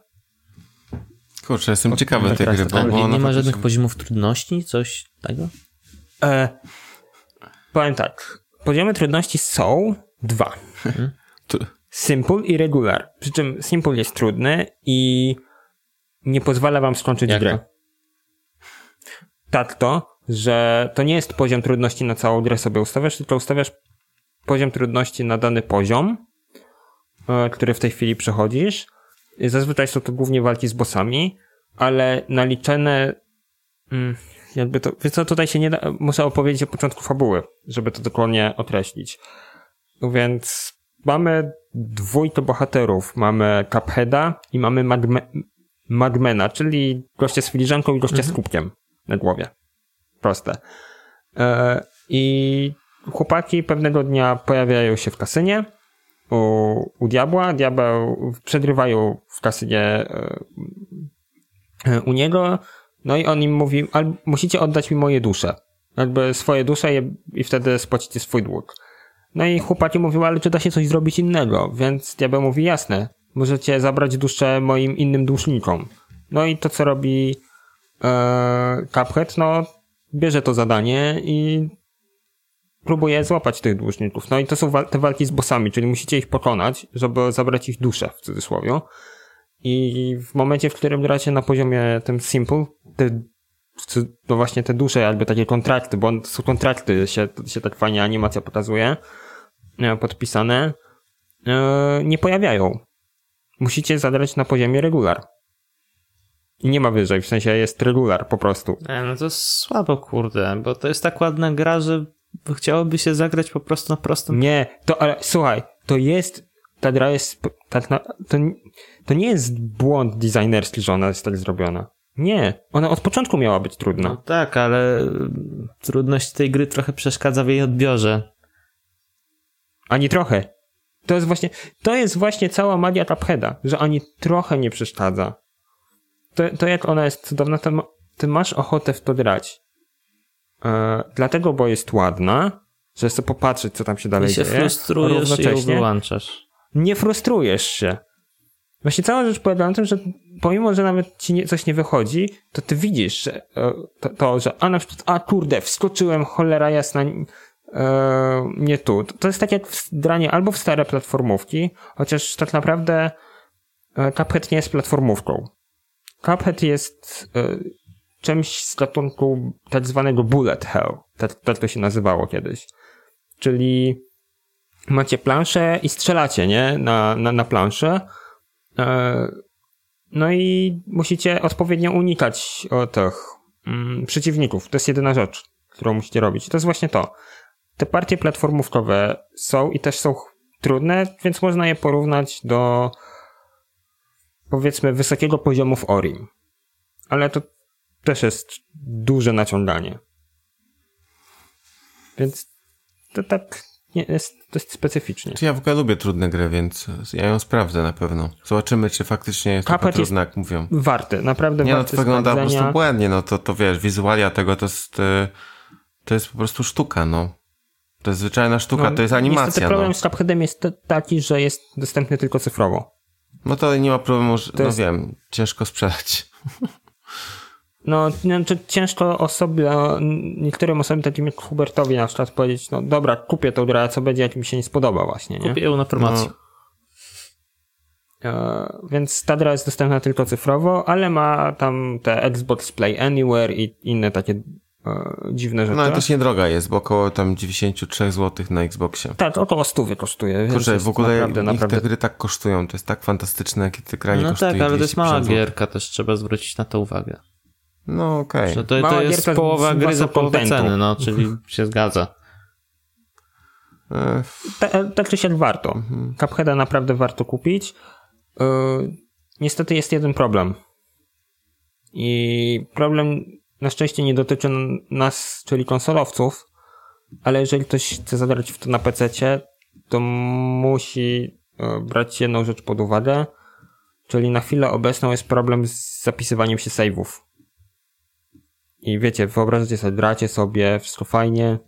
Kurczę, jestem ciekawy tak tej gry. Bo, bo nie ma żadnych poziomów trudności, coś tego? E, powiem tak. Poziomy trudności są dwa. Hmm? Simple i regular. Przy czym simple jest trudny i nie pozwala wam skończyć Jak grę. To? Tak to, że to nie jest poziom trudności na całą grę sobie ustawiasz, tylko ustawiasz poziom trudności na dany poziom, e, który w tej chwili przechodzisz. Zazwyczaj są to głównie walki z bossami, ale naliczone mm, jakby to, wiesz co, tutaj się nie da, muszę opowiedzieć o początku fabuły, żeby to dokładnie określić. Więc mamy dwójkę bohaterów. Mamy Cupheada i mamy Magmena, czyli gościa z filiżanką i gościa mhm. z kubkiem na głowie. Proste. E, I chłopaki pewnego dnia pojawiają się w kasynie u, u diabła. Diabeł przedrywają w kasynie e, e u niego. No i on im mówi, ale musicie oddać mi moje dusze. Jakby swoje dusze je, i wtedy spłacicie swój dług. No i chłopaki mówiły, ale czy da się coś zrobić innego? Więc diabeł mówi, jasne, możecie zabrać duszę moim innym dłużnikom. No i to, co robi e, Cuphead, no bierze to zadanie i próbuje złapać tych dłużników. No i to są wa te walki z bossami, czyli musicie ich pokonać, żeby zabrać ich duszę, w cudzysłowie. I w momencie, w którym gracie na poziomie tym simple, te, no właśnie te dusze, jakby takie kontrakty, bo są kontrakty, się, się tak fajnie animacja pokazuje, e, podpisane, e, nie pojawiają. Musicie zagrać na poziomie regular. I nie ma wyżej, w sensie jest regular po prostu. E, no to słabo, kurde, bo to jest tak ładna gra, że chciałoby się zagrać po prostu na prostym... Nie, to ale słuchaj, to jest, ta gra jest tak na, to, to nie jest błąd designerski, że ona jest tak zrobiona. Nie, ona od początku miała być trudna. No tak, ale trudność tej gry trochę przeszkadza w jej odbiorze. Ani trochę. To jest właśnie, to jest właśnie cała magia Cupheada, że ani trochę nie przeszkadza. To, to jak ona jest cudowna, to ty masz ochotę w to grać. E, dlatego, bo jest ładna, że chcę popatrzeć, co tam się dalej I się dzieje. frustrujesz i ją wyłączasz. Nie frustrujesz się. Właśnie cała rzecz polega na tym, że pomimo, że nawet ci nie, coś nie wychodzi, to ty widzisz że, e, to, to, że a na przykład, a kurde, wskoczyłem, cholera jasna, e, nie tu. To jest tak jak dranie albo w stare platformówki, chociaż tak naprawdę e, Cuphead nie jest platformówką. Cuphead jest czymś z gatunku tak zwanego bullet hell. Tak, tak to się nazywało kiedyś. Czyli macie planszę i strzelacie, nie? Na, na, na planszę. E, no i musicie odpowiednio unikać tych mm, przeciwników. To jest jedyna rzecz, którą musicie robić. To jest właśnie to. Te partie platformówkowe są i też są trudne, więc można je porównać do powiedzmy wysokiego poziomu w Orim. Ale to też jest duże naciąganie. Więc to tak nie, jest dość specyficznie. Ja w ogóle lubię trudne gry, więc ja ją sprawdzę na pewno. Zobaczymy, czy faktycznie jest Cuphead trudna, jak mówią. Warty, naprawdę nie, no to wygląda po prostu błędnie, no to, to wiesz, wizualia tego to jest, y, to jest po prostu sztuka, no. To jest zwyczajna sztuka, no, to jest animacja. Niestety problem no. z Cupheadem jest taki, że jest dostępny tylko cyfrowo. No to nie ma problemu, że, no jest... wiem, ciężko sprzedać. No, znaczy ciężko osobie, niektórym osobom takim jak Hubertowi na przykład powiedzieć, no dobra, kupię tą grę, a co będzie, jak mi się nie spodoba właśnie, nie? Kupię ją na promocji. No. E, więc ta gra jest dostępna tylko cyfrowo, ale ma tam te Xbox Play Anywhere i inne takie e, dziwne rzeczy. No ale też niedroga jest, bo około tam 93 zł na Xboxie. Tak, około 100 kosztuje. Kurczę, w ogóle naprawdę, naprawdę... te gry tak kosztują, to jest tak fantastyczne, jakie te kranie no kosztują. No tak, ale to jest mała gierka, też trzeba zwrócić na to uwagę. No okej. Okay. To, to jest połowa gry za połowę ceny, no, czyli się zgadza. Tak, tak czy siak warto. Mhm. Cupheada naprawdę warto kupić. Yy, niestety jest jeden problem. I problem na szczęście nie dotyczy nas, czyli konsolowców, ale jeżeli ktoś chce zagrać w to na PC, to musi brać jedną rzecz pod uwagę, czyli na chwilę obecną jest problem z zapisywaniem się save'ów. I wiecie, wyobraźcie sobie, dracie sobie, wszystko fajnie,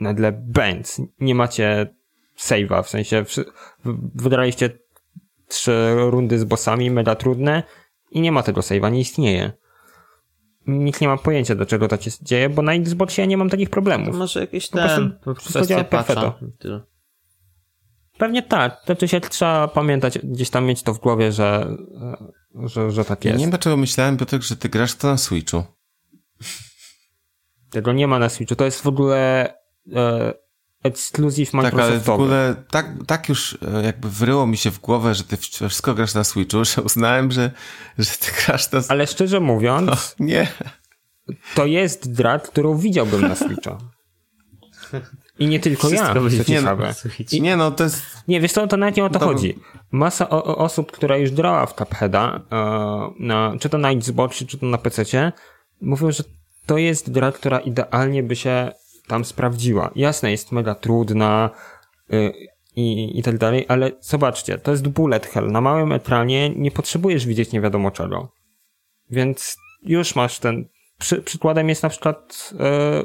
nagle bęc, nie macie save'a, w sensie wygraliście trzy rundy z bossami, mega trudne i nie ma tego save'a, nie istnieje. Nikt nie ma pojęcia, dlaczego tak się dzieje, bo na Xboxie ja nie mam takich problemów. To może jakieś ten, po prostu działa perfekto. Pewnie tak. To się trzeba pamiętać, gdzieś tam mieć to w głowie, że, że, że tak jest. Ja nie wiem, dlaczego myślałem, Piotrek, że ty grasz to na Switchu. Tego nie ma na Switchu. To jest w ogóle e, ekskluzyw Microsoftowy. Tak, ale w ogóle tak, tak już e, jakby wryło mi się w głowę, że ty wszystko grasz na Switchu, że uznałem, że, że ty grasz na... Ale szczerze mówiąc... O, nie. To jest drat, którą widziałbym na Switcha. I nie tylko Wszystko ja, co ciekawe. I, nie no, to jest... Nie, wiesz co, to nawet nie o to chodzi. Masa o, o osób, która już grała w Cupheada, e, na, czy to na Xboxie, czy to na PC, mówią, że to jest gra, która idealnie by się tam sprawdziła. Jasne, jest mega trudna yy, i, i tak dalej, ale zobaczcie, to jest bullet hell. Na małym ekranie nie potrzebujesz widzieć nie wiadomo czego. Więc już masz ten... Przy, przykładem jest na przykład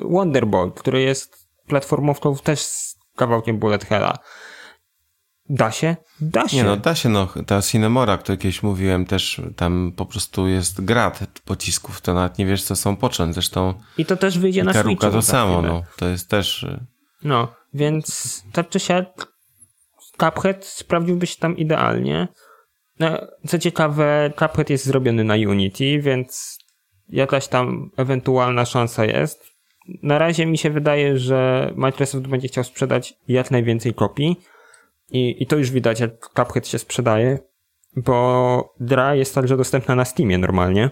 yy, Wonderbolt, który jest platformowką też z kawałkiem bullet hella. Da się? Da się. Nie no, da się, no. Ta Cinemora, o której kiedyś mówiłem, też tam po prostu jest grad pocisków, to nawet nie wiesz, co są począć. Zresztą I to też wyjdzie na Switchu. to samo, no. To jest też... Y, no, więc tak czy siak Cuphead sprawdziłby się tam idealnie. No, co ciekawe, Cuphead jest zrobiony na Unity, więc jakaś tam ewentualna szansa jest. Na razie mi się wydaje, że Microsoft będzie chciał sprzedać jak najwięcej kopii, i, I to już widać, jak Cuphead się sprzedaje, bo gra jest także dostępna na Steamie normalnie.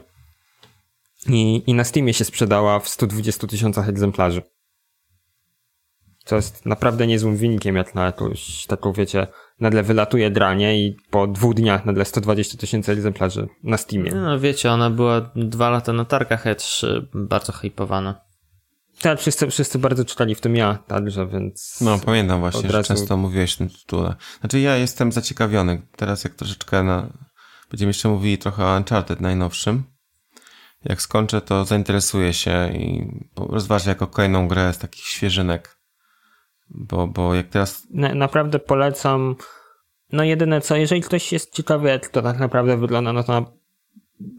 I, I na Steamie się sprzedała w 120 tysiącach egzemplarzy. Co jest naprawdę niezłym wynikiem, jak na jakąś taką, wiecie, nagle wylatuje dranie i po dwóch dniach nagle 120 tysięcy egzemplarzy na Steamie. No wiecie, ona była dwa lata na targach E3 bardzo hypowana. Tak, wszyscy, wszyscy bardzo czytali w tym ja także, więc... No, pamiętam właśnie, razu... że często mówiłeś w tym tytule. Znaczy ja jestem zaciekawiony. Teraz jak troszeczkę na... Będziemy jeszcze mówili trochę o Uncharted najnowszym. Jak skończę, to zainteresuję się i rozważę jako kolejną grę z takich świeżynek. Bo, bo jak teraz... Na, naprawdę polecam. No jedyne co, jeżeli ktoś jest ciekawy, jak to tak naprawdę wygląda, no to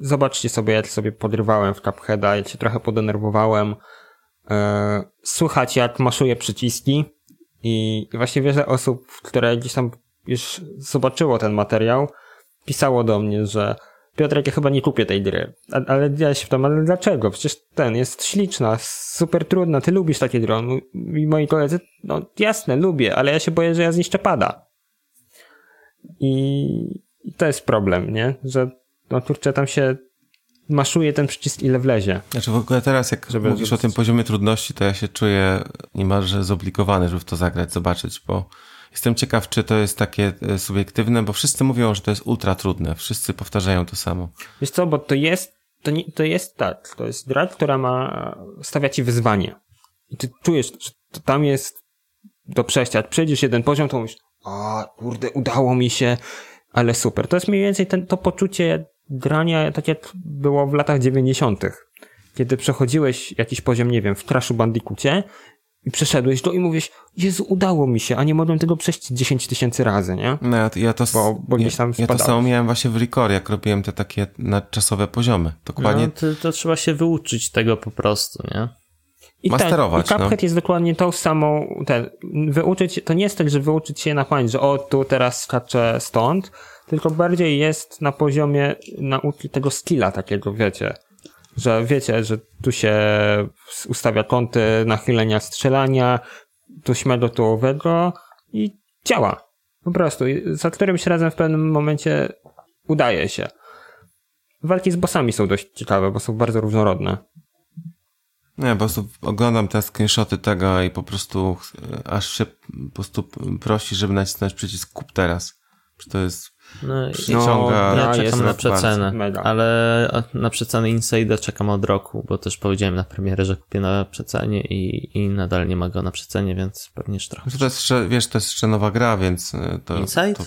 zobaczcie sobie, jak sobie podrywałem w Cupheada, jak się trochę podenerwowałem E, słychać jak maszuje przyciski i właśnie wiele osób, które gdzieś tam już zobaczyło ten materiał, pisało do mnie, że Piotrek, ja chyba nie kupię tej gry. A, ale ja się pytam, ale dlaczego? Przecież ten jest śliczna, super trudna, ty lubisz takie gry. I moi koledzy, no jasne, lubię, ale ja się boję, że ja zniszczę pada. I, I to jest problem, nie? Że no kurczę, tam się maszuje ten przycisk ile wlezie. Znaczy w ogóle teraz jak żeby mówisz o tym poziomie trudności, to ja się czuję niemalże zobligowany, żeby w to zagrać, zobaczyć, bo jestem ciekaw, czy to jest takie e, subiektywne, bo wszyscy mówią, że to jest ultra trudne. Wszyscy powtarzają to samo. Wiesz co, bo to jest, to, nie, to jest tak, to jest gra, która ma, stawia ci wyzwanie. I ty czujesz, że to tam jest do przejścia. Jak przejdziesz jeden poziom, to mówisz, a kurde, udało mi się, ale super. To jest mniej więcej ten, to poczucie grania tak jak było w latach 90., kiedy przechodziłeś jakiś poziom, nie wiem, w Crashu Bandicoocie i przeszedłeś to i mówisz, Jezu, udało mi się, a nie mogłem tego przejść 10 tysięcy razy, nie? No ja, ja to, bo, bo gdzieś tam ja, ja to samo miałem właśnie w Record, jak robiłem te takie nadczasowe poziomy. Dokładnie. No, to, to trzeba się wyuczyć tego po prostu, nie? I Masterować. Tak, i Cuphead no. jest dokładnie tą samą, te, wyuczyć, to nie jest tak, że wyuczyć się na pamięć, że o, tu teraz skaczę stąd, tylko bardziej jest na poziomie nauki tego skilla takiego, wiecie, że wiecie, że tu się ustawia kąty nachylenia strzelania, tu śmego tułowego i działa. Po prostu. Za którymś razem w pewnym momencie udaje się. Walki z bossami są dość ciekawe, bo są bardzo różnorodne. Nie, po prostu oglądam te screenshoty tego i po prostu e, aż się po prostu prosi, żeby nacisnąć przycisk kup teraz. Czy to jest no, przyciąga... No, ja czekam na przecenę, ale na przecenę Inside'a czekam od roku, bo też powiedziałem na premierę, że kupię na przecenie i, i nadal nie ma go na przecenie, więc pewnie jeszcze trochę. To jest jeszcze, wiesz, to jest jeszcze nowa gra, więc e, to... Inside? To...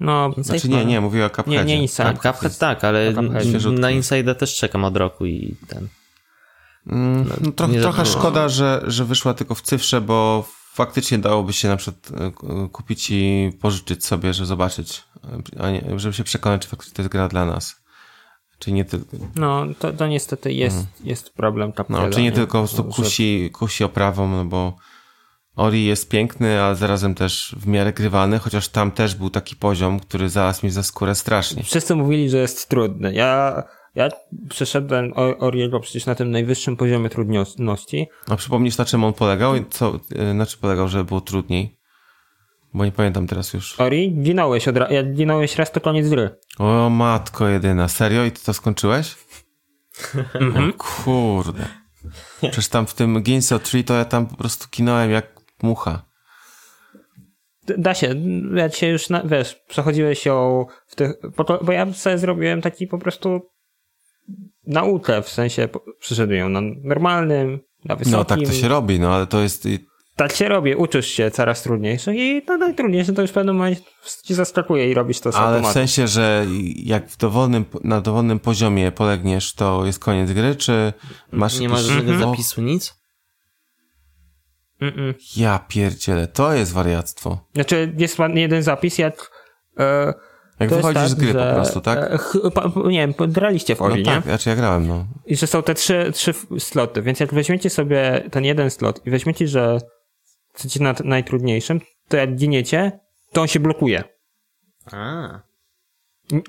No, Inside znaczy nie, nie, mówię o Cupheadzie. Nie, nie Inside. Cuphead tak, ale na Inside'a też czekam od roku i ten... Mm, no, no, trochę, trochę szkoda, że, że wyszła tylko w cyfrze, bo faktycznie dałoby się na przykład e, kupić i pożyczyć sobie, żeby zobaczyć, a nie, żeby się przekonać, czy faktycznie to jest gra dla nas. Czy nie tylko. No, to, to niestety jest, hmm. jest problem kapitala. No, czy nie, nie? tylko po kusi, kusi oprawą, no bo Ori jest piękny, ale zarazem też w miarę grywalny, chociaż tam też był taki poziom, który zaraz mi za skórę strasznie. Wszyscy mówili, że jest trudny. Ja ja przeszedłem Oriego przecież na tym najwyższym poziomie trudności. A przypomnisz na czym on polegał? Co, y, na czym polegał, żeby było trudniej? Bo nie pamiętam teraz już. Ori? Ginąłeś, od ra- jak ginąłeś raz, to koniec gry. O matko jedyna, serio? I ty to skończyłeś? Mhm. Kurde. Przecież tam w tym Ginso Tree to ja tam po prostu kinąłem jak mucha. Da się, ja się już, na, wiesz, przechodziłeś ją w tych, bo ja sobie zrobiłem taki po prostu naukę, w sensie przyszedłem ją na normalnym, na wysokim. No tak to się robi, no ale to jest... Tak się robi, uczysz się coraz trudniejsze i no najtrudniejsze to już w pewnym momencie ci zaskakuje i robisz to z Ale w sensie, że jak w dowolnym, na dowolnym poziomie polegniesz, to jest koniec gry, czy masz... Nie masz żadnego mm -hmm. zapisu, nic? Mm -mm. Ja pierdzielę, to jest wariactwo. Znaczy jest jeden zapis, jak... E, jak wychodzisz tak, z gry że, po prostu, tak? E, nie wiem, graliście w Ori, no tak, nie? Znaczy ja grałem, no. I że są te trzy, trzy sloty, więc jak weźmiecie sobie ten jeden slot i weźmiecie, że chcecie na najtrudniejszym, to jak giniecie, to on się blokuje. A.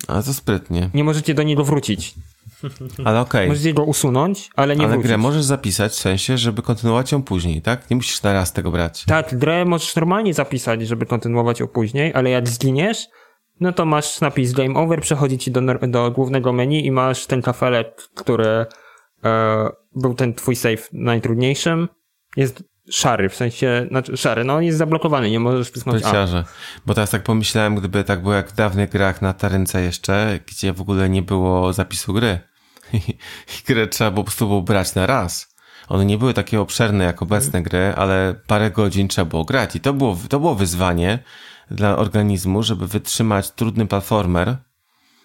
A to sprytnie. Nie możecie do niego wrócić. Ale okej. Okay. Możecie go usunąć, ale nie Ale wrócić. grę możesz zapisać w sensie, żeby kontynuować ją później, tak? Nie musisz na raz tego brać. Tak, grę możesz normalnie zapisać, żeby kontynuować ją później, ale jak zginiesz, no to masz napis Game Over, przechodzi ci do, do głównego menu i masz ten kafelek, który e, był ten twój save najtrudniejszym. Jest szary, w sensie, znaczy szary, no jest zablokowany, nie możesz kliknąć A. Bo teraz tak pomyślałem, gdyby tak było jak w dawnych grach na Tarynce jeszcze, gdzie w ogóle nie było zapisu gry. I grę trzeba po prostu było brać na raz. One nie były takie obszerne jak obecne gry, ale parę godzin trzeba było grać i to było, to było wyzwanie, dla organizmu, żeby wytrzymać trudny platformer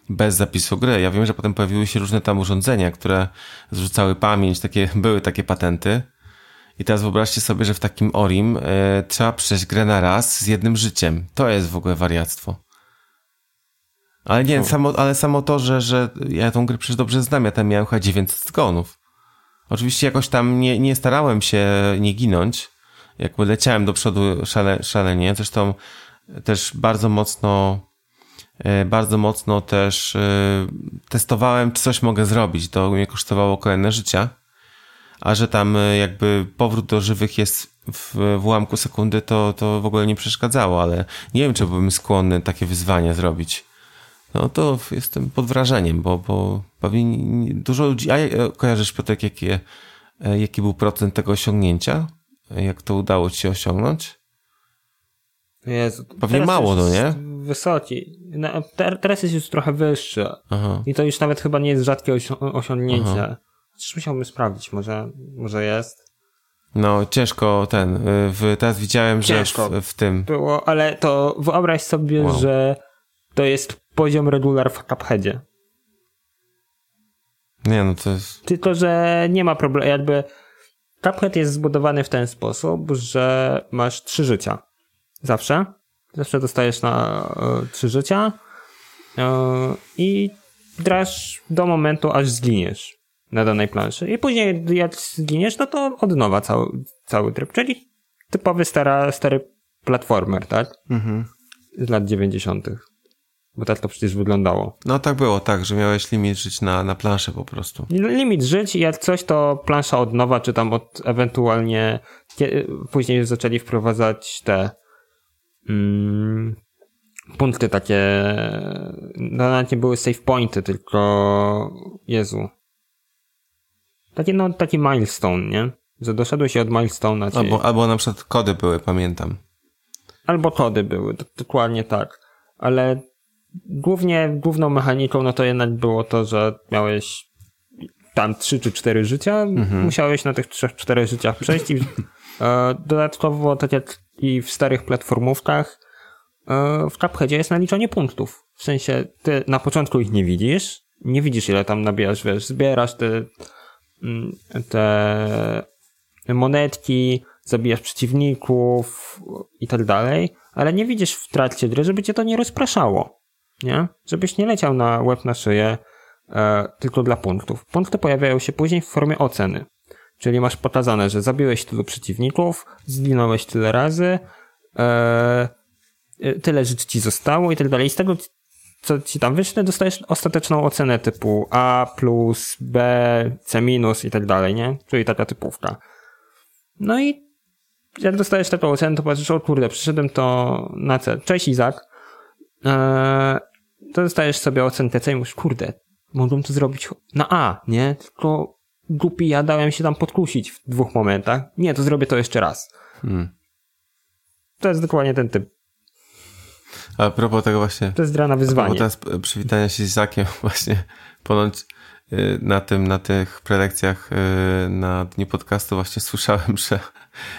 bez zapisu gry. Ja wiem, że potem pojawiły się różne tam urządzenia, które zrzucały pamięć, takie, były takie patenty. I teraz wyobraźcie sobie, że w takim Orim e, trzeba przejść grę na raz z jednym życiem. To jest w ogóle wariactwo. Ale nie, samo, ale samo to, że, że ja tą grę przecież dobrze znam, ja tam miałem chyba 900 zgonów. Oczywiście jakoś tam nie, nie starałem się nie ginąć, jakby leciałem do przodu szale, szalenie, zresztą też bardzo mocno e, bardzo mocno też e, testowałem, czy coś mogę zrobić. To mnie kosztowało kolejne życia. A że tam e, jakby powrót do żywych jest w, w ułamku sekundy, to, to w ogóle nie przeszkadzało, ale nie wiem, czy byłbym skłonny takie wyzwanie zrobić. No to jestem pod wrażeniem, bo, bo pewnie dużo ludzi. A kojarzysz, Piotrek, jakie, jaki był procent tego osiągnięcia? Jak to udało ci się osiągnąć? Jezu, Pewnie mało, no nie? Wysoki. No, teraz jest już trochę wyższy. Aha. I to już nawet chyba nie jest rzadkie osiągnięcie. Chociaż musiałbym sprawdzić, może, może jest. No, ciężko ten. Y, w, teraz widziałem, ciężko że w, w, tym. Było, ale to wyobraź sobie, wow. że to jest poziom regular w Cupheadzie. Nie, no to jest. Tylko, że nie ma problemu, jakby Cuphead jest zbudowany w ten sposób, że masz trzy życia. Zawsze. Zawsze dostajesz na y, trzy życia y, i grasz do momentu, aż zginiesz na danej planszy. I później jak zginiesz, no to od nowa cały, cały tryb, czyli typowy stara, stary platformer, tak? Mhm. Z lat 90. Bo tak to przecież wyglądało. No tak było, tak, że miałeś limit żyć na, na planszę po prostu. Limit żyć i jak coś, to plansza od nowa, czy tam od ewentualnie później już zaczęli wprowadzać te mm, punkty takie, no nawet nie były save pointy, tylko Jezu. Takie, no, taki milestone, nie? Że doszedłeś się od milestone'a. Albo, albo na przykład kody były, pamiętam. Albo kody były, dokładnie tak. Ale głównie, główną mechaniką, no to jednak było to, że miałeś tam trzy czy cztery życia, mhm. musiałeś na tych trzech, czterech życiach przejść i e, dodatkowo, tak jak i w starych platformówkach, e, w Cupheadzie jest naliczanie punktów. W sensie, ty na początku ich nie widzisz, nie widzisz ile tam nabijasz, wiesz, zbierasz te, te monetki, zabijasz przeciwników i tak dalej, ale nie widzisz w trakcie gry, żeby cię to nie rozpraszało, nie? Żebyś nie leciał na łeb na szyję e, tylko dla punktów. Punkty pojawiają się później w formie oceny. Czyli masz pokazane, że zabiłeś tylu przeciwników, zginąłeś tyle razy, e, e tyle żyć ci zostało i tak dalej. I z tego, co ci tam wyszle, dostajesz ostateczną ocenę typu A plus, B, C minus i tak dalej, nie? Czyli taka typówka. No i jak dostajesz taką ocenę, to patrzysz, o kurde, przyszedłem to na C. Cześć Izak. Eee, to dostajesz sobie ocenkę C i mówisz, kurde, mogłem to zrobić na A, nie? Tylko głupi ja dałem się tam podkusić w dwóch momentach. Nie, to zrobię to jeszcze raz. Hmm. To jest dokładnie ten typ. A propos tego właśnie... To jest gra na wyzwanie. teraz przywitania się z Izakiem właśnie ponoć y, na tym, na tych prelekcjach y, na dniu podcastu właśnie słyszałem, że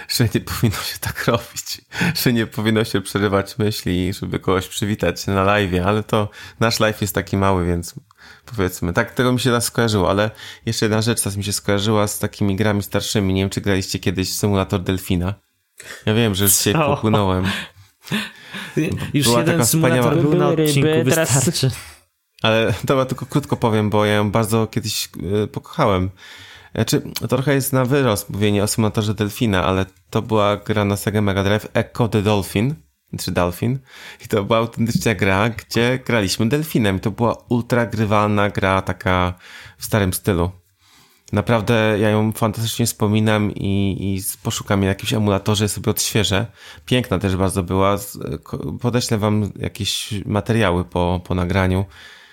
że nie powinno się tak robić, że nie powinno się przerywać myśli, żeby kogoś przywitać na live, ale to nasz live jest taki mały, więc powiedzmy, tak tego mi się raz skojarzyło, ale jeszcze jedna rzecz teraz mi się skojarzyła z takimi grami starszymi. Nie wiem, czy graliście kiedyś symulator delfina. Ja wiem, że już dzisiaj popłynąłem. Już Była jeden symulator wspaniała... był na odcinku, ryby, teraz... Ale to tylko krótko powiem, bo ja ją bardzo kiedyś e, pokochałem. Znaczy, trochę jest na wyrost mówienie o symulatorze delfina, ale to była gra na Sega Mega Drive Echo the Dolphin, czy Dolphin. I to była autentycznie gra, gdzie graliśmy delfinem. I to była ultra grywalna gra, taka w starym stylu. Naprawdę ja ją fantastycznie wspominam i, i poszukam jej jakimś emulatorze, sobie odświeżę. Piękna też bardzo była. Podeślę wam jakieś materiały po, po nagraniu.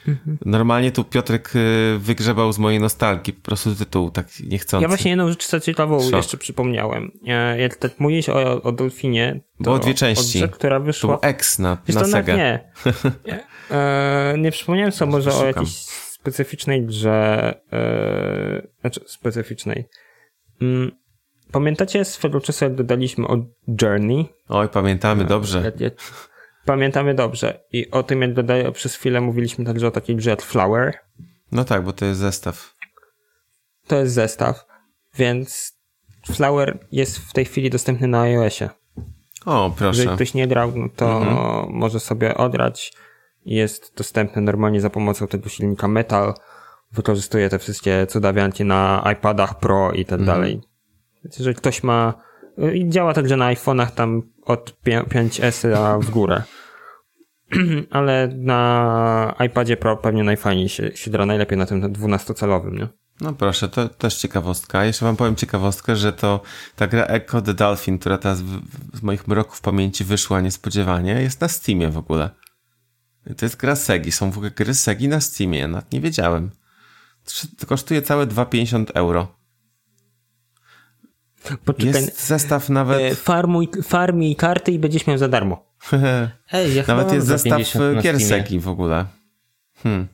Mhm. Normalnie tu Piotrek y, wygrzebał z mojej nostalgii po prostu tytuł, tak niechcący. Ja właśnie jedną rzecz ciekawą Szok. jeszcze przypomniałem. Jak tak mówisz o, o Dolfinie, Było dwie części. Która wyszła... Był X na, Wiesz, na Sega. Nie. e, nie przypomniałem sobie może o jakiejś specyficznej grze, e, znaczy specyficznej. Mm, pamiętacie swego czasu, jak dodaliśmy o Journey? Oj, pamiętamy, e, dobrze. Pamiętamy dobrze. I o tym, jak dodaję, przez chwilę mówiliśmy także o takiej grze Flower. No tak, bo to jest zestaw. To jest zestaw, więc Flower jest w tej chwili dostępny na iOSie. O, proszę. Jeżeli ktoś nie grał, no to mhm. może sobie odrać. Jest dostępny normalnie za pomocą tego silnika Metal. Wykorzystuje te wszystkie cudawianki na iPadach Pro i tak mhm. dalej. Więc jeżeli ktoś ma... I działa także na iPhone'ach tam od 5S a w górę. Ale na iPadzie Pro pewnie najfajniej się, się gra najlepiej na tym 12-calowym, nie? No proszę, to też ciekawostka. Jeszcze wam powiem ciekawostkę, że to ta gra Echo the Dolphin, która teraz z moich mroków pamięci wyszła niespodziewanie, jest na Steamie w ogóle. To jest gra Segi. Są w ogóle gry Segi na Steamie. Ja nawet nie wiedziałem. To kosztuje całe 2,50 euro. Poczekaj, jest zestaw nawet... E, farmuj, farmij karty i będziesz miał za darmo. Ej, ja nawet jest zestaw gier Segi w ogóle. Hmm.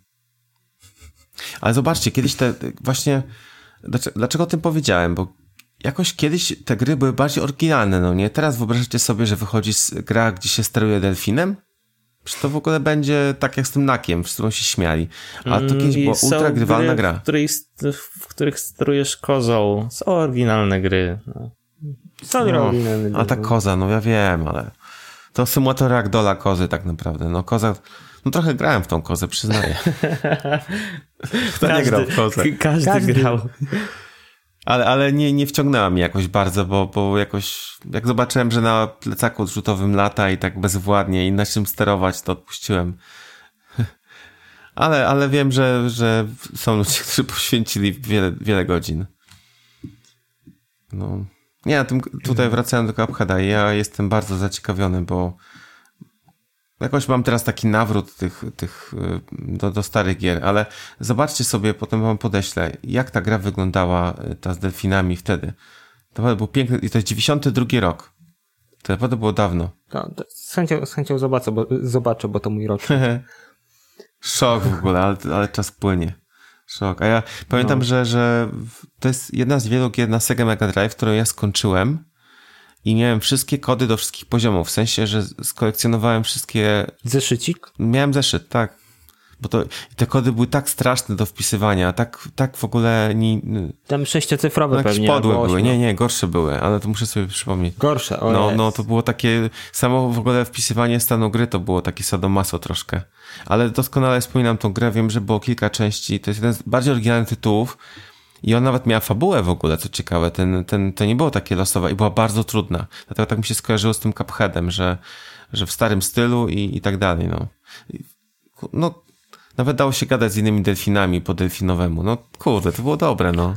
Ale zobaczcie, kiedyś te właśnie... Dlaczego, dlaczego o tym powiedziałem? Bo jakoś kiedyś te gry były bardziej oryginalne, no nie? Teraz wyobrażacie sobie, że wychodzi gra, gdzie się steruje delfinem? Czy to w ogóle będzie tak jak z tym Nakiem, z którą się śmiali. A to kiedyś była mm, ultra grywalna gra. W, której, w których sterujesz kozą. Są oryginalne gry. Są no, oryginalne gry. A ta koza, no ja wiem, ale to symulator jak dola kozy tak naprawdę. No koza... No trochę grałem w tą kozę, przyznaję. Kto każdy, nie grał w kozę? Każdy, każdy. grał. Ale, ale nie, nie wciągnęła mnie jakoś bardzo, bo, bo jakoś jak zobaczyłem, że na plecaku odrzutowym lata i tak bezwładnie i na czym sterować, to odpuściłem. Ale, ale wiem, że, że są ludzie, którzy poświęcili wiele, wiele godzin. No. Nie, tym, tutaj wracając do Cupheada, ja jestem bardzo zaciekawiony, bo Jakoś mam teraz taki nawrót tych, tych y, do, do starych gier, ale zobaczcie sobie, potem wam podeślę, jak ta gra wyglądała, y, ta z delfinami wtedy. To naprawdę był piękny, i to jest 92 rok. To naprawdę było dawno. To, to z, chęcią, z chęcią zobaczę, bo, zobaczę, bo to mój rok. Szok w ogóle, ale, ale czas płynie. Szok. A ja pamiętam, no. że, że to jest jedna z wielu gier na Sega Mega Drive, którą ja skończyłem i miałem wszystkie kody do wszystkich poziomów, w sensie, że skolekcjonowałem wszystkie... Zeszycik? Miałem zeszyt, tak. Bo to, te kody były tak straszne do wpisywania, tak, tak w ogóle... Nie, Tam sześciocyfrowe no, pewnie. podłe były, nie, nie, gorsze były, ale to muszę sobie przypomnieć. Gorsze, o No, no, to było takie, samo w ogóle wpisywanie stanu gry to było takie sadomaso troszkę. Ale doskonale wspominam tą grę, wiem, że było kilka części, to jest jeden z bardziej oryginalnych tytułów, i on nawet miała fabułę w ogóle, co ciekawe. Ten, ten, to nie było takie losowe i była bardzo trudna. Dlatego tak mi się skojarzyło z tym Cupheadem, że, że w starym stylu i, i tak dalej, no. No, nawet dało się gadać z innymi delfinami po delfinowemu. No, kurde, to było dobre, no.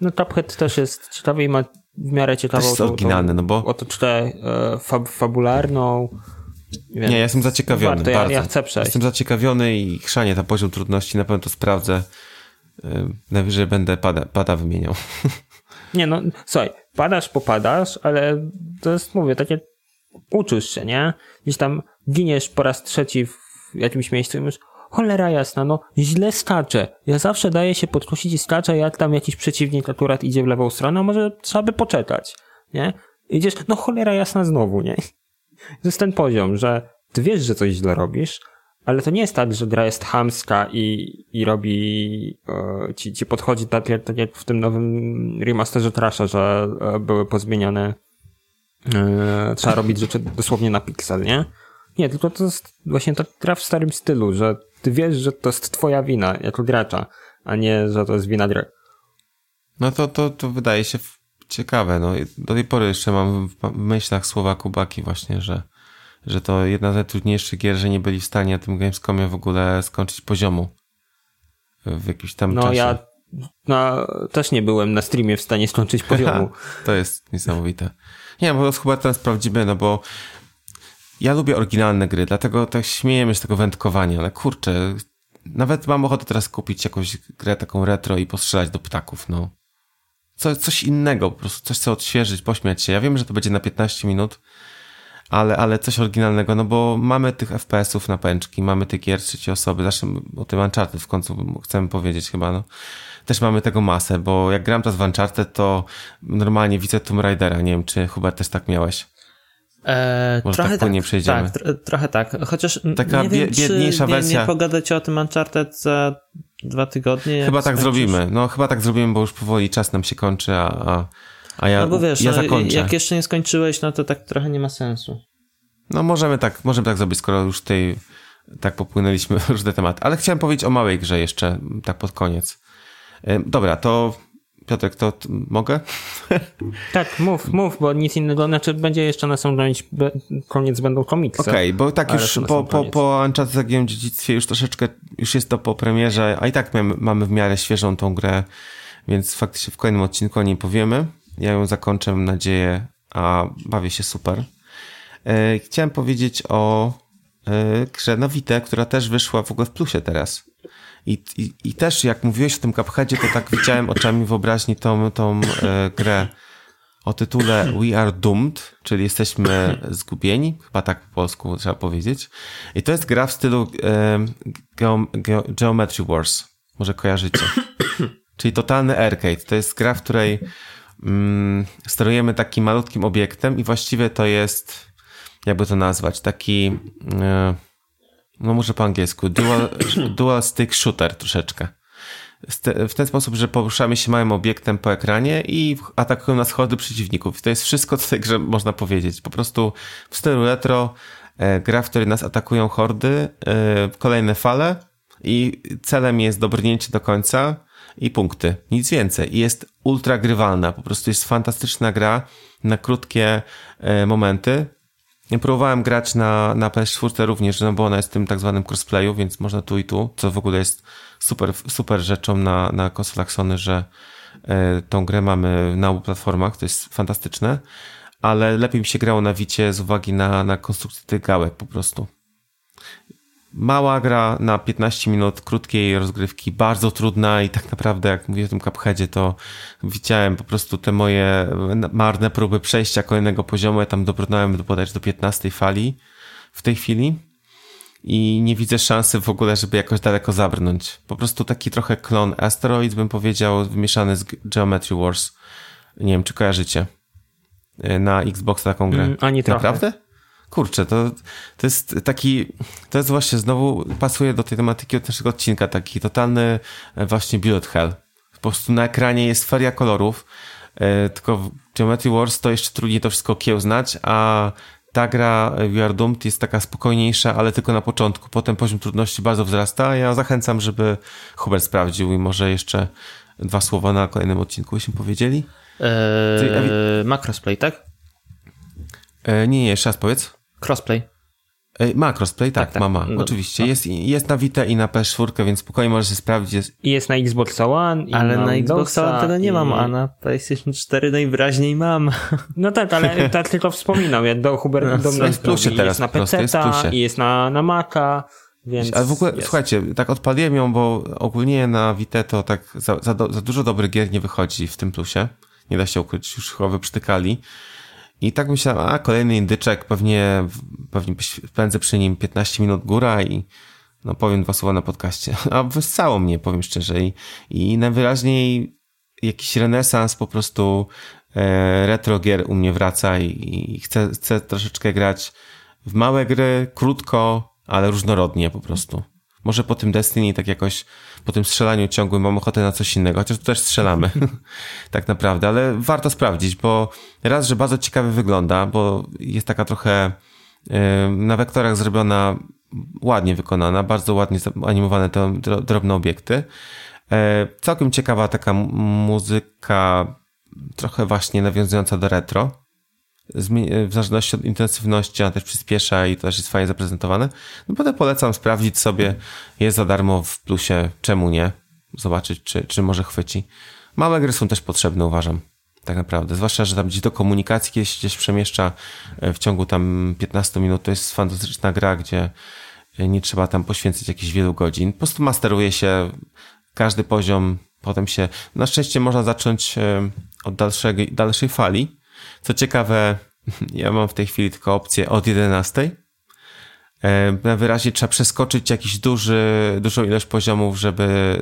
No, Cuphead też jest ciekawy i ma w miarę ciekawą... To jest oryginalny, no bo... Otoczkę e, fab, fabularną... Więc nie, ja jestem zaciekawiony, warto, bardzo. Ja, ja chcę przejść. Jestem zaciekawiony i chrzanie ta poziom trudności, na pewno to sprawdzę. Najwyżej będę pada, pada wymieniał. Nie no, słuchaj, padasz, popadasz, ale to jest, mówię, takie uczysz się, nie? Gdzieś tam giniesz po raz trzeci w jakimś miejscu i mówisz, cholera jasna, no źle skaczę. Ja zawsze daję się podkusić i skaczę, jak tam jakiś przeciwnik akurat idzie w lewą stronę, może trzeba by poczekać, nie? Idziesz, no cholera jasna znowu, nie? To jest ten poziom, że ty wiesz, że coś źle robisz, ale to nie jest tak, że gra jest hamska i, i robi, e, ci, ci podchodzi tak, tak jak w tym nowym remasterze Trasha, że e, były pozmieniane, e, trzeba robić rzeczy dosłownie na piksel, nie? Nie, tylko to jest właśnie ta gra w starym stylu, że ty wiesz, że to jest twoja wina jako gracza, a nie, że to jest wina gry. No to, to, to wydaje się ciekawe. No, do tej pory jeszcze mam w myślach słowa Kubaki właśnie, że że to jedna z najtrudniejszych gier, że nie byli w stanie na tym Gamescomie w ogóle skończyć poziomu w jakimś tam no, czasie. No ja no, też nie byłem na streamie w stanie skończyć poziomu. to jest niesamowite. Nie, bo chyba teraz sprawdzimy, no bo ja lubię oryginalne gry, dlatego tak śmiejemy z tego wędkowania, ale kurczę, nawet mam ochotę teraz kupić jakąś grę taką retro i postrzelać do ptaków, no. Co, coś innego, po prostu coś co odświeżyć, pośmiać się. Ja wiem, że to będzie na 15 minut, ale, ale coś oryginalnego, no bo mamy tych FPS-ów na pęczki, mamy tych gier trzeciej osoby, zresztą o tym Uncharted w końcu chcemy powiedzieć chyba, no. Też mamy tego masę, bo jak gram teraz w Uncharted, to normalnie widzę Tomb Raidera, nie wiem, czy Hubert też tak miałeś. Eee, Może trochę tak tak, przejdziemy. Tak, trochę tak. Chociaż Taka nie wiem, biedniejsza wersja. Nie, nie pogadać o tym Uncharted za dwa tygodnie. Chyba tak skończysz. zrobimy. No chyba tak zrobimy, bo już powoli czas nam się kończy, a, a a ja, no bo wiesz, ja no, zakończę. jak jeszcze nie skończyłeś, no to tak trochę nie ma sensu. No możemy tak, możemy tak zrobić, skoro już tutaj tak popłynęliśmy w różne tematy. Ale chciałem powiedzieć o małej grze jeszcze, tak pod koniec. Dobra, to Piotrek, to mogę? Tak, mów, mów, bo nic innego, znaczy będzie jeszcze na sam koniec, koniec będą komiksy. Okej, okay, bo tak już po, po, po Uncharted Dziedzictwie już troszeczkę, już jest to po premierze, a i tak mamy, mamy w miarę świeżą tą grę, więc faktycznie w kolejnym odcinku o niej powiemy. Ja ją zakończę, mam nadzieję, a bawię się super. E, chciałem powiedzieć o e, grze Nowite, która też wyszła w ogóle w plusie teraz. I, i, I też jak mówiłeś o tym Cupheadzie, to tak widziałem oczami wyobraźni tą, tą e, grę o tytule We Are Doomed, czyli jesteśmy zgubieni, chyba tak po polsku trzeba powiedzieć. I to jest gra w stylu e, Ge Geometry Wars. Może kojarzycie. czyli totalny arcade. To jest gra, w której mm, sterujemy takim malutkim obiektem i właściwie to jest jakby to nazwać, taki, e, no może po angielsku, dual, dual stick shooter troszeczkę. W ten sposób, że poruszamy się małym obiektem po ekranie i atakują nas hordy przeciwników. To jest wszystko, co tej grze można powiedzieć. Po prostu w stylu retro e, gra, w której nas atakują hordy, e, kolejne fale i celem jest dobrnięcie do końca i punkty. Nic więcej. I jest ultra grywalna. Po prostu jest fantastyczna gra na krótkie momenty. Próbowałem grać na, na PS4 również, no bo ona jest w tym tak zwanym crossplayu, więc można tu i tu, co w ogóle jest super, super rzeczą na, na konsolach Sony, że e, tą grę mamy na obu platformach, to jest fantastyczne, ale lepiej mi się grało na Wicie z uwagi na, na konstrukcję tych gałek po prostu. Mała gra na 15 minut krótkiej rozgrywki, bardzo trudna i tak naprawdę, jak mówię o tym Cupheadzie, to widziałem po prostu te moje marne próby przejścia kolejnego poziomu. Ja tam dobrnąłem do bodajże do 15 fali w tej chwili i nie widzę szansy w ogóle, żeby jakoś daleko zabrnąć. Po prostu taki trochę klon Asteroids, bym powiedział, wymieszany z Geometry Wars. Nie wiem, czy kojarzycie na Xbox taką grę. Mm, ani trochę. Naprawdę? Kurczę, to, to jest taki, to jest właśnie znowu pasuje do tej tematyki od naszego odcinka, taki totalny e, właśnie bullet hell. Po prostu na ekranie jest feria kolorów, e, tylko w Geometry Wars to jeszcze trudniej to wszystko kiełznać, a ta gra e, We Are Doomed jest taka spokojniejsza, ale tylko na początku. Potem poziom trudności bardzo wzrasta. Ja zachęcam, żeby Hubert sprawdził i może jeszcze dwa słowa na kolejnym odcinku byśmy powiedzieli. Eee, ma crossplay, tak? E, nie, nie, jeszcze raz powiedz. Crossplay. Ma crossplay, tak, tak, tak. ma, ma. No, oczywiście. No. Jest, jest na Vita i na PS4, więc spokojnie możesz się sprawdzić. Jest... I jest na Xbox One. ale na, na Xbox One tego nie i... mam, a na PlayStation 4 najwyraźniej mam. No tak, ale tak tylko wspominał. Ja do Hubert no, do jest plusie teraz, jest na PC i jest na, na Maca. Więc Ale w ogóle, jest. słuchajcie, tak odpaliłem ją, bo ogólnie na Vita to tak za, za, za dużo dobrych gier nie wychodzi w tym plusie. Nie da się ukryć, już chyba wyprztykali. I tak myślałem, a kolejny indyczek, pewnie, pewnie spędzę przy nim 15 minut góra i no powiem dwa słowa na podcaście. A wyscało mnie, powiem szczerze. I, i najwyraźniej jakiś renesans po prostu e, retro gier u mnie wraca i, i chcę, chcę troszeczkę grać w małe gry, krótko, ale różnorodnie po prostu. Może po tym Destiny tak jakoś, po tym strzelaniu ciągłym mam ochotę na coś innego, chociaż tu też strzelamy tak naprawdę, ale warto sprawdzić, bo raz, że bardzo ciekawie wygląda, bo jest taka trochę na wektorach zrobiona, ładnie wykonana, bardzo ładnie animowane te drobne obiekty. E, całkiem ciekawa taka muzyka, trochę właśnie nawiązująca do retro w zależności od intensywności, ona też przyspiesza i to też jest fajnie zaprezentowane. No potem polecam sprawdzić sobie, jest za darmo w plusie, czemu nie? Zobaczyć, czy, czy może chwyci. Małe gry są też potrzebne, uważam. Tak naprawdę. Zwłaszcza, że tam gdzieś do komunikacji kiedyś gdzieś przemieszcza e, w ciągu tam 15 minut. To jest fantastyczna gra, gdzie e, nie trzeba tam poświęcić jakichś wielu godzin. Po prostu masteruje się każdy poziom, potem się... Na szczęście można zacząć e, od dalszej, dalszej fali, co ciekawe, ja mam w tej chwili tylko opcję od 11. E, wyraźnie trzeba przeskoczyć jakiś duży, dużą ilość poziomów, żeby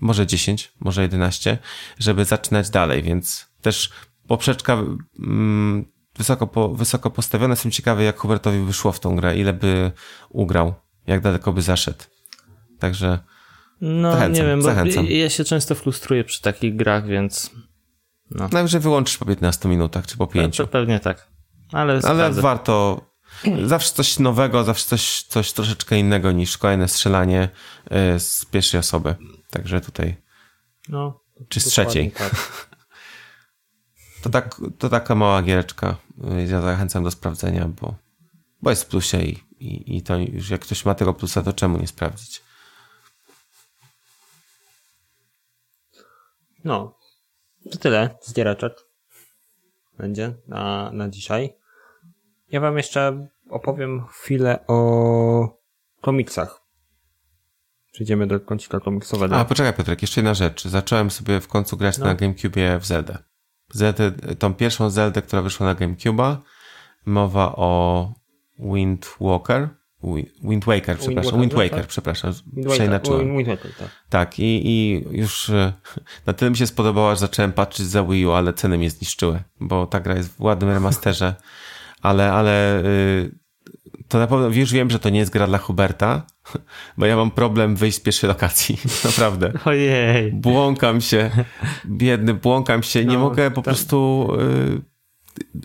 może 10, może 11, żeby zaczynać dalej, więc też poprzeczka mm, wysoko, po, wysoko postawiona. Jestem ciekawy, jak Hubertowi wyszło w tą grę, ile by ugrał, jak daleko by zaszedł. Także no, zachęcam, nie wiem, bo zachęcam. ja się często frustruję przy takich grach, więc no. Najwyżej wyłączysz po 15 minutach, czy po 5. No, pewnie tak. Ale, Ale warto. Zawsze coś nowego, zawsze coś, coś troszeczkę innego niż kolejne strzelanie y, z pierwszej osoby. Także tutaj. No, czy z trzeciej. Tak. To, tak, to taka mała giereczka. Ja zachęcam do sprawdzenia, bo, bo jest w plusie i, i, i to już jak ktoś ma tego plusa, to czemu nie sprawdzić? No, to tyle z będzie na, na dzisiaj. Ja wam jeszcze opowiem chwilę o komiksach. Przejdziemy do kącika komiksowego. A, poczekaj Piotrek, jeszcze jedna rzecz. Zacząłem sobie w końcu grać no. na GameCube w Zelda. Zelda. Tą pierwszą Zeldę, która wyszła na GameCube'a. Mowa o Wind Walker. Wind Waker, przepraszam. Wind Waker, tak? przepraszam. Przeinaczyłem. Wind Waker, tak. Tak, i, i już e, na tyle mi się spodobała, że zacząłem patrzeć za Wii U, ale ceny mnie zniszczyły, bo ta gra jest w ładnym remasterze, ale, ale y, to na pewno już wiem, że to nie jest gra dla Huberta, bo ja mam problem wyjść z pierwszej lokacji. Naprawdę. Ojej. Błąkam się. Biedny, błąkam się. Nie no, mogę po tak. prostu. Yy,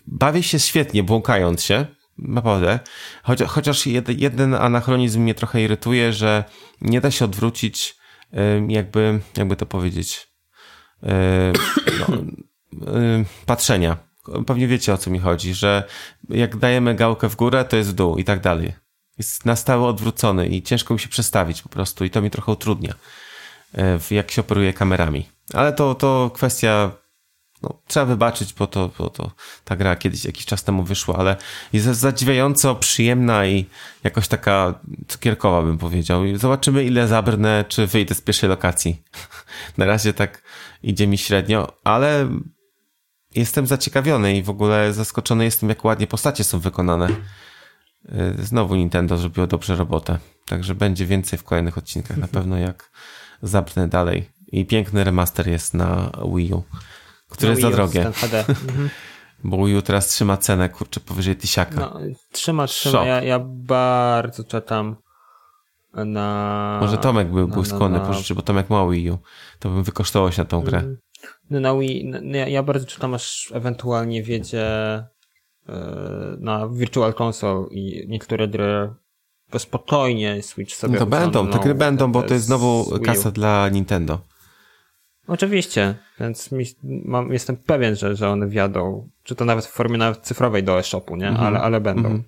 bawię się świetnie, błąkając się. Naprawdę. Chociaż, chociaż jeden anachronizm mnie trochę irytuje, że nie da się odwrócić, jakby, jakby to powiedzieć, no, patrzenia pewnie wiecie o co mi chodzi, że jak dajemy gałkę w górę, to jest w dół i tak dalej. Jest na stałe odwrócony i ciężko mi się przestawić po prostu i to mi trochę utrudnia, e, jak się operuje kamerami. Ale to, to kwestia no, trzeba wybaczyć, bo to, bo to ta gra kiedyś, jakiś czas temu wyszła, ale jest zadziwiająco przyjemna i jakoś taka cukierkowa bym powiedział. I zobaczymy ile zabrnę, czy wyjdę z pierwszej lokacji. Na razie tak idzie mi średnio, ale jestem zaciekawiony i w ogóle zaskoczony jestem, jak ładnie postacie są wykonane. Y, znowu Nintendo zrobiło dobrze robotę. Także będzie więcej w kolejnych odcinkach na pewno, jak zabrnę dalej. I piękny remaster jest na Wii U, który jest za drogie. Mhm. Bo Wii U teraz trzyma cenę, kurczę, powyżej tysiaka. No, trzyma, trzyma. Ja, ja bardzo czekam na... Może Tomek by był skłonny na... pożyczyć, bo Tomek ma Wii U. To bym wykosztował się na tą grę. Mm. No na Wii, no, ja, ja bardzo czytam, aż ewentualnie wiedzie yy, na Virtual Console i niektóre gry spokojnie Switch sobie no To będą, te gry będą, bo to jest znowu kasa dla Nintendo. Oczywiście, więc mi, mam, jestem pewien, że, że one wjadą, czy to nawet w formie nawet cyfrowej do e-shopu, nie? -hmm. ale, ale będą. -hmm.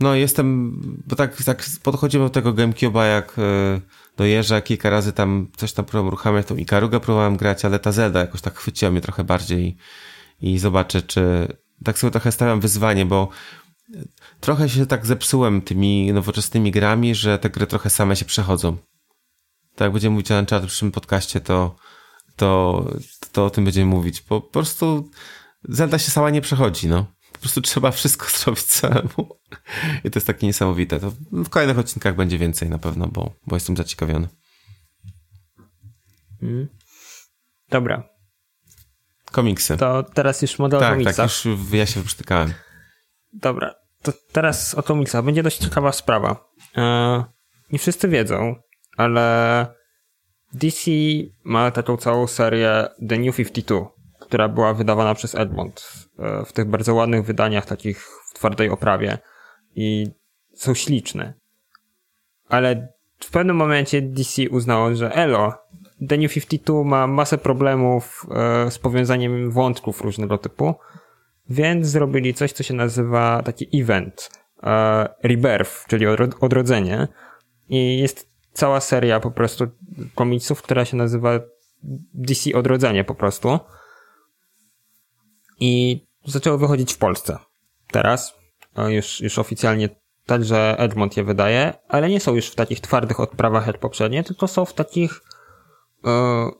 No jestem, bo tak, tak podchodzimy do tego GameCube'a jak... Yy dojeżdża, kilka razy tam coś tam próbowałem uruchamiać, tą Ikarugę próbowałem grać, ale ta Zelda jakoś tak chwyciła mnie trochę bardziej i zobaczę, czy tak sobie trochę stawiam wyzwanie, bo trochę się tak zepsułem tymi nowoczesnymi grami, że te gry trochę same się przechodzą. Tak jak będziemy mówić o Uncharted w przyszłym podcaście, to, to, to o tym będziemy mówić. Po, po prostu Zelda się sama nie przechodzi, no prostu trzeba wszystko zrobić samemu. I to jest takie niesamowite. To w kolejnych odcinkach będzie więcej na pewno, bo, bo jestem zaciekawiony. Hmm. Dobra. Komiksy. To teraz już model tak, komiksa. Tak, już ja się wyprztykałem. Dobra. To teraz o komiksach. Będzie dość ciekawa sprawa. E, nie wszyscy wiedzą, ale DC ma taką całą serię The New 52 która była wydawana przez Egmont e, w tych bardzo ładnych wydaniach, takich w twardej oprawie i są śliczne. Ale w pewnym momencie DC uznało, że elo, The New 52 ma masę problemów e, z powiązaniem wątków różnego typu, więc zrobili coś, co się nazywa taki event, e, Rebirth, czyli odrodzenie i jest cała seria po prostu komiksów, która się nazywa DC Odrodzenie po prostu i zaczęły wychodzić w Polsce. Teraz już, już oficjalnie także Egmont je wydaje, ale nie są już w takich twardych odprawach jak poprzednie, tylko są w takich y,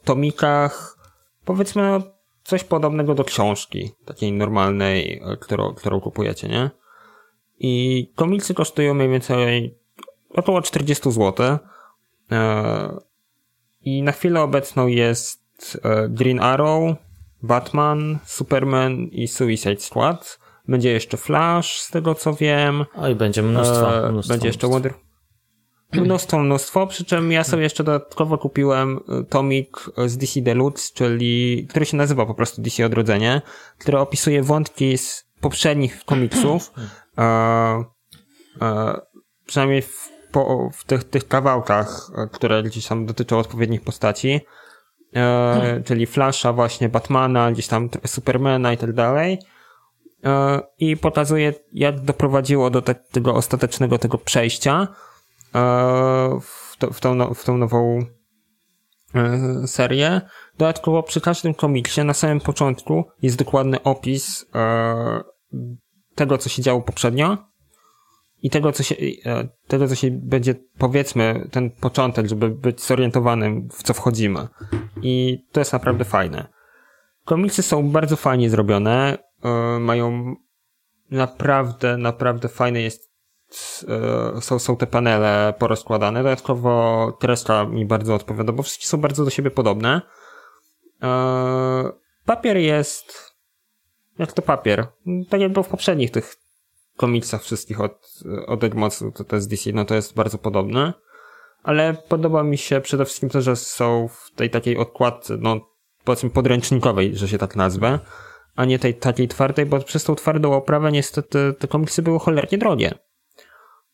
tomikach, powiedzmy coś podobnego do książki, takiej normalnej, e, którą, którą kupujecie, nie? I komiksy kosztują mniej więcej około 40 zł. I na chwilę obecną jest Green Arrow, Batman, Superman i Suicide Squad. Będzie jeszcze Flash, z tego co wiem. Oj, będzie mnóstwo. E, mnóstwo będzie jeszcze Wonder... Mnóstwo, mnóstwo, przy czym ja sobie jeszcze dodatkowo kupiłem e, tomik z DC Deluxe, czyli, który się nazywa po prostu DC Odrodzenie, który opisuje wątki z poprzednich komiksów, e, e, przynajmniej w, po, w tych, tych kawałkach, e, które gdzieś tam dotyczą odpowiednich postaci e, czyli Flasha właśnie, Batmana, gdzieś tam Supermana i tak dalej. E, I pokazuje, jak doprowadziło do te, tego ostatecznego tego przejścia e, w, to, w, tą, no, w tą nową e, serię. Dodatkowo przy każdym komiksie na samym początku jest dokładny opis e, tego, co się działo poprzednio i tego, co się, e, tego, co się będzie, powiedzmy, ten początek, żeby być zorientowanym, w co wchodzimy. I to jest naprawdę fajne. Komiksy są bardzo fajnie zrobione, yy, mają naprawdę, naprawdę fajne jest, yy, są, są te panele porozkładane. Dodatkowo treska mi bardzo odpowiada, bo wszystkie są bardzo do siebie podobne. Papier jest, jak to papier? Tak jak był w poprzednich tych komiksach wszystkich od, od Egmosu, to, to jest DC, no to jest bardzo podobne. Ale podoba mi się przede wszystkim to, że są w tej takiej odkładce, no powiedzmy podręcznikowej, że się tak nazwę, a nie tej takiej twardej, bo przez tą twardą oprawę niestety te komiksy były cholernie drogie.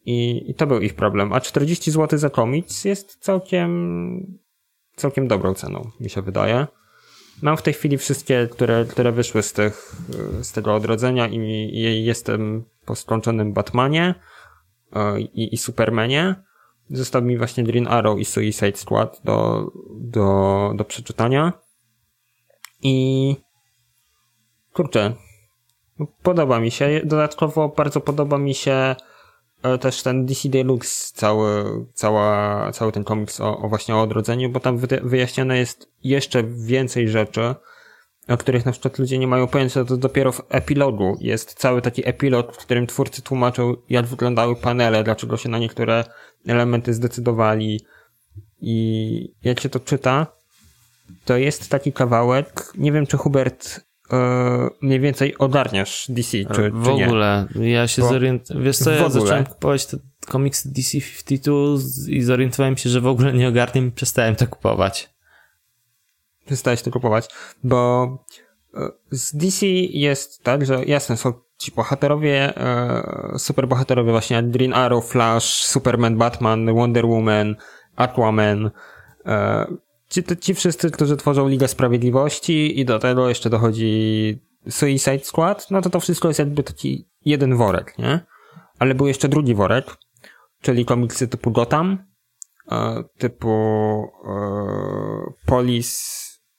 I, I to był ich problem. A 40 zł za komiks jest całkiem, całkiem dobrą ceną, mi się wydaje. Mam w tej chwili wszystkie, które, które wyszły z, tych, z tego odrodzenia i, i jestem po skończonym Batmanie e, i, i Supermanie. Został mi właśnie Green Arrow i Suicide Squad do, do, do przeczytania. I kurczę, podoba mi się. Dodatkowo bardzo podoba mi się też ten DC Deluxe, cały, cała, cały ten komiks o, o właśnie o odrodzeniu, bo tam wyjaśnione jest jeszcze więcej rzeczy, o których na przykład ludzie nie mają pojęcia, to dopiero w epilogu jest cały taki epilog, w którym twórcy tłumaczą, jak wyglądały panele, dlaczego się na niektóre elementy zdecydowali. I jak się to czyta, to jest taki kawałek, nie wiem czy Hubert mniej więcej ogarniasz DC, czy, w czy ogóle, ja się zorientowałem, wiesz co, ja zacząłem kupować te komiksy DC 52 i zorientowałem się, że w ogóle nie ogarniam i przestałem to kupować. Przestałeś to kupować, bo e, z DC jest tak, że jasne, są ci bohaterowie, e, superbohaterowie właśnie Green Arrow, Flash, Superman, Batman, Wonder Woman, Aquaman, e, ci, ci wszyscy, którzy tworzą Ligę Sprawiedliwości i do tego jeszcze dochodzi Suicide Squad, no to to wszystko jest jakby taki jeden worek, nie? Ale był jeszcze drugi worek, czyli komiksy typu Gotham, e, typu e, Police,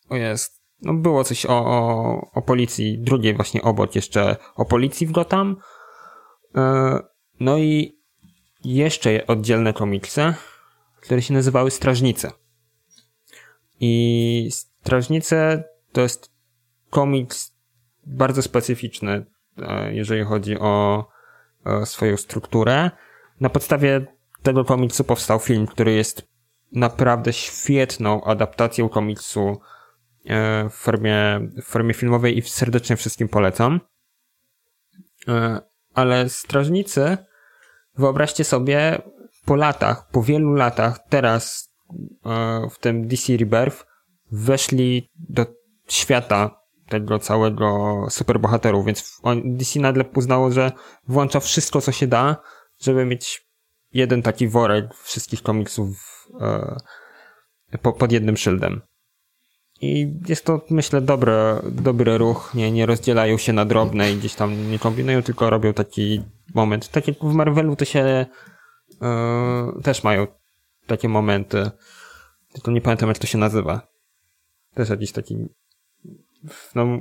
o jest, no było coś o, o, o policji, drugie właśnie obok jeszcze o policji w Gotham, e, no i jeszcze oddzielne komiksy, które się nazywały Strażnice. I Strażnice to jest komiks bardzo specyficzny, e, jeżeli chodzi o, o swoją strukturę. Na podstawie tego komiksu powstał film, który jest naprawdę świetną adaptacją komiksu e, w formie, w formie filmowej i serdecznie wszystkim polecam. E, ale Strażnicy, wyobraźcie sobie, po latach, po wielu latach, teraz E, w tym DC Rebirth weszli do świata tego całego superbohaterów, więc DC nagle uznało, że włącza wszystko, co się da, żeby mieć jeden taki worek wszystkich komiksów e, po, pod jednym szyldem. I jest to, myślę, dobry, dobry ruch. Nie, nie rozdzielają się na drobne i gdzieś tam nie kombinują, tylko robią taki moment. Tak jak w Marvelu to się e, też mają takie momenty. Tylko nie pamiętam, jak to się nazywa. Też jakiś taki. No,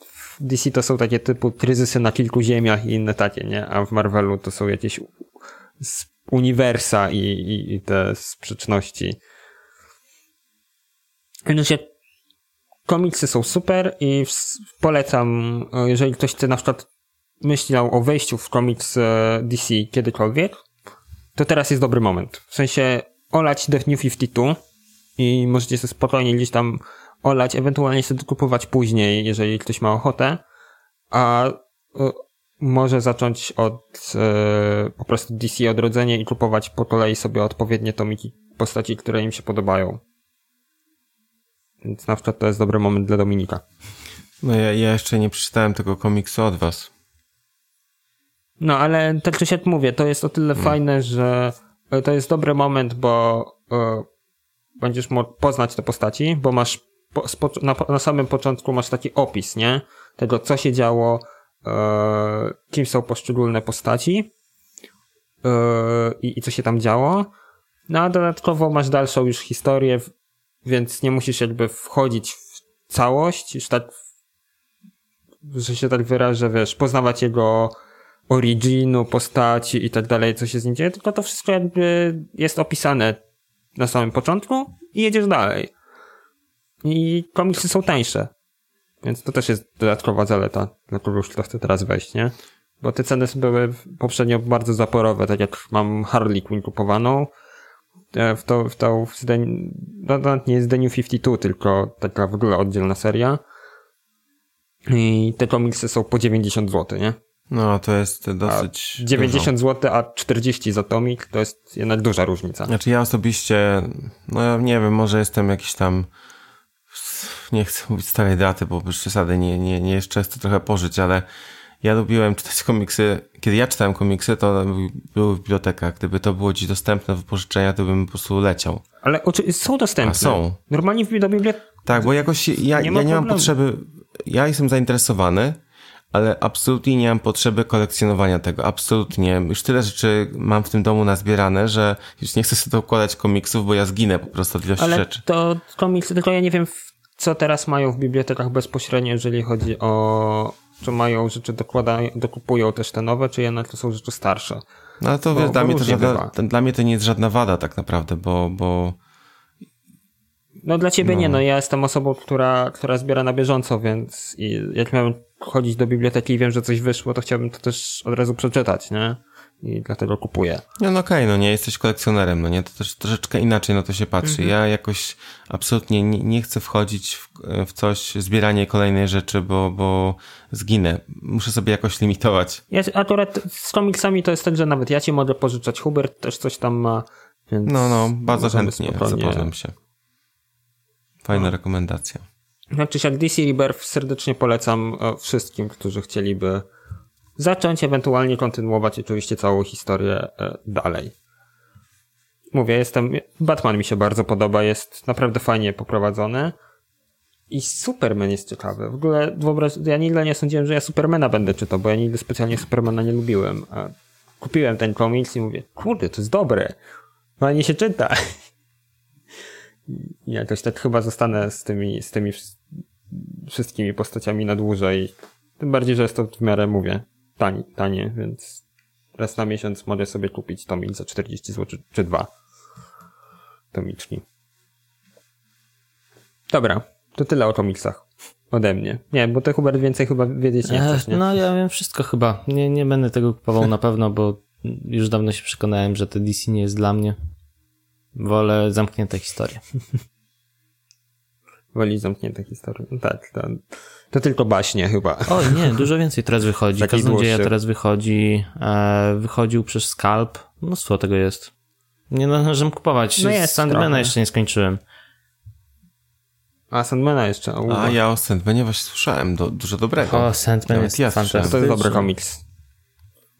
w DC to są takie typu kryzysy na kilku ziemiach i inne takie, nie? A w Marvelu to są jakieś uniwersa i, i, i te sprzeczności. Znaczy, komiksy są super i polecam, jeżeli ktoś chce na przykład myślał o wejściu w komiks e, DC kiedykolwiek, to teraz jest dobry moment. W sensie olać The New 52 i możecie sobie spokojnie gdzieś tam olać, ewentualnie sobie kupować później, jeżeli ktoś ma ochotę, a y, może zacząć od y, po prostu DC odrodzenie i kupować po kolei sobie odpowiednie tomiki postaci, które im się podobają. Więc na przykład to jest dobry moment dla Dominika. No ja, ja jeszcze nie przeczytałem tego komiksu od was. No ale tak czy siak mówię, to jest o tyle hmm. fajne, że E, to jest dobry moment, bo e, będziesz mógł poznać te postaci, bo masz po, na, na, samym początku masz taki opis, nie? Tego, co się działo, e, kim są poszczególne postaci i, i co się tam działo. No a dodatkowo masz dalszą już historię, więc nie musisz jakby wchodzić w całość, już tak, że się tak wyrażę, wiesz, poznawać jego originu postaci i tak dalej, co się z nim dzieje, tylko to wszystko jakby jest opisane na samym początku i jedziesz dalej. I komiksy są tańsze. Więc to też jest dodatkowa zaleta dla kogoś, kto chce teraz wejść, nie? Bo te ceny były poprzednio bardzo zaporowe, tak jak mam Harley Quinn kupowaną, e, w to, w to, w The, no, to nie jest The New 52, tylko taka w ogóle oddzielna seria. I te komiksy są po 90 zł, nie? No, to jest dosyć. A 90 zł, a 40 za tomik to jest jednak duża różnica. Znaczy, ja osobiście, no ja nie wiem, może jestem jakiś tam. Nie chcę mówić starej daty, bo już przesady nie, nie, nie jest często trochę pożyć, ale ja lubiłem czytać komiksy. Kiedy ja czytałem komiksy, to były w bibliotekach. Gdyby to było dziś dostępne w wypożyczenia, to bym po prostu leciał. Ale są dostępne. A są. Normalnie w bibliotece. Tak, bo jakoś ja nie, ja nie mam potrzeby. Ja jestem zainteresowany, ale absolutnie nie mam potrzeby kolekcjonowania tego. Absolutnie. Już tyle rzeczy mam w tym domu nazbierane, że już nie chcę sobie dokładać komiksów, bo ja zginę po prostu od ilości ale rzeczy. to komiksy, tylko ja nie wiem, co teraz mają w bibliotekach bezpośrednio, jeżeli chodzi o czy mają rzeczy dokładają, dokupują też te nowe, czy jednak to są rzeczy starsze. No ale to bo, wiesz, dla, mnie to żadna, dla mnie to nie jest żadna wada tak naprawdę, bo, bo no dla ciebie no. nie, no ja jestem osobą, która, która zbiera na bieżąco, więc i jak miałem chodzić do biblioteki i wiem, że coś wyszło, to chciałbym to też od razu przeczytać, nie? I dlatego kupuję. No, no okej, okay, no nie jesteś kolekcjonerem, no nie? To też troszeczkę inaczej na to się patrzy. Mhm. Ja jakoś absolutnie nie, nie chcę wchodzić w, w, coś, zbieranie kolejnej rzeczy, bo, bo zginę. Muszę sobie jakoś limitować. Ja akurat z komiksami to jest tak, że nawet ja ci mogę pożyczać. Hubert też coś tam ma, więc... No, no, bardzo chętnie zapoznam się. Fajna no. rekomendacja. Znaczy jak DC Rebirth serdecznie polecam e, wszystkim, którzy chcieliby zacząć, ewentualnie kontynuować oczywiście całą historię e, dalej. Mówię, jestem. Batman mi się bardzo podoba, jest naprawdę fajnie poprowadzony. I Superman jest ciekawy. W ogóle wyobraź, ja nigdy nie sądziłem, że ja Supermana będę czytał, bo ja nigdy specjalnie Supermana nie lubiłem. A kupiłem ten komiks i mówię, kurde, to jest dobre. Fajnie się czyta. Jakoś tak chyba zostanę z tymi, z tymi wszystkimi postaciami na dłużej. Tym bardziej, że jest to w miarę, mówię, tani, tanie, więc raz na miesiąc mogę sobie kupić tomik za 40 zł czy dwa tomiczni. Dobra, to tyle o komiksach ode mnie. Nie, bo ty Hubert więcej chyba wiedzieć nie chcesz, nie? No ja wiem wszystko chyba. Nie, nie będę tego kupował na pewno, bo już dawno się przekonałem, że to DC nie jest dla mnie. Wolę zamknięte historie. Woli zamknięte historie. No tak, to, to tylko baśnie chyba. Oj, nie, dużo więcej teraz wychodzi. Kaznodzieja teraz wychodzi. E, wychodził przez Scalp. Mnóstwo tego jest. Nie należy kupować. No jest Sandmana jeszcze nie skończyłem. A Sandmana jeszcze. A, A ja o Sandmanie właśnie słyszałem do, dużo dobrego. O, Sandman jest ja fantastyczny. To jest dobry komiks.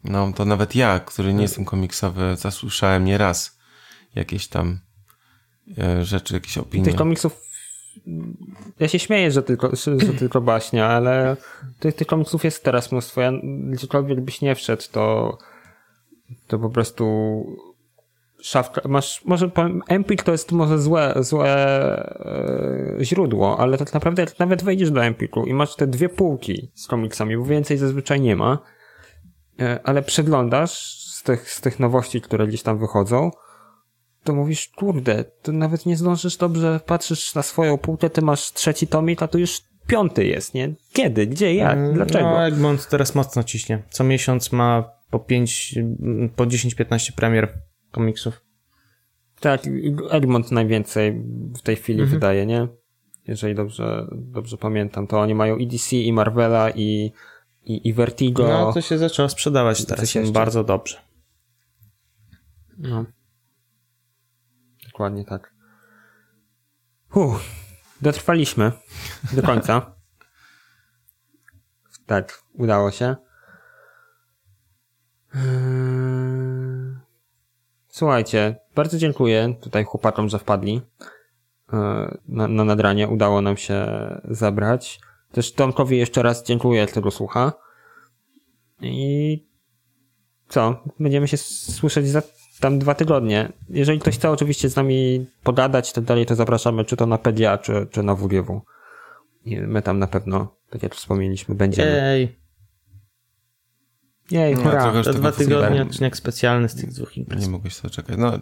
No, to nawet ja, który nie jestem komiksowy, zasłyszałem nie raz jakieś tam e, rzeczy, jakieś opinie. Tych komiksów ja się śmieję, że tylko, że tylko baśnia, ale tych, tych komiksów jest teraz mnóstwo. Ja, gdziekolwiek byś nie wszedł, to, to po prostu szafka, masz, może Empik to jest może złe, złe e, źródło, ale tak naprawdę jak nawet wejdziesz do Empiku i masz te dwie półki z komiksami, bo więcej zazwyczaj nie ma, e, ale przeglądasz z tych, z tych nowości, które gdzieś tam wychodzą, to mówisz, kurde, to nawet nie zdążysz dobrze, patrzysz na swoją półkę, ty masz trzeci tomik, a tu już piąty jest, nie? Kiedy? Gdzie? Jak? Mm, Dlaczego? No, Egmont teraz mocno ciśnie. Co miesiąc ma po 5, po 10-15 premier komiksów. Tak, Egmont najwięcej w tej chwili mhm. wydaje, nie? Jeżeli dobrze, dobrze pamiętam, to oni mają i DC, i Marvela, i, i, i Vertigo. No, to się zaczęło sprzedawać teraz bardzo dobrze. No. Dokładnie tak. Uff, dotrwaliśmy do końca. tak, udało się. Eee, słuchajcie, bardzo dziękuję tutaj chłopakom, że wpadli eee, na, na nadranie. Udało nam się zabrać. Też Tomkowi jeszcze raz dziękuję, tego słucha. I co? Będziemy się słyszeć za tam dwa tygodnie. Jeżeli ktoś chce oczywiście z nami pogadać, to dalej to zapraszamy, czy to na Pedia, czy, czy na WGW. I my tam na pewno, tak jak wspomnieliśmy, będziemy. Jej. Jej, no, hurra. No, to dwa tygodnie odcinek specjalny z tych dwóch imprez. Nie mogę się doczekać. No,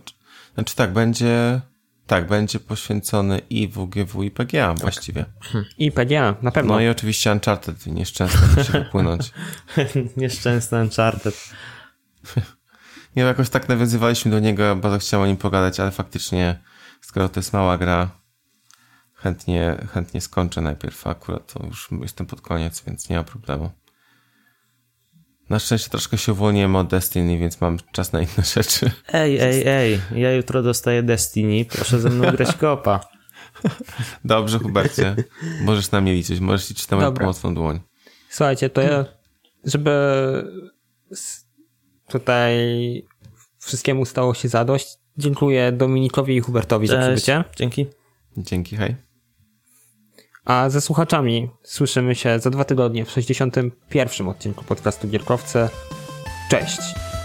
znaczy tak, będzie... Tak, będzie poświęcony i WGW i PGA tak. właściwie. I PGA, na pewno. No i oczywiście Uncharted, nieszczęsne musi wypłynąć. nieszczęsny Uncharted. Wiem, jakoś tak nawiązywaliśmy do niego, bardzo chciałem o nim pogadać, ale faktycznie, skoro to jest mała gra, chętnie, chętnie skończę najpierw, akurat to już jestem pod koniec, więc nie ma problemu. Na szczęście troszkę się uwolniłem od Destiny, więc mam czas na inne rzeczy. Ej, ej, ej, ja jutro dostaję Destiny, proszę ze mną grać kopa. Dobrze, Hubercie. Możesz na mnie liczyć, możesz liczyć na moją pomocną dłoń. Słuchajcie, to ja, żeby tutaj wszystkiemu stało się zadość, dziękuję Dominikowi i Hubertowi Cześć. za przybycie. Dzięki. Dzięki, hej. A ze słuchaczami słyszymy się za dwa tygodnie w 61. odcinku podcastu Gierkowce. Cześć!